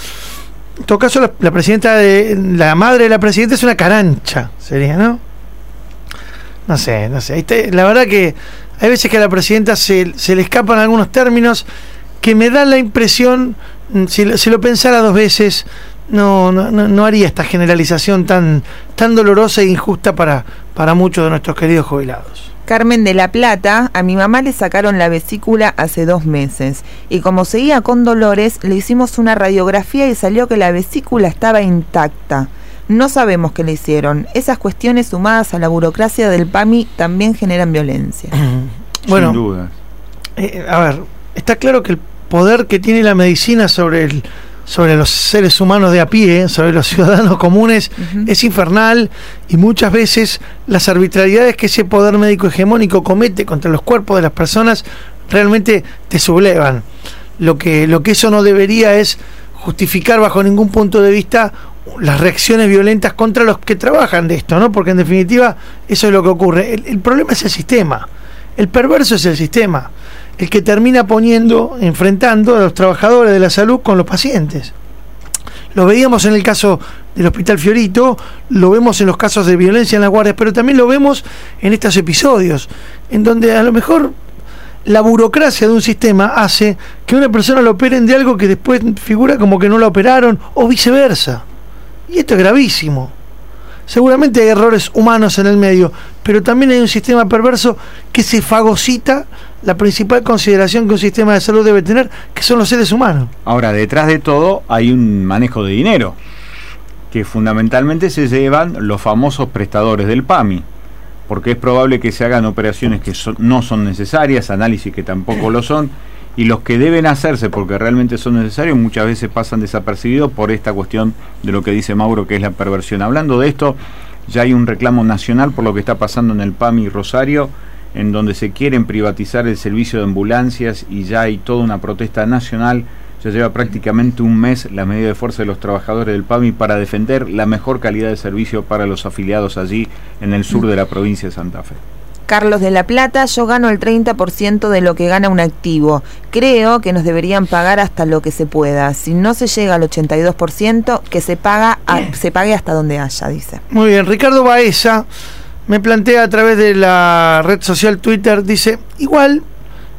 En todo caso, la, la presidenta de la madre de la presidenta es una carancha, sería, ¿no? No sé, no sé. Está- La verdad que hay veces que a la presidenta se, se le escapan algunos términos que me dan la impresión, mm, si, si lo pensara dos veces, no, no- no haría esta generalización tan, tan dolorosa e injusta para, para muchos de nuestros queridos jubilados. Carmen de la Plata, a mi mamá le sacaron la vesícula hace dos meses y como seguía con dolores le hicimos una radiografía y salió que la vesícula estaba intacta. No sabemos qué le hicieron. Esas cuestiones sumadas a la burocracia del PAMI también generan violencia. Bueno, Sin duda. Eh, a ver, está claro que el poder que tiene la medicina sobre el sobre los seres humanos de a pie, sobre los ciudadanos comunes, es infernal y muchas veces las arbitrariedades que ese poder médico hegemónico comete contra los cuerpos de las personas realmente te sublevan. Lo que, lo que eso no debería es justificar bajo ningún punto de vista las reacciones violentas contra los que trabajan de esto, ¿no? Porque en definitiva eso es lo que ocurre. El, el problema es el sistema. El perverso es el sistema, el que termina poniendo, enfrentando a los trabajadores de la salud con los pacientes. Lo veíamos en el caso del Hospital Fiorito, lo vemos en los casos de violencia en las guardias, pero también lo vemos en estos episodios, en donde a lo mejor la burocracia de un sistema hace que una persona lo operen de algo que después figura como que no la operaron, o viceversa. Y esto es gravísimo. Seguramente hay errores humanos en el medio, pero también hay un sistema perverso que se fagocita la principal consideración que un sistema de salud debe tener, que son los seres humanos. Ahora, detrás de todo hay un manejo de dinero, que fundamentalmente se llevan los famosos prestadores del PAMI, porque es probable que se hagan operaciones que no son necesarias, análisis que tampoco lo son, y los que deben hacerse porque realmente son necesarios muchas veces pasan desapercibidos por esta cuestión de lo que dice Mauro, que es la perversión. Hablando de esto, ya hay un reclamo nacional por lo que está pasando en el PAMI Rosario, en donde se quieren privatizar el servicio de ambulancias y ya hay toda una protesta nacional. Ya lleva prácticamente un mes la medida de fuerza de los trabajadores del PAMI para defender la mejor calidad de servicio para los afiliados allí en el sur de la provincia de Santa Fe. Carlos de la Plata, yo gano el 30% de lo que gana un activo. Creo que nos deberían pagar hasta lo que se pueda. Si no se llega al 82%, que se, paga a- se pague hasta donde haya, dice. Muy bien, Ricardo Baeza me plantea a través de la red social Twitter, dice, igual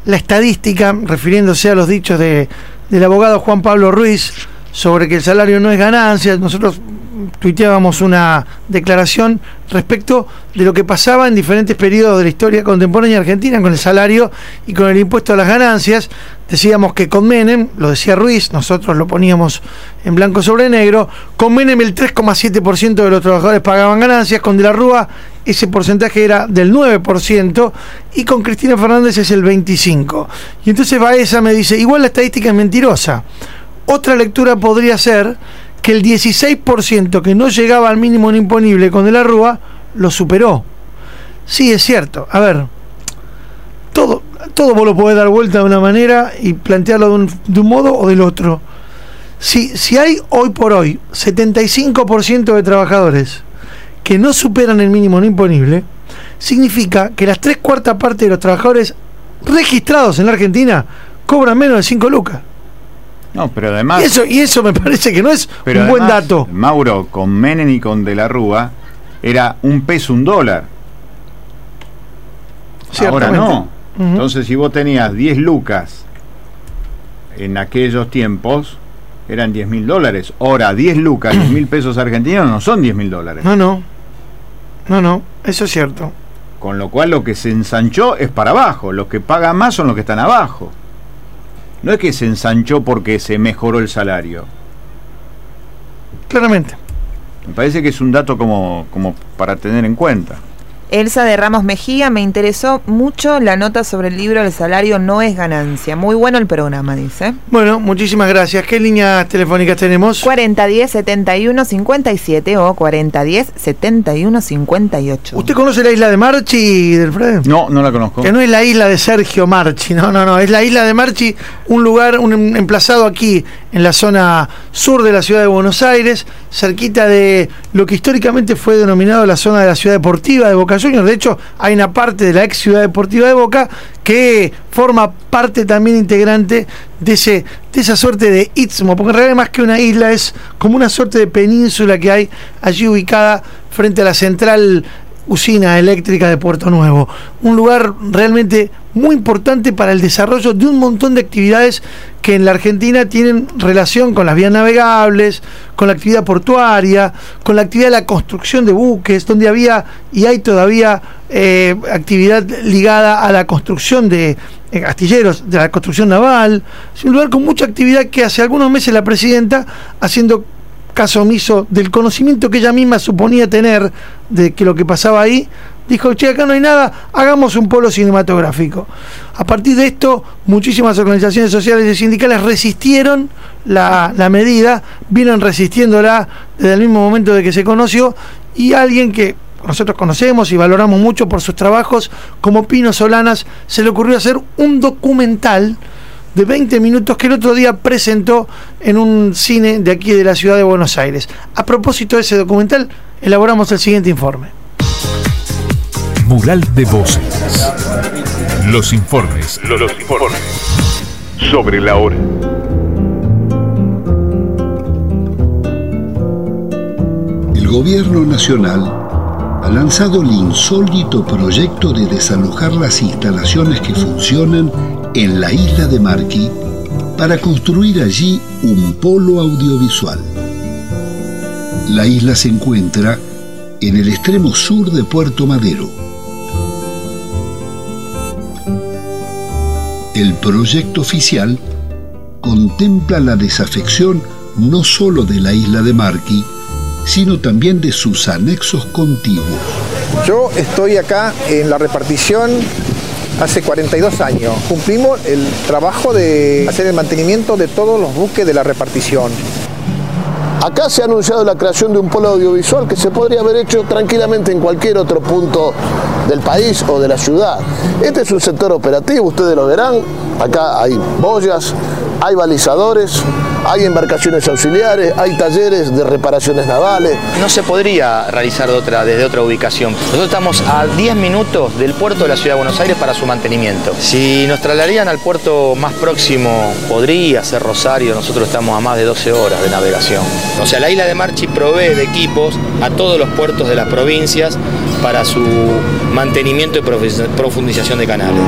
la estadística, refiriéndose a los dichos de, del abogado Juan Pablo Ruiz sobre que el salario no es ganancia, nosotros tuiteábamos una declaración respecto de lo que pasaba en diferentes periodos de la historia contemporánea argentina con el salario y con el impuesto a las ganancias. Decíamos que con Menem, lo decía Ruiz, nosotros lo poníamos en blanco sobre negro, con Menem el 3,7% de los trabajadores pagaban ganancias, con De la Rúa ese porcentaje era del 9% y con Cristina Fernández es el 25%. Y entonces Baeza me dice, igual la estadística es mentirosa. Otra lectura podría ser que el 16% que no llegaba al mínimo imponible con De la Rúa lo superó. Sí, es cierto. A ver, todo, todo vos lo podés dar vuelta de una manera y plantearlo de un, de un modo o del otro. Si, si hay hoy por hoy 75% de trabajadores que no superan el mínimo no imponible, significa que las tres cuartas partes de los trabajadores registrados en la Argentina cobran menos de 5 lucas. No, pero además... Y eso, y eso me parece que no es Pero un buen dato. Mauro, con Menem y con De la Rúa, era un peso, un dólar. Ahora no. Entonces, si vos tenías 10 lucas en aquellos tiempos, eran 10 mil dólares. Ahora, 10 lucas, 10 mil pesos argentinos no son 10 mil dólares. No, no. No, no. Eso es cierto. Con lo cual, lo que se ensanchó es para abajo. Los que pagan más son los que están abajo. No es que se ensanchó porque se mejoró el salario. Claramente. Me parece que es un dato como, como para tener en cuenta. Elsa de Ramos Mejía, me interesó mucho la nota sobre el libro El salario no es ganancia. Muy bueno el programa, dice. Bueno, muchísimas gracias. ¿Qué líneas telefónicas tenemos? 4010 71 57 o 4010 71 58. ¿Usted conoce la isla de Marchi, del Fred? No, no la conozco. Que no es la isla de Sergio Marchi, no, no, no, es la isla de Marchi, un lugar, un em- emplazado aquí en la zona sur de la ciudad de Buenos Aires, cerquita de lo que históricamente fue denominado la zona de la ciudad deportiva de Boca De hecho, hay una parte de la ex ciudad deportiva de Boca que forma parte también integrante de, ese, de esa suerte de istmo, porque en realidad más que una isla es como una suerte de península que hay allí ubicada frente a la central usina eléctrica de Puerto Nuevo. Un lugar realmente muy importante para el desarrollo de un montón de actividades que en la Argentina tienen relación con las vías navegables, con la actividad portuaria, con la actividad de la construcción de buques, donde había y hay todavía eh, actividad ligada a la construcción de eh, astilleros, de la construcción naval. Es un lugar con mucha actividad que hace algunos meses la presidenta, haciendo caso omiso del conocimiento que ella misma suponía tener de que lo que pasaba ahí, dijo, che, acá no hay nada, hagamos un polo cinematográfico. A partir de esto, muchísimas organizaciones sociales y sindicales resistieron la, la medida, vienen resistiéndola desde el mismo momento de que se conoció, y alguien que nosotros conocemos y valoramos mucho por sus trabajos, como Pino Solanas, se le ocurrió hacer un documental de 20 minutos que el otro día presentó en un cine de aquí de la ciudad de Buenos Aires. A propósito de ese documental, elaboramos el siguiente informe. Mural de voces. Los informes. Los, informes. Sobre la hora. El gobierno nacional ha lanzado el insólito proyecto de desalojar las instalaciones que funcionan en la isla de Marqui para construir allí un polo audiovisual. La isla se encuentra en el extremo sur de Puerto Madero. El proyecto oficial contempla la desafección no solo de la isla de Marqui, sino también de sus anexos contiguos. Yo estoy acá en la repartición hace 42 años. Cumplimos el trabajo de hacer el mantenimiento de todos los buques de la repartición. Acá se ha anunciado la creación de un polo audiovisual que se podría haber hecho tranquilamente en cualquier otro punto del país o de la ciudad. Este es un sector operativo, ustedes lo verán. Acá hay boyas, hay balizadores, hay embarcaciones auxiliares, hay talleres de reparaciones navales. No se podría realizar de otra, desde otra ubicación. Nosotros estamos a 10 minutos del puerto de la Ciudad de Buenos Aires para su mantenimiento. Si nos trasladarían al puerto más próximo, podría ser Rosario, nosotros estamos a más de 12 horas de navegación. O sea, la isla de Marchi provee de equipos a todos los puertos de las provincias para su mantenimiento y profundización de canales.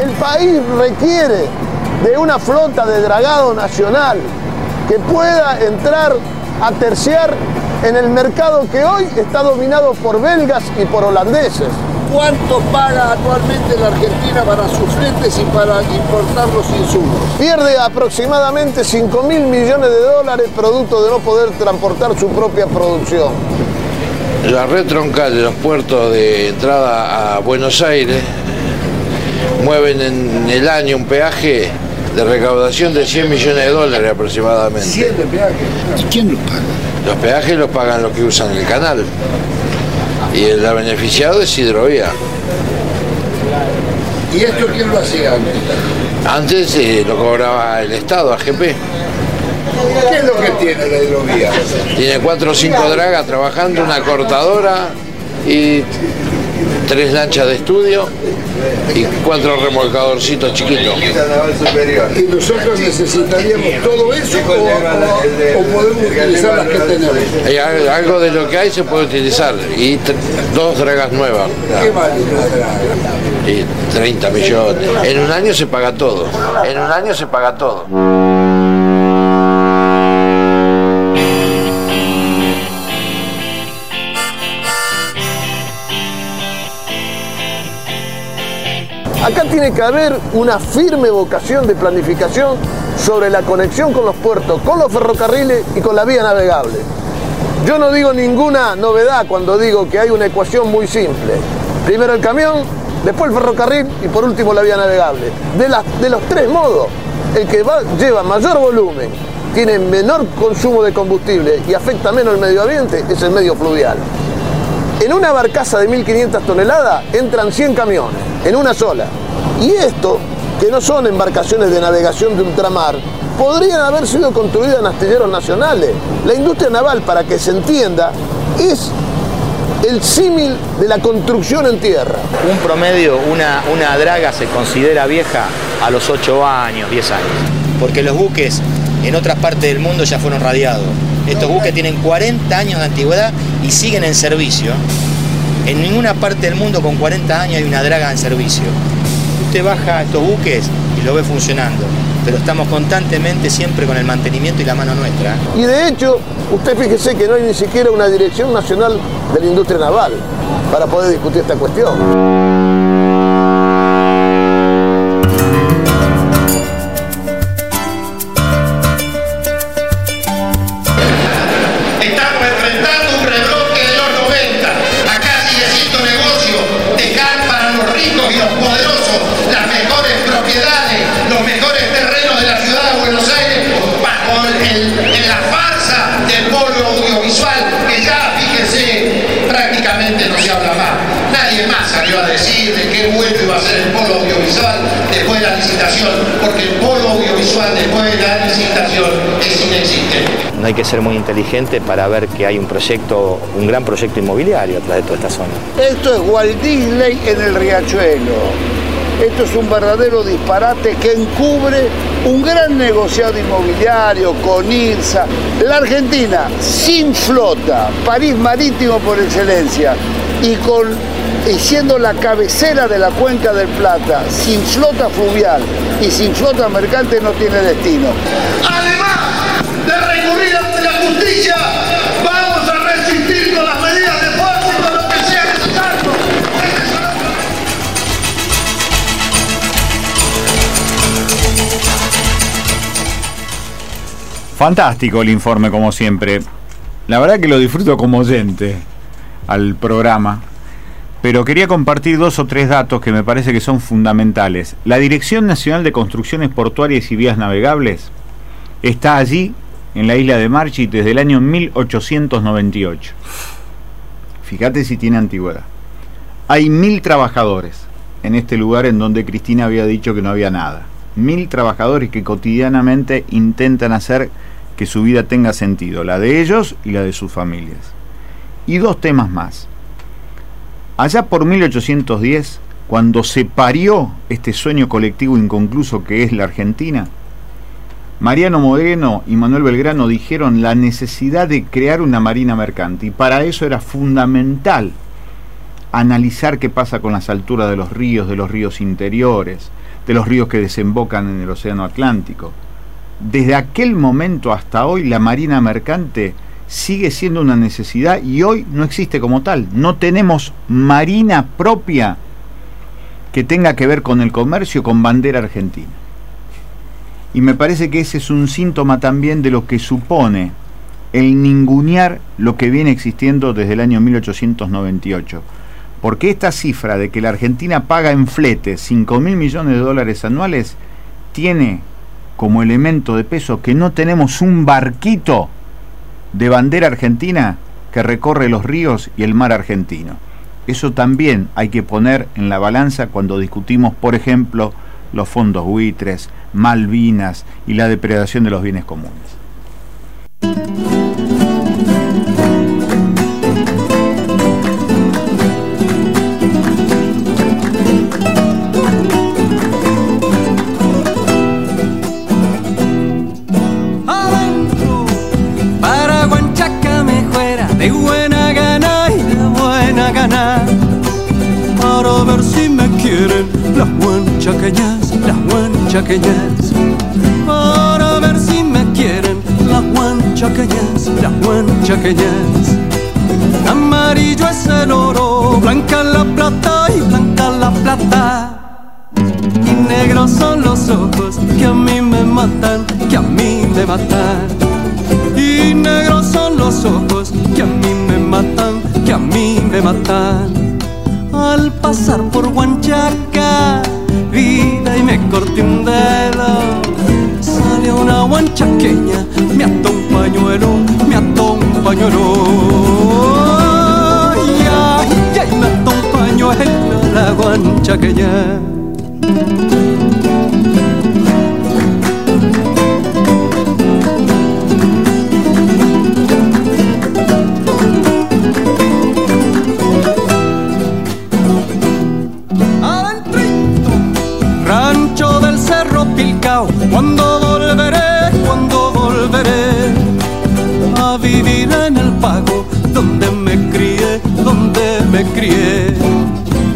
El país requiere de una flota de dragado nacional que pueda entrar a terciar en el mercado que hoy está dominado por belgas y por holandeses. ¿Cuánto paga actualmente la Argentina para sus fletes y para importar los insumos? Pierde aproximadamente 5 mil millones de dólares producto de no poder transportar su propia producción. La red troncal de los puertos de entrada a Buenos Aires mueven en el año un peaje de recaudación de 100 millones de dólares aproximadamente. ¿100 de peaje? ¿Y quién los paga? Los peajes los pagan los que usan el canal. Y el beneficiado es Hidrovía. ¿Y esto quién lo hacía antes? Antes eh, lo cobraba el Estado, AGP. ¿Qué es lo que tiene la hidrovía? Tiene cuatro o cinco dragas trabajando, una cortadora y tres lanchas de estudio y cuatro remolcadorcitos chiquitos. ¿Y nosotros necesitaríamos todo eso o, o- o podemos utilizar las que tenemos? Hay al- algo de lo que hay se puede utilizar y dos dragas nuevas. ¿Qué vale una draga? Y 30 millones. En un año se paga todo. En un año se paga todo. Acá tiene que haber una firme vocación de planificación sobre la conexión con los puertos, con los ferrocarriles y con la vía navegable. Yo no digo ninguna novedad cuando digo que hay una ecuación muy simple. Primero el camión, después el ferrocarril y por último la vía navegable. De, los tres modos, el que va- lleva mayor volumen, tiene menor consumo de combustible y afecta menos el medio ambiente es el medio fluvial. En una barcaza de 1.500 toneladas entran 100 camiones, en una sola. Y esto, que no son embarcaciones de navegación de ultramar, podrían haber sido construidas en astilleros nacionales. La industria naval, para que se entienda, es el símil de la construcción en tierra. Un promedio, una, una draga se considera vieja a los 8 años, 10 años. Porque los buques en otras partes del mundo ya fueron radiados. Estos buques tienen 40 años de antigüedad y siguen en servicio. En ninguna parte del mundo con 40 años hay una draga en servicio. Usted baja estos buques y lo ve funcionando. Pero estamos constantemente siempre con el mantenimiento y la mano nuestra. Y de hecho, usted fíjese que no hay ni siquiera una dirección nacional de la industria naval para poder discutir esta cuestión. Las mejores propiedades, los mejores terrenos de la ciudad de Buenos Aires, bajo el- en la farsa del polo audiovisual, que ya, fíjense, prácticamente no se habla más. Nadie más salió a decir de qué bueno iba a ser el polo audiovisual después de la licitación, porque el polo audiovisual después de la licitación es inexistente. No hay que ser muy inteligente para ver que hay un proyecto, un gran proyecto inmobiliario atrás de toda esta zona. Esto es Walt Disney en el riachuelo. Esto es un verdadero disparate que encubre un gran negociado inmobiliario con IRSA. La Argentina sin flota, París marítimo por excelencia, y con y siendo la cabecera de la cuenca del Plata, sin flota fluvial y sin flota mercante no tiene destino. Fantástico el informe, como siempre. La verdad que lo disfruto como oyente al programa. Pero quería compartir dos o tres datos que me parece que son fundamentales. La Dirección Nacional de Construcciones Portuarias y Vías Navegables está allí, en la isla de Marchi, desde el año 1898. Fíjate si tiene antigüedad. Hay mil trabajadores en este lugar en donde Cristina había dicho que no había nada. Mil trabajadores que cotidianamente intentan hacer que su vida tenga sentido, la de ellos y la de sus familias. Y dos temas más. Allá por 1810, cuando se parió este sueño colectivo inconcluso que es la Argentina, Mariano Moreno y Manuel Belgrano dijeron la necesidad de crear una marina mercante y para eso era fundamental analizar qué pasa con las alturas de los ríos, de los ríos interiores, de los ríos que desembocan en el Océano Atlántico. Desde aquel momento hasta hoy la marina mercante sigue siendo una necesidad y hoy no existe como tal. No tenemos marina propia que tenga que ver con el comercio con bandera argentina. Y me parece que ese es un síntoma también de lo que supone el ningunear lo que viene existiendo desde el año 1898. Porque esta cifra de que la Argentina paga en flete 5 mil millones de dólares anuales tiene como elemento de peso que no tenemos un barquito de bandera argentina que recorre los ríos y el mar argentino. Eso también hay que poner en la balanza cuando discutimos, por ejemplo, los fondos buitres, Malvinas y la depredación de los bienes comunes. Ver si me quieren. Las huanchaqueñas, las huanchaqueñas para ver si me quieren. Las huanchaqueñas, las huanchaqueñas amarillo es el oro, blanca la plata y blanca la plata. Y negros son los ojos que a mí me matan, que a mí me matan. Y negros son los ojos que a mí me matan, que a mí me matan. Al pasar por Huanchaca, vida y me corté un dedo. Salió una huanchaqueña, me ató un pañuelo, me ató un pañuelo. Ay, ay, ay, me ató un pañuelo la huanchaqueña.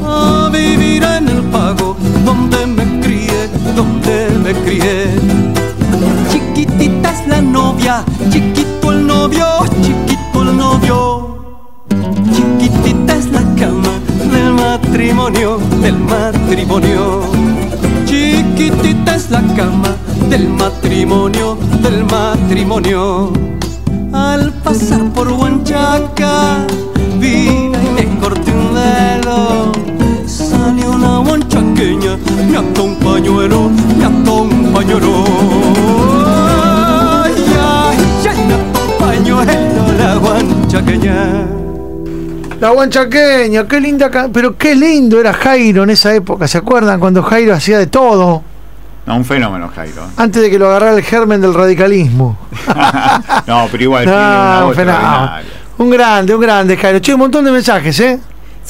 A vivir en el pago donde me crié, donde me crié. Chiquitita es la novia, chiquito el novio, chiquito el novio. Chiquitita es la cama del matrimonio, del matrimonio. Chiquitita es la cama del matrimonio, del matrimonio. Al pasar por Huanchaca, me ató un pañuelo, me ató un pañuelo. Ay, ay, ay, me ató un pañuelo la huanchaqueña. La guanchaqueña, qué linda, pero qué lindo era Jairo en esa época, ¿se acuerdan? Cuando Jairo hacía de todo, No, un fenómeno, Jairo. antes de que lo agarrara el germen del radicalismo. no, pero igual No, tiene una voz un fenómeno. Un grande, un grande, Jairo. Che, un montón de mensajes, ¿eh?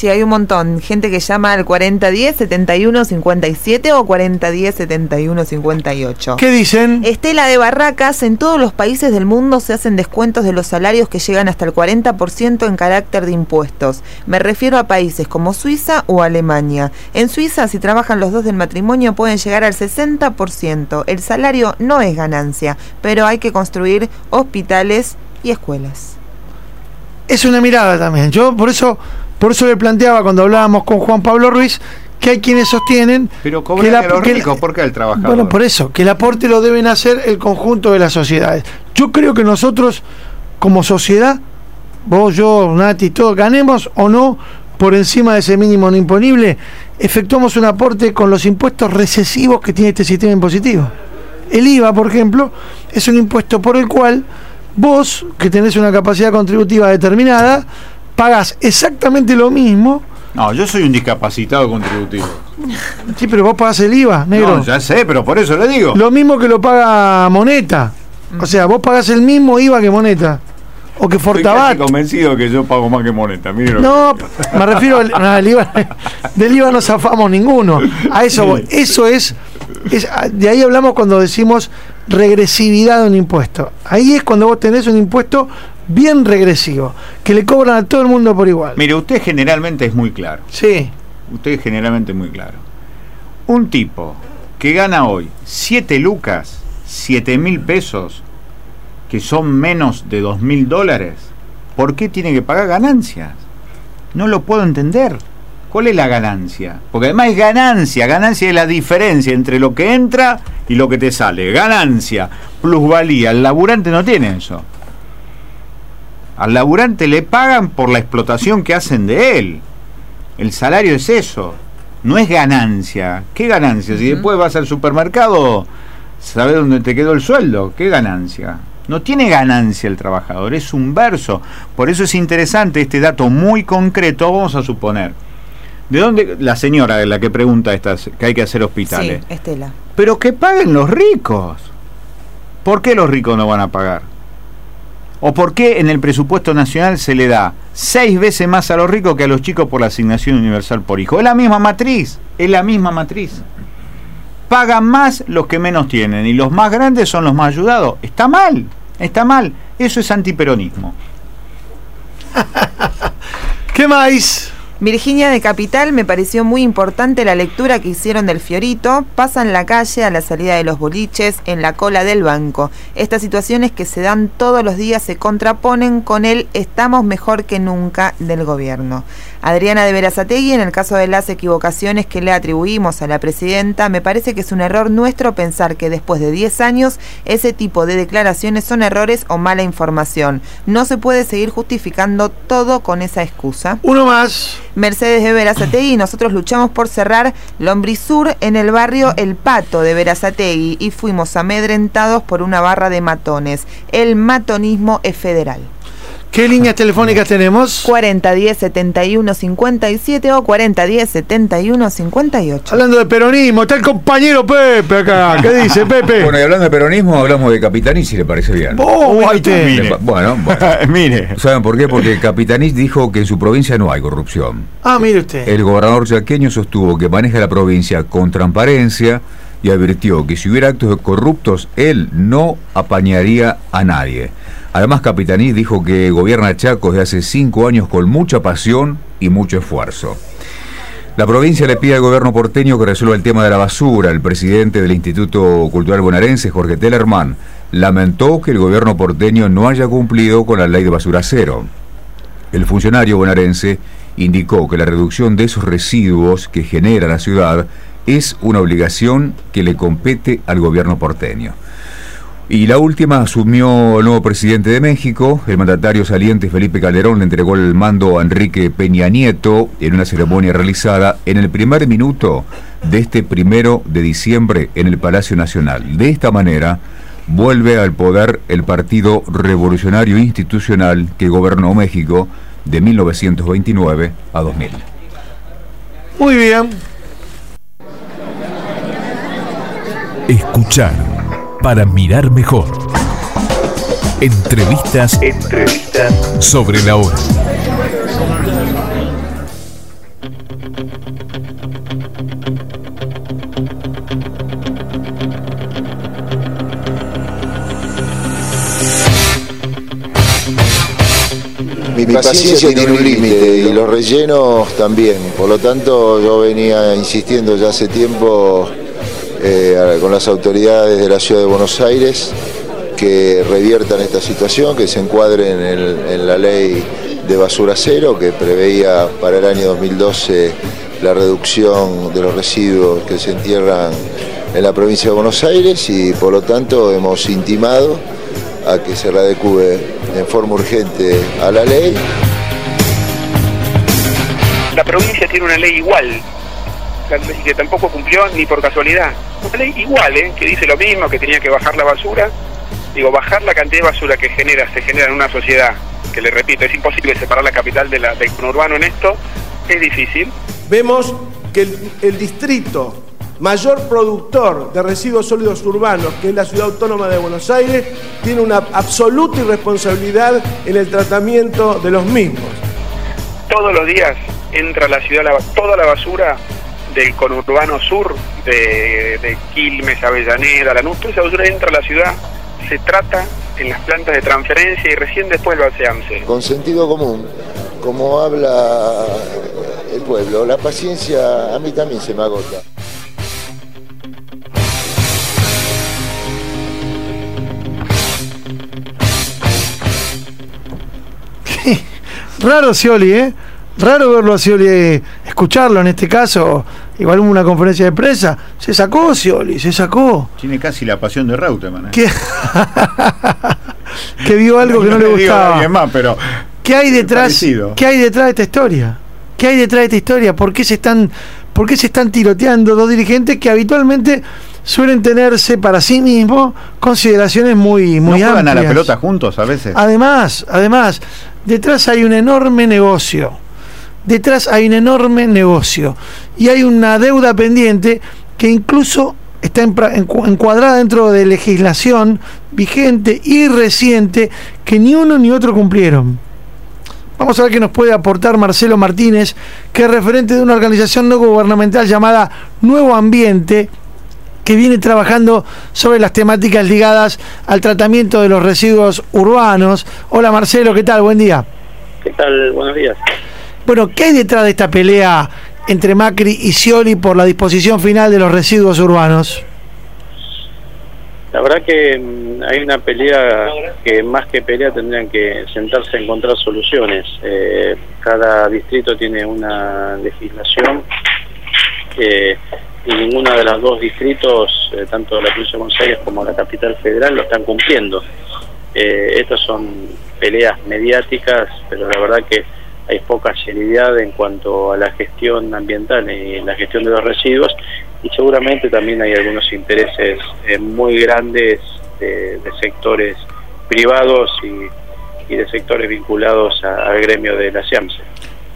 Sí, hay un montón. Gente que llama al 4010 71 57 o 4010 71 58. ¿Qué dicen? Estela de Barracas, en todos los países del mundo se hacen descuentos de los salarios que llegan hasta el 40% en carácter de impuestos. Me refiero a países como Suiza o Alemania. En Suiza, si trabajan los dos del matrimonio, pueden llegar al 60%. El salario no es ganancia, pero hay que construir hospitales y escuelas. Es una mirada también. Yo por eso, por eso le planteaba cuando hablábamos con Juan Pablo Ruiz que hay quienes sostienen Pero que cobran la- a los que la- ricos, ¿por qué al trabajador? Bueno, por eso, que el aporte lo deben hacer el conjunto de las sociedades. Yo creo que nosotros, como sociedad, vos, yo, Nati, todos, ganemos o no por encima de ese mínimo no imponible, efectuamos un aporte con los impuestos recesivos que tiene este sistema impositivo. El IVA, por ejemplo, es un impuesto por el cual vos, que tenés una capacidad contributiva determinada, pagás exactamente lo mismo. No, yo soy un discapacitado contributivo. Sí, pero vos pagás el IVA, negro. No, ya sé, pero por eso le digo. Lo mismo que lo paga Moneta. O sea, vos pagás el mismo IVA que Moneta. O que Estoy Fortabat. casi convencido que yo pago más que moneta. mire No, que- me refiero al, IVA. Del IVA no zafamos ninguno. A eso voy. Eso es, es. De ahí hablamos cuando decimos regresividad de un impuesto. Ahí es cuando vos tenés un impuesto bien regresivo. Que le cobran a todo el mundo por igual. Mire, usted generalmente es muy claro. Sí. Usted es generalmente muy claro. Un tipo que gana hoy 7 lucas, 7 mil pesos, que son menos de 2 mil dólares, ¿por qué tiene que pagar ganancias? No lo puedo entender. ¿Cuál es la ganancia? Porque además es ganancia, ganancia es la diferencia entre lo que entra y lo que te sale. Ganancia, plusvalía. El laburante no tiene eso. Al laburante le pagan por la explotación que hacen de él. El salario es eso, no es ganancia. ¿Qué ganancia? Si después vas al supermercado, ¿sabes dónde te quedó el sueldo? ¿Qué ganancia? No tiene ganancia el trabajador, es un verso. Por eso es interesante este dato muy concreto, vamos a suponer. ¿De dónde? La señora la que pregunta estas, que hay que hacer hospitales. Sí, Estela. Pero que paguen los ricos. ¿Por qué los ricos no van a pagar? ¿O por qué en el presupuesto nacional se le da seis veces más a los ricos que a los chicos por la asignación universal por hijo? Es la misma matriz, es la misma matriz. Pagan más los que menos tienen y los más grandes son los más ayudados. Está mal, está mal. Eso es antiperonismo. ¿Qué más? Virginia de Capital, me pareció muy importante la lectura que hicieron del Fiorito. Pasan la calle a la salida de los boliches, en la cola del banco. Estas situaciones que se dan todos los días se contraponen con el estamos mejor que nunca del gobierno. Adriana de Verazategui, en el caso de las equivocaciones que le atribuimos a la presidenta, me parece que es un error nuestro pensar que después de 10 años ese tipo de declaraciones son errores o mala información. No se puede seguir justificando todo con esa excusa. Uno más. Mercedes de Verazategui, nosotros luchamos por cerrar Lombrisur en el barrio El Pato de Verazategui y fuimos amedrentados por una barra de matones. El matonismo es federal. ¿Qué líneas telefónicas tenemos? 4010 71 57 o 4010 71 58. Hablando de peronismo, está el compañero Pepe acá. ¿Qué dice Pepe? Bueno, y hablando de peronismo, hablamos de Capitanich, si le parece bien. Oh, Mire. Bueno, bueno. Mire. ¿Saben por qué? Porque Capitanich dijo que en su provincia no hay corrupción. Ah, mire usted. El gobernador yaqueño sostuvo que maneja la provincia con transparencia y advirtió que si hubiera actos corruptos, él no apañaría a nadie. Además, Capitaní dijo que gobierna Chaco desde hace cinco años con mucha pasión y mucho esfuerzo. La provincia le pide al gobierno porteño que resuelva el tema de la basura. El presidente del Instituto Cultural Bonaerense, Jorge Tellerman, lamentó que el gobierno porteño no haya cumplido con la ley de basura cero. El funcionario bonaerense indicó que la reducción de esos residuos que genera la ciudad es una obligación que le compete al gobierno porteño. Y la última asumió el nuevo presidente de México. El mandatario saliente Felipe Calderón le entregó el mando a Enrique Peña Nieto en una ceremonia realizada en el primer minuto de este primero de diciembre en el Palacio Nacional. De esta manera vuelve al poder el Partido Revolucionario Institucional que gobernó México de 1929 a 2000. Muy bien. Escuchar para mirar mejor. Entrevistas, sobre la hora. Mi, paciencia tiene un límite y los rellenos también. Por lo tanto, yo venía insistiendo ya hace tiempo eh, con las autoridades de la ciudad de Buenos Aires que reviertan esta situación, que se encuadren en, en la ley de basura cero que preveía para el año 2012 la reducción de los residuos que se entierran en la provincia de Buenos Aires y por lo tanto hemos intimado a que se la adecue en forma urgente a la ley. La provincia tiene una ley igual, que tampoco cumplió ni por casualidad. Una ley igual, ¿eh? que dice lo mismo, que tenía que bajar la basura. Digo, bajar la cantidad de basura que genera, se genera en una sociedad, que le repito, es imposible separar la capital de la, del conurbano en esto, es difícil. Vemos que el, el distrito mayor productor de residuos sólidos urbanos, que es la ciudad autónoma de Buenos Aires, tiene una absoluta irresponsabilidad en el tratamiento de los mismos. Todos los días entra a la ciudad toda la basura del conurbano sur, de, de Quilmes, Avellaneda, Lanús, toda esa basura entra a la ciudad, se trata en las plantas de transferencia y recién después lo hace AMSE. Con sentido común, como habla el pueblo, la paciencia a mí también se me agota. Raro Scioli, ¿eh? Raro verlo a Scioli, eh, escucharlo en este caso. Igual hubo una conferencia de prensa. Se sacó Scioli, se sacó. Tiene casi la pasión de Reutemann. ¿eh? Que, que vio algo que no le a gustaba. más, pero ¿Qué hay detrás? ¿Qué hay detrás de esta historia? ¿Qué hay detrás de esta historia? ¿Por qué se están, por qué se están tiroteando dos dirigentes que habitualmente suelen tenerse para sí mismos consideraciones muy, ¿No muy juegan a la pelota juntos a veces? Además, además, detrás hay un enorme negocio. Detrás hay un enorme negocio. Y hay una deuda pendiente que incluso está encuadrada dentro de legislación vigente y reciente que ni uno ni otro cumplieron. Vamos a ver qué nos puede aportar Marcelo Martínez, que es referente de una organización no gubernamental llamada Nuevo Ambiente, que viene trabajando sobre las temáticas ligadas al tratamiento de los residuos urbanos. Hola Marcelo, ¿qué tal? Buen día. ¿Qué tal? Buenos días. Bueno, ¿qué hay detrás de esta pelea entre Macri y Scioli por la disposición final de los residuos urbanos? La verdad que mm, hay una pelea que más que pelea tendrían que sentarse a encontrar soluciones. Eh, cada distrito tiene una legislación eh, y ninguno de los dos distritos, eh, tanto la provincia de Buenos Aires como la capital federal, lo están cumpliendo. Eh, estas son peleas mediáticas, pero la verdad que hay poca seriedad en cuanto a la gestión ambiental y la gestión de los residuos y seguramente también hay algunos intereses eh, muy grandes de, de sectores privados y, y de sectores vinculados a- al gremio de la CIAMSE.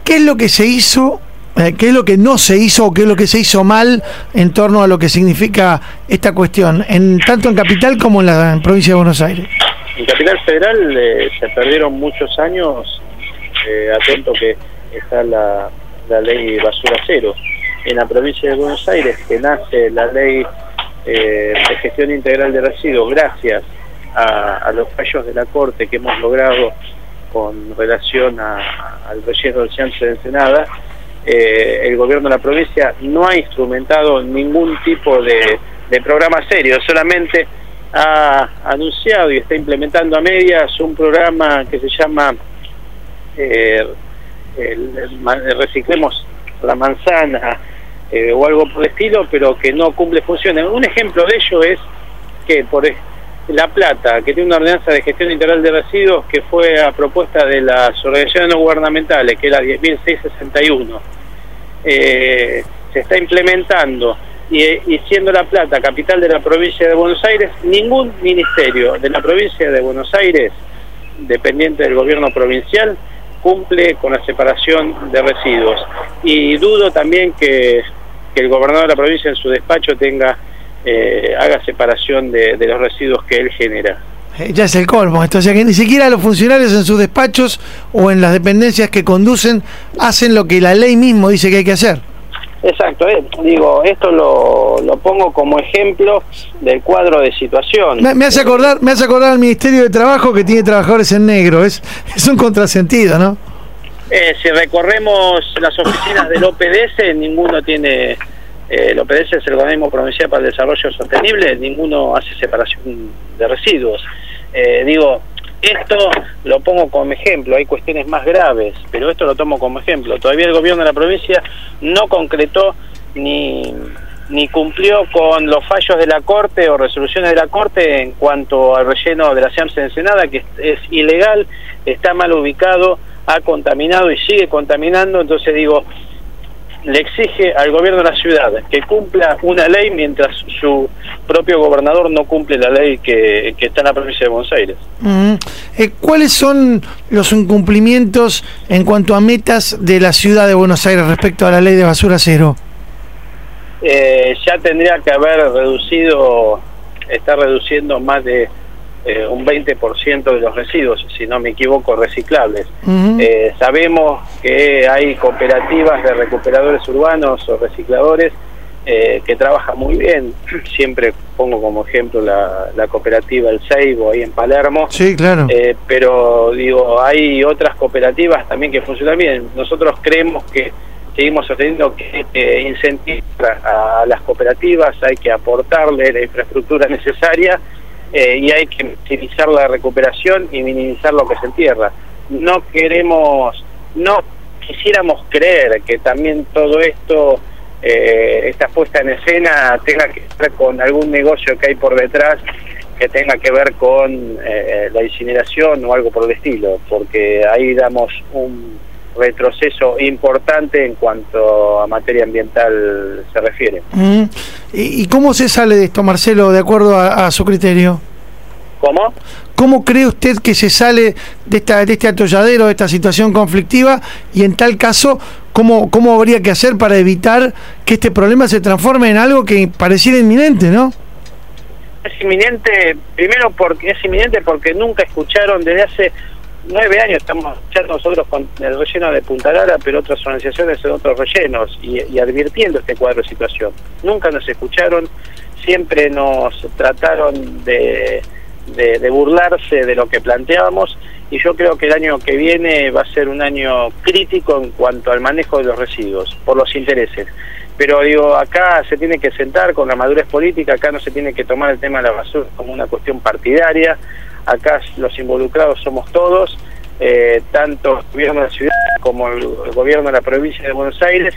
¿Qué es lo que se hizo? eh, ¿Qué es lo que no se hizo o qué es lo que se hizo mal en torno a lo que significa esta cuestión, en tanto en Capital como en la en provincia de Buenos Aires? En Capital Federal eh, se perdieron muchos años, eh, atento que está la, la ley basura cero. En la provincia de Buenos Aires, que nace la ley eh, de gestión integral de residuos, gracias a, a los fallos de la Corte que hemos logrado con relación a- al relleno del Ciance de Ensenada, eh, el gobierno de la provincia no ha instrumentado ningún tipo de, de programa serio, solamente ha anunciado y está implementando a medias un programa que se llama eh, Reciclemos la Manzana eh, o algo por el estilo, pero que no cumple funciones. Un ejemplo de ello es que por La Plata, que tiene una ordenanza de gestión integral de residuos que fue a propuesta de las organizaciones no gubernamentales, que es la 10.661, eh, se está implementando y siendo La Plata capital de la provincia de Buenos Aires, ningún ministerio de la provincia de Buenos Aires, dependiente del gobierno provincial, cumple con la separación de residuos. Y dudo también que, que el gobernador de la provincia en su despacho tenga eh, haga separación de, de los residuos que él genera. Eh, ya es el colmo sea que ni siquiera los funcionarios en sus despachos o en las dependencias que conducen hacen lo que la ley mismo dice que hay que hacer. Exacto, eh, digo, esto lo, lo pongo como ejemplo del cuadro de situación. Me, me hace acordar, me hace acordar al Ministerio de Trabajo que tiene trabajadores en negro, es, es un contrasentido, ¿no? Eh, si recorremos las oficinas del OPDS, ninguno tiene, eh, el OPDS es el Organismo Provincial para el Desarrollo Sostenible, ninguno hace separación de residuos. Eh, digo, esto lo pongo como ejemplo, hay cuestiones más graves, pero esto lo tomo como ejemplo. Todavía el gobierno de la provincia no concretó ni, ni cumplió con los fallos de la Corte o resoluciones de la Corte en cuanto al relleno de la SEAMS de Ensenada, que es, es ilegal, está mal ubicado, ha contaminado y sigue contaminando, entonces digo, le exige al gobierno de la ciudad que cumpla una ley mientras su propio gobernador no cumple la ley que, que está en la provincia de Buenos Aires. Mm. Eh, ¿Cuáles son los incumplimientos en cuanto a metas de la ciudad de Buenos Aires respecto a la ley de basura cero? Eh, ya tendría que haber reducido, está reduciendo más de eh, un 20% de los residuos, si no me equivoco, reciclables. Eh, sabemos que hay cooperativas de recuperadores urbanos o recicladores eh, que trabajan muy bien. Siempre pongo como ejemplo la, la cooperativa El Seibo ahí en Palermo. Sí, claro. Eh, pero digo, hay otras cooperativas también que funcionan bien. Nosotros creemos que seguimos sosteniendo que eh, incentivar a las cooperativas, hay que aportarle la infraestructura necesaria eh, y hay que maximizar la recuperación y minimizar lo que se entierra. No queremos, no quisiéramos creer que también todo esto, eh, esta puesta en escena, tenga que ver con algún negocio que hay por detrás que tenga que ver con eh, la incineración o algo por el estilo, porque ahí damos un retroceso importante en cuanto a materia ambiental se refiere. Mm. ¿Y, y cómo se sale de esto, Marcelo, de acuerdo a, a su criterio? ¿Cómo? ¿Cómo cree usted que se sale de, esta, de este atolladero, de esta situación conflictiva? Y en tal caso, ¿cómo, ¿cómo habría que hacer para evitar que este problema se transforme en algo que pareciera inminente, no? Es inminente, primero porque es inminente porque nunca escucharon desde hace nueve años estamos escuchando nosotros con el relleno de Punta Lara, pero otras organizaciones en otros rellenos y, y advirtiendo este cuadro de situación. Nunca nos escucharon, siempre nos trataron de, de, de burlarse de lo que planteábamos y yo creo que el año que viene va a ser un año crítico en cuanto al manejo de los residuos, por los intereses. Pero digo, acá se tiene que sentar con la madurez política, acá no se tiene que tomar el tema de la basura como una cuestión partidaria, acá los involucrados somos todos, eh, tanto el gobierno de la ciudad como el, gobierno de la provincia de Buenos Aires,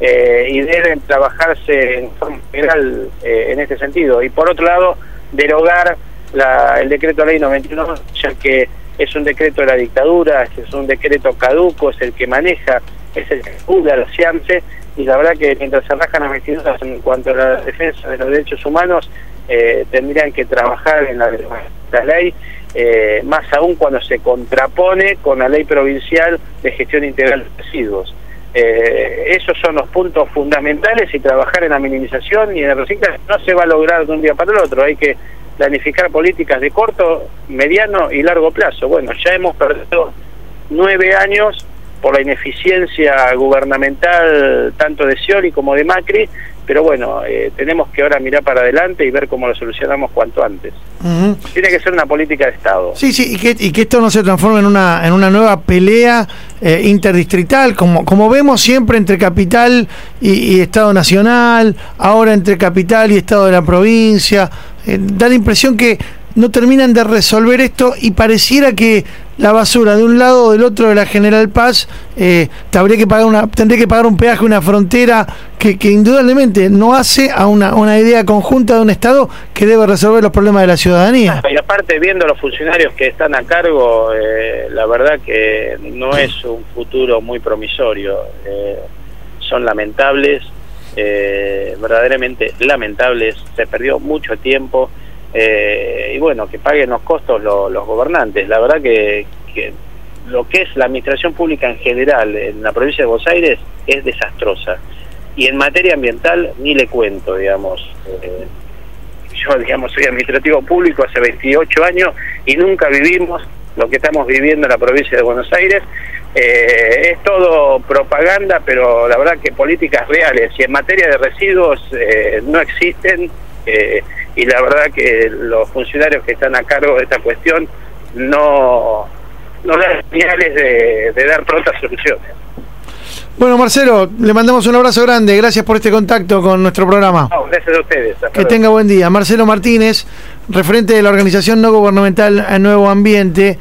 eh, y deben trabajarse en forma integral eh, en este sentido. Y por otro lado, derogar la- el decreto ley 91, ya que es un decreto de la dictadura, es un decreto caduco, es el que maneja, es el que juzga la CIAMSE, y la verdad que mientras se arrancan las vestiduras en cuanto a la defensa de los derechos humanos, eh, tendrían que trabajar en la, ley, eh, más aún cuando se contrapone con la ley provincial de gestión integral de residuos. Eh, esos son los puntos fundamentales y trabajar en la minimización y en el reciclaje no se va a lograr de un día para el otro, hay que planificar políticas de corto, mediano y largo plazo. Bueno, ya hemos perdido nueve años por la ineficiencia gubernamental tanto de Scioli como de Macri, pero bueno, eh, tenemos que ahora mirar para adelante y ver cómo lo solucionamos cuanto antes. Tiene que ser una política de Estado. Sí, sí, y que, y que esto no se transforme en una, en una nueva pelea eh, interdistrital, como, como vemos siempre entre capital y, y Estado Nacional, ahora entre capital y Estado de la provincia. Eh, da la impresión que no terminan de resolver esto y pareciera que la basura de un lado o del otro de la General Paz eh, te habría que pagar una, tendría que pagar un peaje, una frontera que, que indudablemente no hace a una, una idea conjunta de un Estado que debe resolver los problemas de la ciudadanía. Y aparte, viendo los funcionarios que están a cargo, eh, la verdad que no es un futuro muy promisorio. Eh, son lamentables, eh, verdaderamente lamentables. Se perdió mucho tiempo. Eh, y bueno, que paguen los costos lo- los gobernantes. La verdad que, que lo que es la administración pública en general en la provincia de Buenos Aires es desastrosa. Y en materia ambiental ni le cuento, digamos. Eh, yo, digamos, soy administrativo público hace 28 años y nunca vivimos lo que estamos viviendo en la provincia de Buenos Aires. Eh, es todo propaganda, pero la verdad que políticas reales y en materia de residuos eh, no existen eh, y la verdad que los funcionarios que están a cargo de esta cuestión no, no dan señales de, de dar prontas soluciones. Bueno, Marcelo, le mandamos un abrazo grande. Gracias por este contacto con nuestro programa. No, gracias a ustedes. Hasta Que luego. tenga buen día. Marcelo Martínez, referente de la organización no gubernamental a Nuevo Ambiente.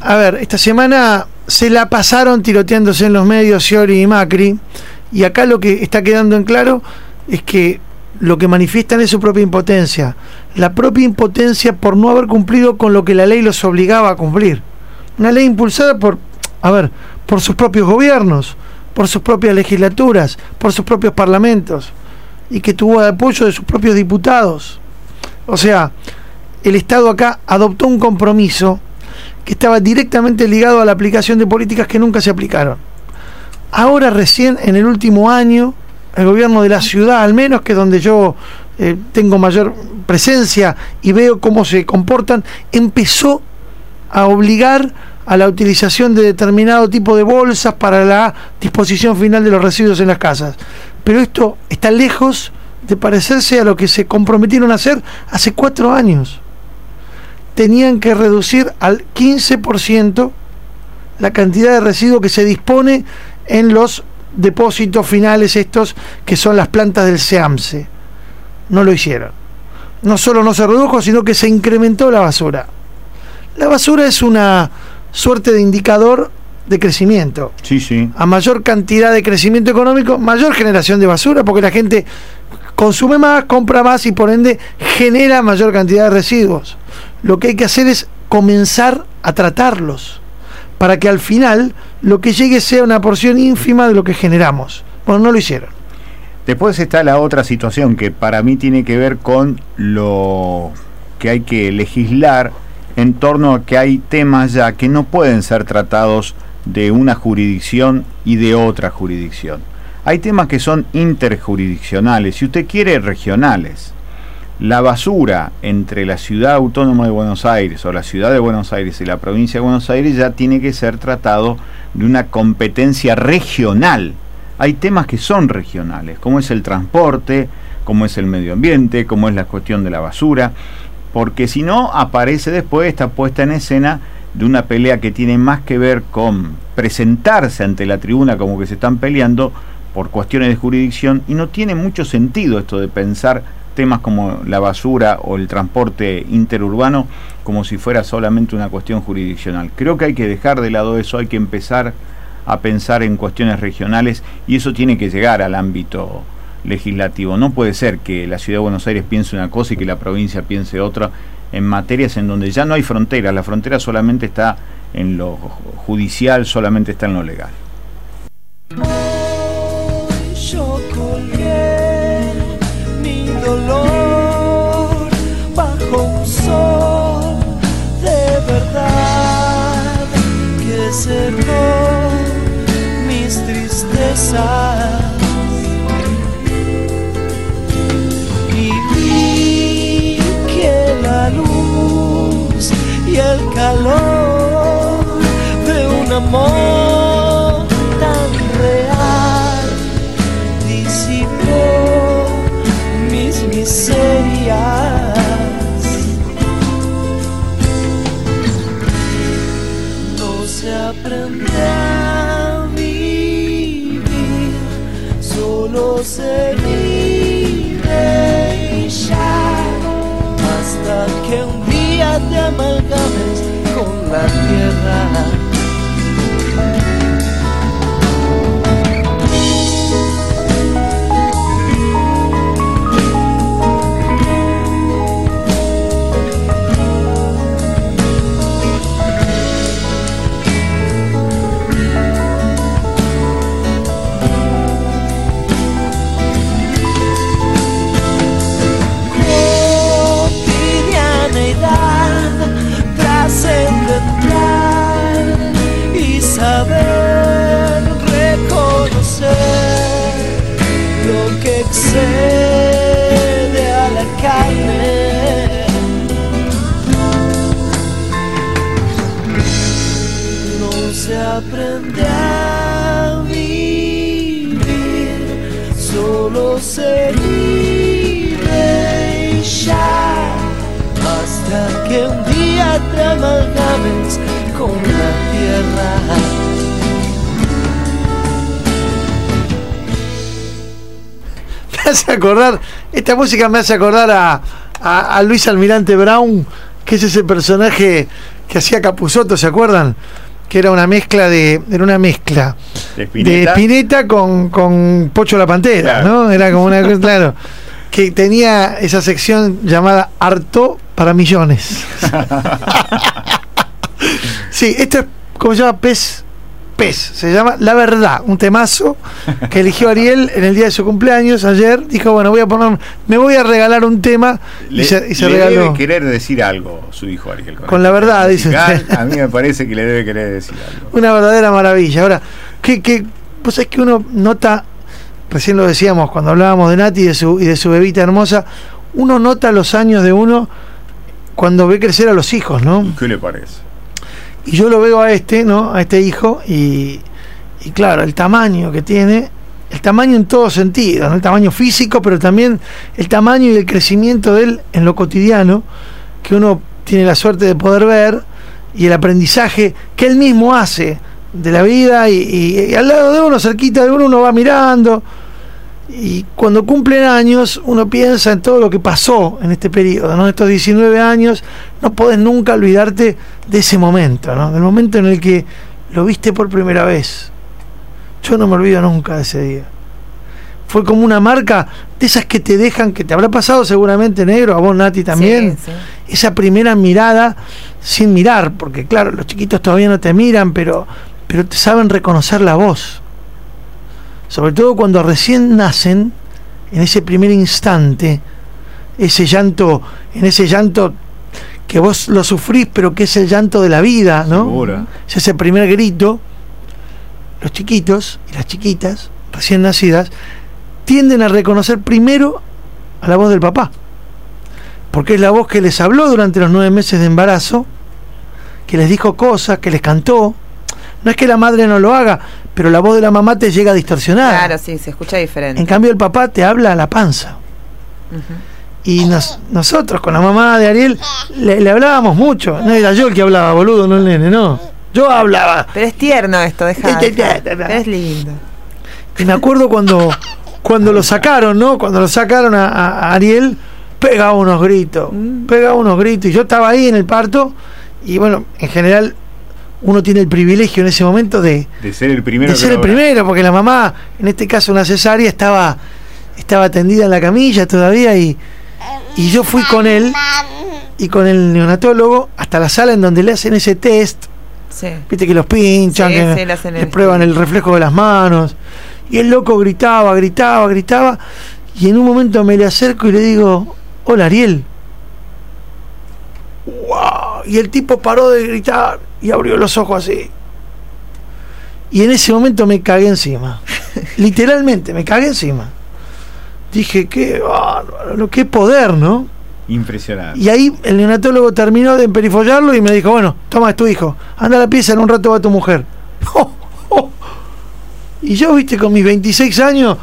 A ver, esta semana se la pasaron tiroteándose en los medios Scioli y Macri. Y acá lo que está quedando en claro es que lo que manifiestan es su propia impotencia. La propia impotencia por no haber cumplido con lo que la ley los obligaba a cumplir. Una ley impulsada por, a ver, por sus propios gobiernos, por sus propias legislaturas, por sus propios parlamentos y que tuvo apoyo de sus propios diputados. O sea, el Estado acá adoptó un compromiso que estaba directamente ligado a la aplicación de políticas que nunca se aplicaron. Ahora recién, en el último año, el gobierno de la ciudad, al menos que es donde yo eh, tengo mayor presencia y veo cómo se comportan, empezó a obligar a la utilización de determinado tipo de bolsas para la disposición final de los residuos en las casas. Pero esto está lejos de parecerse a lo que se comprometieron a hacer hace cuatro años. Tenían que reducir al 15% la cantidad de residuos que se dispone en los depósitos finales estos que son las plantas del SEAMSE. No lo hicieron. No solo no se redujo, sino que se incrementó la basura. La basura es una suerte de indicador de crecimiento. Sí, sí. A mayor cantidad de crecimiento económico, mayor generación de basura, porque la gente consume más, compra más y por ende genera mayor cantidad de residuos. Lo que hay que hacer es comenzar a tratarlos para que al final lo que llegue sea una porción ínfima de lo que generamos. Bueno, no lo hicieron. Después está la otra situación que para mí tiene que ver con lo que hay que legislar en torno a que hay temas ya que no pueden ser tratados de una jurisdicción y de otra jurisdicción. Hay temas que son interjurisdiccionales, si usted quiere, regionales. La basura entre la ciudad autónoma de Buenos Aires o la ciudad de Buenos Aires y la provincia de Buenos Aires ya tiene que ser tratado de una competencia regional. Hay temas que son regionales, como es el transporte, como es el medio ambiente, como es la cuestión de la basura, porque si no aparece después esta puesta en escena de una pelea que tiene más que ver con presentarse ante la tribuna como que se están peleando por cuestiones de jurisdicción y no tiene mucho sentido esto de pensar temas como la basura o el transporte interurbano como si fuera solamente una cuestión jurisdiccional. Creo que hay que dejar de lado eso, hay que empezar a pensar en cuestiones regionales y eso tiene que llegar al ámbito legislativo. No puede ser que la ciudad de Buenos Aires piense una cosa y que la provincia piense otra en materias en donde ya no hay frontera, la frontera solamente está en lo judicial, solamente está en lo legal. Y vi que la luz y el calor de un amor vive y ya, hasta que un día te amalgames con la solo se ya, hasta que un día te con la tierra. Me hace acordar, esta música me hace acordar a, a- a Luis Almirante Brown, que es ese personaje que hacía Capuzoto, ¿se acuerdan? Que era una mezcla de. Era una mezcla De de Spinetta. Spinetta con, con Pocho la Pantera, Claro. ¿no? Era como una cosa, claro. Que tenía esa sección llamada Harto para Millones. sí, esto es, ¿cómo se llama? Pez. Pez. Se llama La Verdad, un temazo que eligió Ariel en el día de su cumpleaños ayer. Dijo, bueno, voy a poner, me voy a regalar un tema Le, y se, y se le regaló. debe querer decir algo su hijo Ariel. Con la verdad, dice. A mí me parece que le debe querer decir algo. Una verdadera maravilla. Ahora, que, que pues es que uno nota, recién lo decíamos cuando hablábamos de Nati y de su, y de su bebita hermosa, uno nota los años de uno cuando ve crecer a los hijos, ¿no? ¿Qué le parece? Y yo lo veo a este, ¿no? A este hijo y, y claro, el tamaño que tiene, el tamaño en todo sentido, ¿no? El tamaño físico, pero también el tamaño y el crecimiento de él en lo cotidiano, que uno tiene la suerte de poder ver, y el aprendizaje que él mismo hace de la vida, y, y- y al lado de uno, cerquita de uno, uno va mirando. Y cuando cumplen años, uno piensa en todo lo que pasó en este periodo, ¿no? Estos 19 años, no podés nunca olvidarte de ese momento, ¿no? Del momento en el que lo viste por primera vez. Yo no me olvido nunca de ese día. Fue como una marca de esas que te dejan, que te habrá pasado seguramente negro, a vos Nati también. Sí, sí. Esa primera mirada sin mirar, porque claro, los chiquitos todavía no te miran, pero, pero te saben reconocer la voz. Sobre todo cuando recién nacen, en ese primer instante, ese llanto, en ese llanto que vos lo sufrís, pero que es el llanto de la vida, ¿no? Es ese primer grito. Los chiquitos y las chiquitas, recién nacidas, tienden a reconocer primero a la voz del papá. Porque es la voz que les habló durante los nueve meses de embarazo, que les dijo cosas, que les cantó. No es que la madre no lo haga, pero la voz de la mamá te llega distorsionada. Claro, sí, se escucha diferente. En cambio, el papá te habla a la panza. Y nos- nosotros con la mamá de Ariel le, le hablábamos mucho. No era yo el que hablaba, boludo, no el nene, no. Yo hablaba. Pero es tierno esto, deja. deja. Pero es lindo. Y me acuerdo cuando, cuando lo sacaron, ¿no? Cuando lo sacaron a, a Ariel, pegaba unos gritos, pegaba unos gritos. Y yo estaba ahí en el parto, y bueno, en general uno tiene el privilegio en ese momento de, De ser el primero de ser el primero, porque la mamá, en este caso una cesárea, estaba, estaba tendida en la camilla todavía y, y yo fui con él y con el neonatólogo hasta la sala en donde le hacen ese test. Sí. Viste que los pinchan, Sí, que sí, le prueban el reflejo de las manos. Y el loco gritaba, gritaba, gritaba. Y en un momento me le acerco y le digo, hola Ariel. ¡Wow! Y el tipo paró de gritar y abrió los ojos así. Y en ese momento me cagué encima. Literalmente, me cagué encima. Dije, qué bárbaro, qué poder, ¿no? Impresionante. Y ahí el neonatólogo terminó de emperifollarlo y me dijo, bueno, toma, es tu hijo, anda a la pieza, en un rato va tu mujer. Y yo, viste, con mis 26 años,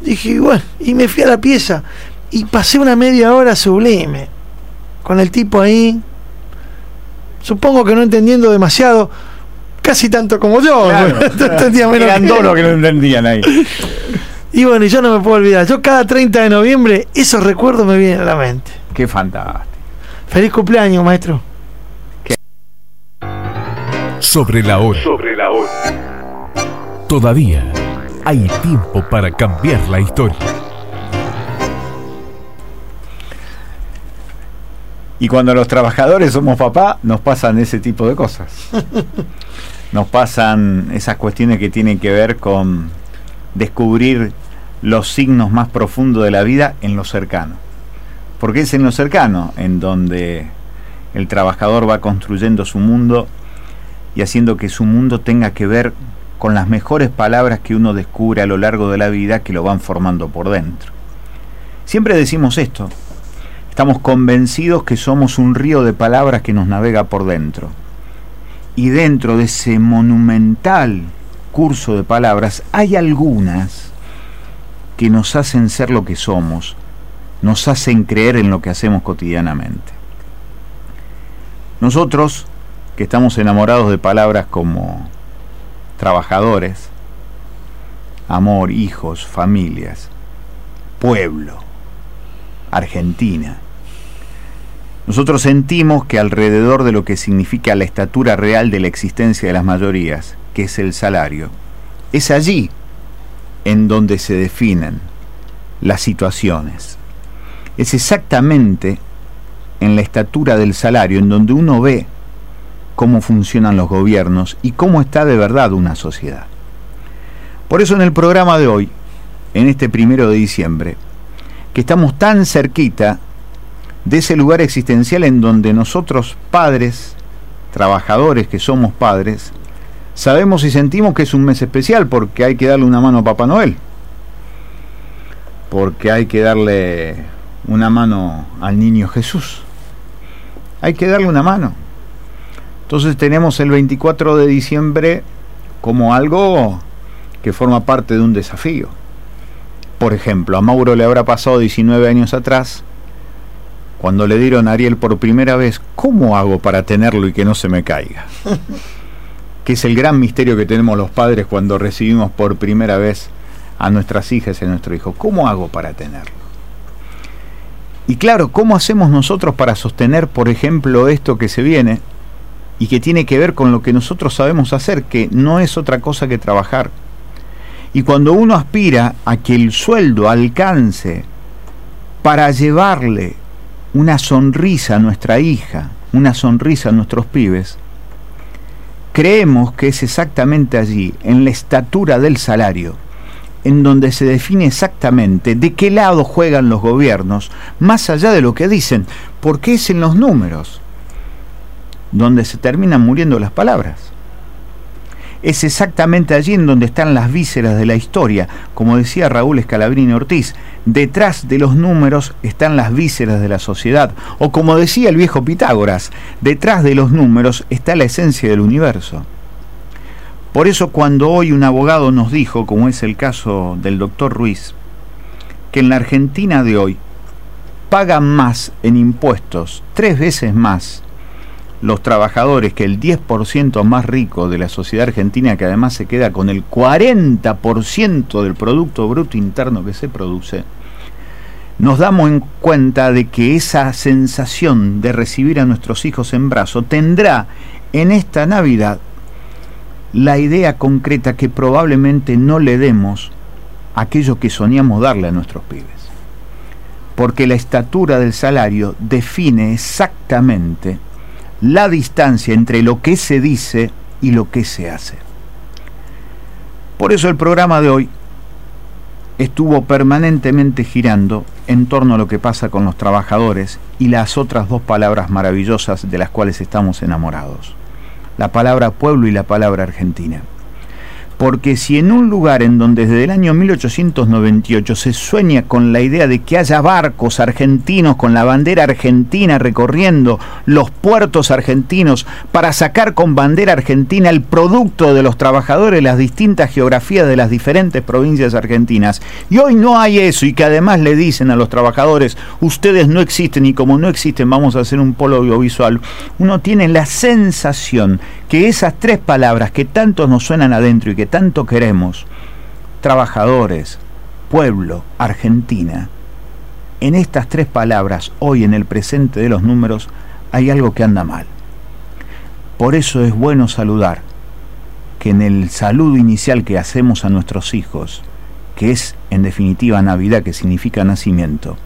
dije, bueno, y me fui a la pieza. Y pasé una media hora sublime, con el tipo ahí, supongo que no entendiendo demasiado, casi tanto como yo. Claro. No entendía menos Eran dos los que no entendían ahí. Y bueno, y yo no me puedo olvidar, yo cada 30 de noviembre, esos recuerdos me vienen a la mente. Qué fantástico. Feliz cumpleaños, maestro. Sobre la hora. Sobre la hora. Todavía hay tiempo para cambiar la historia. Y cuando los trabajadores somos papá, nos pasan ese tipo de cosas. Nos pasan esas cuestiones que tienen que ver con descubrir los signos más profundos de la vida en lo cercano. Porque es en lo cercano en donde el trabajador va construyendo su mundo y haciendo que su mundo tenga que ver con las mejores palabras que uno descubre a lo largo de la vida que lo van formando por dentro. Siempre decimos esto, estamos convencidos que somos un río de palabras que nos navega por dentro. Y dentro de ese monumental curso de palabras hay algunas que nos hacen ser lo que somos, nos hacen creer en lo que hacemos cotidianamente. Nosotros, que estamos enamorados de palabras como trabajadores, amor, hijos, familias, pueblo, Argentina. Nosotros sentimos que alrededor de lo que significa la estatura real de la existencia de las mayorías, que es el salario, es allí en donde se definen las situaciones. Es exactamente en la estatura del salario en donde uno ve cómo funcionan los gobiernos y cómo está de verdad una sociedad. Por eso en el programa de hoy, en este primero de diciembre, que estamos tan cerquita de ese lugar existencial en donde nosotros padres, trabajadores que somos padres, sabemos y sentimos que es un mes especial porque hay que darle una mano a Papá Noel, porque hay que darle una mano al niño Jesús, hay que darle una mano. Entonces tenemos el 24 de diciembre como algo que forma parte de un desafío. Por ejemplo, a Mauro le habrá pasado 19 años atrás, cuando le dieron a Ariel por primera vez, ¿cómo hago para tenerlo y que no se me caiga? que es el gran misterio que tenemos los padres cuando recibimos por primera vez a nuestras hijas y a nuestro hijo. ¿Cómo hago para tenerlo? Y claro, ¿cómo hacemos nosotros para sostener, por ejemplo, esto que se viene y que tiene que ver con lo que nosotros sabemos hacer, que no es otra cosa que trabajar? Y cuando uno aspira a que el sueldo alcance para llevarle una sonrisa a nuestra hija, una sonrisa a nuestros pibes, creemos que es exactamente allí, en la estatura del salario, en donde se define exactamente de qué lado juegan los gobiernos, más allá de lo que dicen, porque es en los números donde se terminan muriendo las palabras. Es exactamente allí en donde están las vísceras de la historia, como decía Raúl Escalabrini Ortiz, detrás de los números están las vísceras de la sociedad, o como decía el viejo Pitágoras, detrás de los números está la esencia del universo. Por eso cuando hoy un abogado nos dijo, como es el caso del doctor Ruiz, que en la Argentina de hoy pagan más en impuestos, tres veces más, los trabajadores que el 10% más rico de la sociedad argentina, que además se queda con el 40% del Producto Bruto Interno que se produce, nos damos en cuenta de que esa sensación de recibir a nuestros hijos en brazo tendrá en esta Navidad la idea concreta que probablemente no le demos aquello que soñamos darle a nuestros pibes. Porque la estatura del salario define exactamente la distancia entre lo que se dice y lo que se hace. Por eso el programa de hoy estuvo permanentemente girando en torno a lo que pasa con los trabajadores y las otras dos palabras maravillosas de las cuales estamos enamorados. La palabra pueblo y la palabra argentina porque si en un lugar en donde desde el año 1898 se sueña con la idea de que haya barcos argentinos con la bandera argentina recorriendo los puertos argentinos para sacar con bandera argentina el producto de los trabajadores las distintas geografías de las diferentes provincias argentinas, y hoy no hay eso y que además le dicen a los trabajadores, ustedes no existen y como no existen vamos a hacer un polo audiovisual, uno tiene la sensación que esas tres palabras que tanto nos suenan adentro y que tanto queremos, trabajadores, pueblo, Argentina, en estas tres palabras, hoy en el presente de los números, hay algo que anda mal. Por eso es bueno saludar que en el saludo inicial que hacemos a nuestros hijos, que es en definitiva Navidad, que significa nacimiento,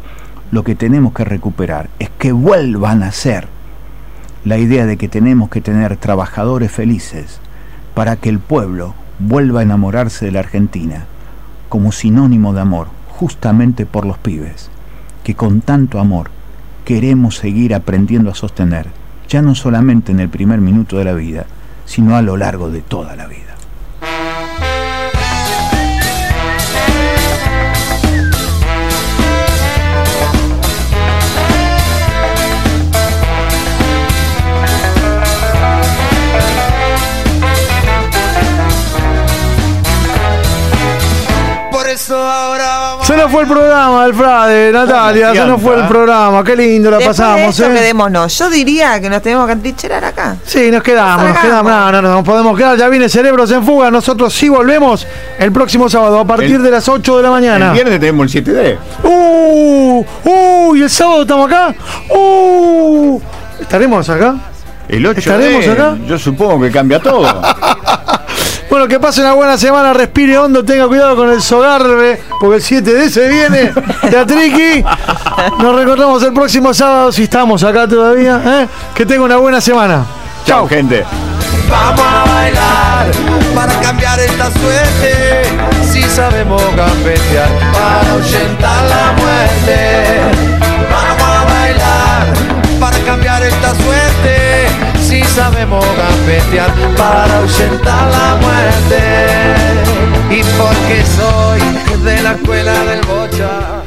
lo que tenemos que recuperar es que vuelvan a ser la idea de que tenemos que tener trabajadores felices para que el pueblo vuelva a enamorarse de la Argentina como sinónimo de amor, justamente por los pibes, que con tanto amor queremos seguir aprendiendo a sostener, ya no solamente en el primer minuto de la vida, sino a lo largo de toda la vida. Se nos fue el programa, el Frade, Natalia, se nos fue el programa, qué lindo la Después pasamos, de esto, ¿eh? quedémonos. Yo diría que nos tenemos que atrincherar acá. Sí, nos quedamos, nos quedamos, no, no, no, nos podemos quedar, ya viene Cerebros en Fuga, nosotros sí volvemos el próximo sábado a partir El- de las 8 de la mañana. El viernes tenemos el 7D. ¡Uh! ¡Uh! ¿Y el sábado estamos acá? ¡Uh! ¿Estaremos acá? El 8 ¿Estaremos acá? Yo supongo que cambia todo. Bueno, que pase una buena semana, respire hondo, tenga cuidado con el sogarbe, porque el 7D se viene, Teatriqui. Nos reencontramos el próximo sábado, si estamos acá todavía. ¿eh? Que tenga una buena semana. Chao, gente. Vamos a bailar para cambiar esta suerte. Si sabemos gambetear para ahuyentar la muerte. Vamos a bailar para cambiar esta suerte. Sabemos gambetear para ahuyentar la muerte. Y porque soy de la escuela del bocha.